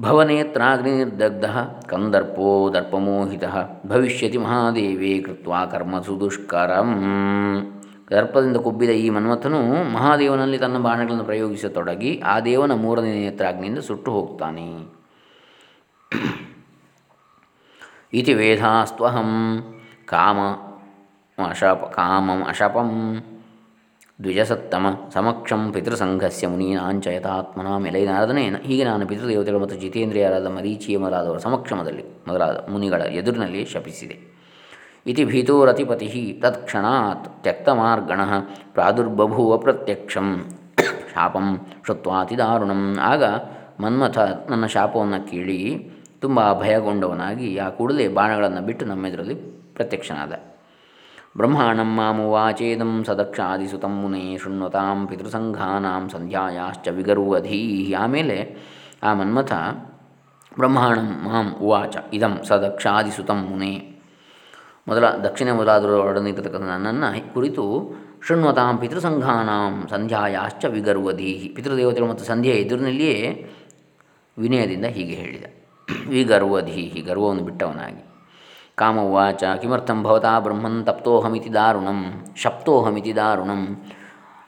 ಭವನೇತ್ರಾಗ್ನಿರ್ದಗ್ಧ ಕಂದರ್ಪೋ ದರ್ಪಮೋಹಿತ ಭವಿಷ್ಯತಿ ಮಹಾದೇವೇ ಕೃತ್ವಾ ಕರ್ಮಸು ದುಷ್ಕರಂ ದರ್ಪದಿಂದ ಕುಬ್ಬಿದ ಈ ಮನ್ಮಥನು ಮಹಾದೇವನಲ್ಲಿ ತನ್ನ ಬಾಣಗಳನ್ನು ಪ್ರಯೋಗಿಸತೊಡಗಿ ಆ ದೇವನ ಮೂರನೇ ನೇತ್ರಾಗ್ನಿಯಿಂದ ಸುಟ್ಟು ಹೋಗ್ತಾನೆ. ಇತಿ ವೇದಾಸ್ತ್ವಹಂ ಕಾಮ ಅಶಾಪ ಕಾಮಂ ಅಶಪಂ. ದ್ವಿಜಸತ್ತಮ ಸಮಕ್ಷಂ ಪಿತೃಸಂಘಸ್ಯ ಮುನೀನಾಂಚ ಯಥಾತ್ಮನ ಮೇಲೆ ನಾರದನೇ ಹೀಗೆ ನಾನು ಪಿತೃದೇವತೆಗಳು ಮತ್ತು ಜಿತೇಂದ್ರಿಯರಾದ ಮರೀಚಿಯ ಮೊದಲಾದವರ ಸಮಕ್ಷಮದಲ್ಲಿ ಮೊದಲಾದ ಮುನಿಗಳ ಎದುರಿನಲ್ಲಿ ಶಪಿಸಿದೆ. ಇತಿ ಭೀತೋರತಿಪತಿ ತತ್ಕ್ಷಣಾತ್ ತ್ಯಕ್ತಮಾರ್ಗಣ ಪ್ರಾದುರ್ಬಭೂವ ಪ್ರತ್ಯಕ್ಷಂ ಶಾಪಂ ಶುತ್ವಾತಿ ದಾರುಣಂ ಆಗ ಮನ್ಮಥ ನನ್ನ ಶಾಪವನ್ನು ಕೇಳಿ ತುಂಬ ಭಯಗೊಂಡವನಾಗಿ ಆ ಕೂಡಲೇ ಬಾಣಗಳನ್ನು ಬಿಟ್ಟು ನಮ್ಮೆದುರಲ್ಲಿ ಪ್ರತ್ಯಕ್ಷನಾದ. ಬ್ರಹ್ಮಾಣಂ ಮಾಮುವಾಚೇದಂ ಸದಕ್ಷಾದಿಸುತಂ ಮುನೇ ಶೃಣ್ವತಾಂ ಪಿತೃಸಂಘಾನಾಂ ಸಂಧ್ಯಾಯಾಶ್ಚ ವಿಗರ್ವಧೀ ಆಮೇಲೆ ಆ ಮನ್ಮಥ ಬ್ರಹ್ಮಾಣಂ ಮಾಂ ಉವಾಚ ಇದಂ ಸದಕ್ಷಾದಿಸುತಂ ಮುನೇ ಮೊದಲ ದಕ್ಷಿಣ ಮೊದಲಾದರೊಡನಿರತಕ್ಕಂಥ ನನ್ನನ್ನು ಕುರಿತು, ಶೃಣ್ವತಾಂ ಪಿತೃಸಂಘಾನಾಂ ಸಂಧ್ಯಾಯಾಶ್ಚ ವಿಗರ್ವಧೀಹಿ ಪಿತೃದೇವತೆಗಳು ಮತ್ತು ಸಂಧ್ಯೆ ಎದುರಿನಲ್ಲಿಯೇ ವಿನಯದಿಂದ ಹೀಗೆ ಹೇಳಿದ ವಿಗರ್ವಧೀಹಿ ಗರ್ವವನ್ನು ಬಿಟ್ಟವನಾಗಿ. ಕಾಮವಾಚ ಕಿಮರ್ಥಂ ಭವತಾ ಬ್ರಹ್ಮನ್ ತಪ್ತೋಹಮಿತಿ ದಾರುಣಂ ಶಪ್ತೋಹಮಿತಿ ದಾರುಣಂ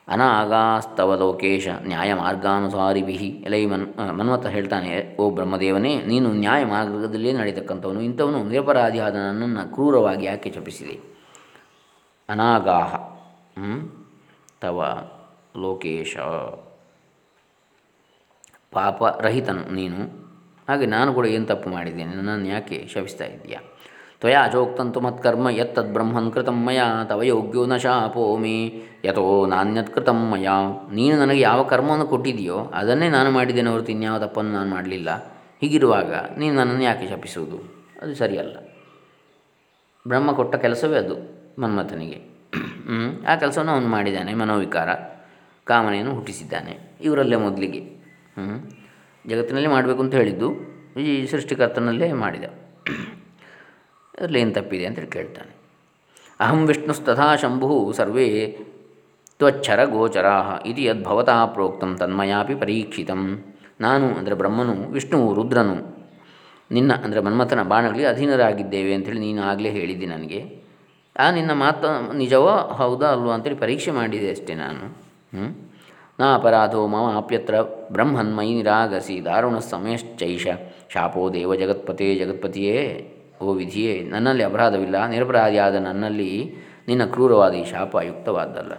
ಅನಾಗಾಸ್ತವ ಲೋಕೇಶ ನ್ಯಾಯ ಮಾರ್ಗಾನುಸಾರಿಭಿ ಎಲೈ ಮನ್ ಮನ್ಮಥ ಹೇಳ್ತಾನೆ, ಓ ಬ್ರಹ್ಮದೇವನೇ, ನೀನು ನ್ಯಾಯ ಮಾರ್ಗದಲ್ಲೇ ನಡೀತಕ್ಕಂಥವನು ಇಂಥವನು ನಿರಪರಾಧಿಯಾದ ನನ್ನನ್ನು ಕ್ರೂರವಾಗಿ ಯಾಕೆ ಚಪಿಸಿದೆ ಅನಾಗಾಹ. ತವ ಲೋಕೇಶ. ಪಾಪರಹಿತನು ನೀನು. ಹಾಗೆ ನಾನು ಕೂಡ ಏನು ತಪ್ಪು ಮಾಡಿದ್ದೇನೆ ನನ್ನನ್ನು ಯಾಕೆ ಶಪಿಸ್ತಾ ಇದ್ದೀಯಾ? ತ್ವಯಾ ಚೋಕ್ತಂತು ಮತ್ಕರ್ಮ ಯತ್ತದ್ ಬ್ರಹ್ಮನ್ ಕೃತಂ ಮಯ ತವ ಯೋಗ್ಯೋ ನ ಶಾಪೋ ಮೇ ಯಥೋ ನಾಣ್ಯತ್ ಕೃತಂ ಮಯ ನೀನು ನನಗೆ ಯಾವ ಕರ್ಮವನ್ನು ಕೊಟ್ಟಿದೆಯೋ ಅದನ್ನೇ ನಾನು ಮಾಡಿದ್ದೇನೆ ಹೊರತು ಇನ್ಯಾವ ತಪ್ಪನ್ನು ನಾನು ಮಾಡಲಿಲ್ಲ. ಹೀಗಿರುವಾಗ ನೀನು ನನ್ನನ್ನು ಯಾಕೆ ಶಪಿಸುವುದು? ಅದು ಸರಿಯಲ್ಲ. ಬ್ರಹ್ಮ ಕೊಟ್ಟ ಕೆಲಸವೇ ಅದು, ಮನ್ಮಥನಿಗೆ. ಆ ಕೆಲಸವನ್ನು ಅವನು ಮಾಡಿದ್ದಾನೆ, ಮನೋವಿಕಾರ. ಕಾಮನೆಯನ್ನು ಹುಟ್ಟಿಸಿದ್ದಾನೆ, ಇವರಲ್ಲೇ ಮೊದಲಿಗೆ. ಜಗತ್ತಿನಲ್ಲೇ ಮಾಡಬೇಕು ಅಂತ ಹೇಳಿದ್ದು ಈ ಸೃಷ್ಟಿಕರ್ತನಲ್ಲೇ ಮಾಡಿದ. ಅದರಲ್ಲಿ ಏನು ತಪ್ಪಿದೆ ಅಂತೇಳಿ ಕೇಳ್ತಾನೆ. ಅಹಂ ವಿಷ್ಣುಸ್ತಥಾ ಶಂಭು ಸರ್ವೇ ತ್ವಚ್ಛರ ಗೋಚರಾ ಇದು ಯದ್ಭವತಾ ಪ್ರೋಕ್ತಂ ತನ್ಮಯಾಪಿ ಪರೀಕ್ಷಿತಂ. ನಾನು ಅಂದರೆ ಬ್ರಹ್ಮನು, ವಿಷ್ಣು, ರುದ್ರನು, ನಿನ್ನ ಅಂದರೆ ಮನ್ಮಥನ ಬಾಣಗಳಿಗೆ ಅಧೀನರಾಗಿದ್ದೇವೆ ಅಂಥೇಳಿ ನೀನು ಆಗಲೇ ಹೇಳಿದ್ದೆ ನನಗೆ. ಆ ನಿನ್ನ ಮಾತು ನಿಜವೋ ಹೌದಾ ಅಲ್ವೋ ಅಂತೇಳಿ ಪರೀಕ್ಷೆ ಮಾಡಿದೆ ಅಷ್ಟೇ ನಾನು. ನಾ ಅಪರಾಧೋ ಮಮ ಆಪ್ಯತ್ರ ಬ್ರಹ್ಮನ್ಮಯಿ ನಿರಾಗಸಿ ದಾರುಣ ಸಮಯಶ್ಚೈಷ ಶಾಪೋ ದೇವ ಜಗತ್ಪತೇ ಜಗತ್ಪತಿಯೇ. ಓ ವಿಧಿಯೇ, ನನ್ನಲ್ಲಿ ಅಪರಾಧವಿಲ್ಲ. ನಿರಪರಾಧಿಯಾದ ನನ್ನಲ್ಲಿ ನಿನ್ನ ಕ್ರೂರವಾದ ಈ ಶಾಪ ಯುಕ್ತವಾದ್ದಲ್ಲ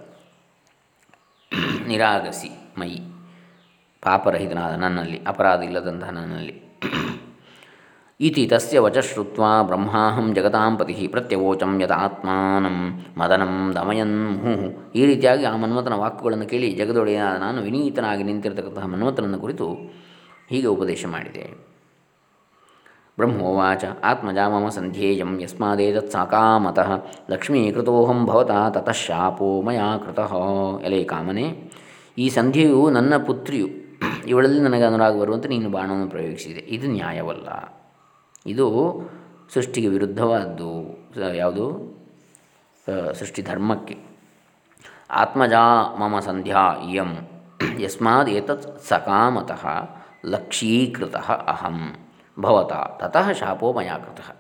ನಿರಾಗಸಿ ಮೈ ಪಾಪರಹಿತನಾದ ನನ್ನಲ್ಲಿ, ಅಪರಾಧ ಇಲ್ಲದಂತಹ ನನ್ನಲ್ಲಿ. ಇತಿ ತಸ್ಯ ವಚಶ್ರುತ್ವ ಬ್ರಹ್ಮಾಹಂ ಜಗತಾಂ ಪತಿ ಪ್ರತ್ಯವೋಚಂ ಯಥಾತ್ಮಾನಂ ಮದನಂ ದಮಯನ್ ಮುಹು ಈ ರೀತಿಯಾಗಿ ಆ ಮನ್ಮಥನ ವಾಕುಗಳನ್ನು ಕೇಳಿ ಜಗದೊಡೆಯ ನಾನು ವಿನೀತನಾಗಿ ನಿಂತಿರತಕ್ಕಂತಹ ಮನ್ಮಥನನ್ನು ಕುರಿತು ಹೀಗೆ ಉಪದೇಶ ಮಾಡಿದೆ. ಬ್ರಹ್ಮೋವಾಚ ಆತ್ಮಜಾ ಮಮ ಸಂಧ್ಯೇಯಂ ಯಸ್ಮಾದೇತತ್ ಸಾಕಾಮತಃ ಲಕ್ಷ್ಮೀಕೃತೋಹಂ ಭವತಾ ತತಃ ಶಾಪೋ ಮಯಾ ಕೃತಃ ಎಲೆ ಕಾಮನೆ, ಈ ಸಂಧ್ಯೆಯು ನನ್ನ ಪುತ್ರಿಯು, ಇವಳಲ್ಲಿ ನನಗೆ ಅನುರಾಗ ಬರುವಂತೆ ನೀನು ಬಾಣವನ್ನು ಪ್ರಯೋಗಿಸಿದೆ. ಇದು ನ್ಯಾಯವಲ್ಲ. ಇದು ಸೃಷ್ಟಿಗೆ ವಿರುದ್ಧವಾದ್ದು. ಯಾವುದು? ಸೃಷ್ಟಿ ಧರ್ಮಕ್ಕೆ. ಆತ್ಮಜಾ ಮಮ ಸಂಧ್ಯಾ ಇಯಂ. ಯಸ್ಮಾದ್ ಏತತ್ ಸಕಾಮತಃ ಲಕ್ಷೀಕೃತ ಅಹಂ. ಭವತ, ತತಃ ಶಾಪೋ ಮಯಾಕೃತ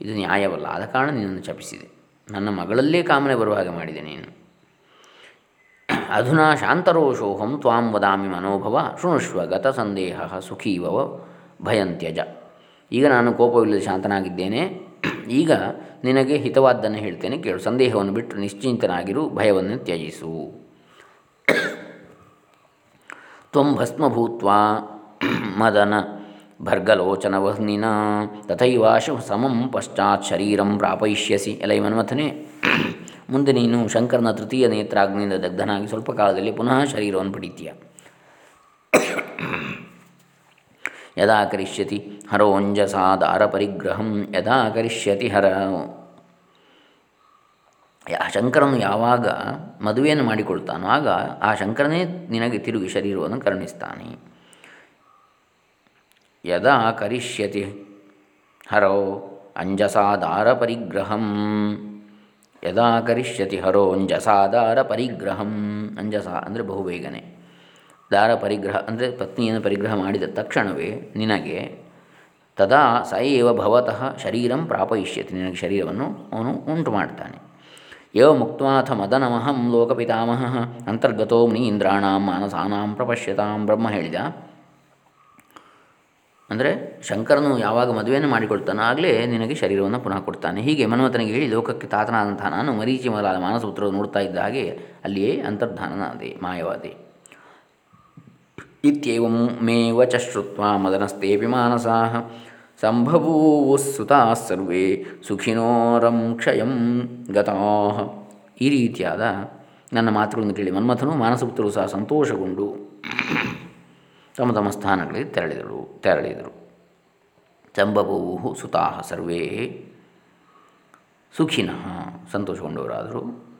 ಇದು ನ್ಯಾಯವಲ್ಲ ಆದ ಕಾರಣ ನಿನ್ನನ್ನು ಚಪಿಸಿದೆ ನನ್ನ ಮಗಳಲ್ಲೇ ಕಾಮನೆ ಬರುವ ಹಾಗೆ ಮಾಡಿದೆ ನೀನು. ಅಧುನಾ ಶಾಂತರೋಷೋಹಂ ತ್ವಾಂ ವದಾಮಿ ಮನೋಭವ, ಶೃಣುಷ್ವ ಗತ ಸಂದೇಹ ಸುಖೀವವ ಭಯಂತ್ಯಜ. ಈಗ ನಾನು ಕೋಪವಿಲ್ಲದೆ ಶಾಂತನಾಗಿದ್ದೇನೆ. ಈಗ ನಿನಗೆ ಹಿತವಾದ್ದನ್ನು ಹೇಳ್ತೇನೆ, ಕೇಳು. ಸಂದೇಹವನ್ನು ಬಿಟ್ಟು ನಿಶ್ಚಿಂತನಾಗಿರು, ಭಯವನ್ನು ತ್ಯಜಿಸು. ತ್ವಂ ಭಸ್ಮಭೂತ್ವ ಮದನ ಭರ್ಗಲೋಚನವಹ್ನಿನ ತಥೈವಾಶು ಸಮಂ ಪಶ್ಚಾತ್ ಶರೀರಂ ಪ್ರಾಪಯಿಷ್ಯಸಿ. ಎಲೈ ಮನ್ಮಥನೇ ಮುಂದೆ ನೀನು ಶಂಕರನ ತೃತೀಯ ನೇತ್ರಾಗ್ನಿಯಿಂದ ದಗ್ಧನಾಗಿ ಸ್ವಲ್ಪ ಕಾಲದಲ್ಲಿ ಪುನಃ ಶರೀರವನ್ನು ಪಡೀತೀಯ. ಯದಾ ಕರಿಷ್ಯತಿ ಹರೋಂಜಸಾ ಪರಿಗ್ರಹಂ, ಯದಾ ಕರಿಷ್ಯತಿ ಹರ. ಶಂಕರನು ಯಾವಾಗ ಮದುವೆಯನ್ನು ಮಾಡಿಕೊಳ್ತಾನೋ ಆಗ ಆ ಶಂಕರನೇ ನಿನಗೆ ತಿರುಗಿ ಶರೀರವನ್ನು ಕರುಣಿಸ್ತಾನೆ. ಯದಾ ಕರಿಷ್ಯತಿ ಹರೋ ಅಂಜಸಾದಾರ ಪರಿಗ್ರಹಂ ಯದಾ ಕರಿಷ್ಯತಿ ಹರೋ ಅಂಜಸಾದಾರ ಪರಿಗ್ರಹಂ ಅಂಜಸ ಅಂದರೆ ಬಹುಬೇಗನೆ। ದಾರ ಪರಿಗ್ರಹ ಅಂದರೆ ಪತ್ನಿಯನ್ನು ಪರಿಗ್ರಹ ಮಾಡಿದ ತಕ್ಷಣವೇ ನಿನಗೆ ತದಾ ಸ ಭವತಃ ಶರೀರಂ ಪ್ರಾಪಯಿಷ್ಯತಿ. ನಿನಗೆ ಶರೀರವನ್ನು ಅವನು ಉಂಟು ಮಾಡ್ತಾನೆ. ಯೋ ಮುಕ್ತಾಥ ಮದನಮಹಂ ಲೋಕಪಿತಾಮಹ. ಅಂತರ್ಗತೋ ಮುನೀಂದ್ರಾಣಾಂ ಮಾನಸಾನಾಂ ಪ್ರಪಶ್ಯತಾಂ ಬ್ರಹ್ಮ ಹೇಳಿದ ಅಂದರೆ ಶಂಕರನು ಯಾವಾಗ ಮದುವೆಯನ್ನು ಮಾಡಿಕೊಳ್ತಾನೋ ಆಗಲೇ ನಿನಗೆ ಶರೀರವನ್ನು ಪುನಃ ಕೊಡ್ತಾನೆ. ಹೀಗೆ ಮನ್ಮಥನಿಗೆ ಹೇಳಿ ಲೋಕಕ್ಕೆ ತಾತನಾದಂತಹ ನಾನು ಮರೀಚಿ ಮೊದಲಾದ ಮಾನಸಪುತ್ರರು ನೋಡ್ತಾ ಇದ್ದ ಹಾಗೆ ಅಲ್ಲಿಯೇ ಅಂತರ್ಧಾನನಾದೆ, ಮಾಯವಾದೆ. ಇತ್ಯಂ ಮೇ ವಚ ಶ್ರುತ್ವ ಮದನಸ್ತೇಪಿ ಮಾನಸಾ. ಸಂಭವೂ ಸುತಾ ಸರ್ವೇ ಸುಖಿನೋರಂ ಕ್ಷಯಂ ಗತಃ. ಈ ರೀತಿಯಾದ ನನ್ನ ಮಾತುಗಳನ್ನು ಕೇಳಿ ಮನ್ಮಥನು ಮಾನಸಪುತ್ರರು ಸಹ ಸಂತೋಷಗೊಂಡು ತಮ್ಮ ತಮ್ಮ ಸ್ಥಾನಗಳಿಗೆ ತೆರಳಿದರು ತೆರಳಿದರು. ಚಂಬಭೂ ಸುತಾಹ ಸರ್ವೇ. ಸುಖಿನಃ ಸಂತೋಷಗೊಂಡವರಾದರು.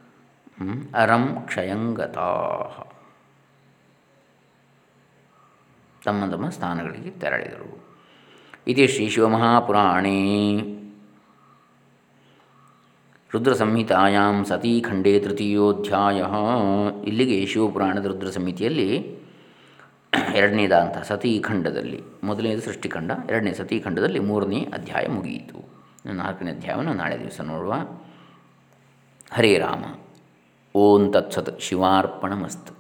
ಅರಂ ಕ್ಷಯಂಗತಾ ತಮ್ಮ ತಮ್ಮ ಸ್ಥಾನಗಳಿಗೆ ತೆರಳಿದರು. ಇತಿ ಶ್ರೀ ಶಿವಮಹಾಪುರಾಣೇ. ರುದ್ರ ಸಂಹಿತಾಯಾಂ ಸತೀಖಂಡೇ ತೃತೀಯೋಧ್ಯಾಯ. ಇಲ್ಲಿಗೆ ಶಿವಪುರಾಣದ ರುದ್ರ ಸಂಹಿತೆಯಲ್ಲಿ ಎರಡನೇದಾಂತ ಸತೀಖಂಡದಲ್ಲಿ ಮೊದಲನೇದು ಸೃಷ್ಟಿಖಂಡ ಎರಡನೇ ಸತೀಖಂಡದಲ್ಲಿ ಮೂರನೇ ಅಧ್ಯಾಯ ಮುಗಿಯಿತು. ನಾಲ್ಕನೇ ಅಧ್ಯಾಯವನ್ನು ನಾಳೆ ದಿವಸ ನೋಡುವ. ಹರೇ ರಾಮ, ಓಂ ತತ್ಸತ್ ಶಿವಾರ್ಪಣಮಸ್ತು.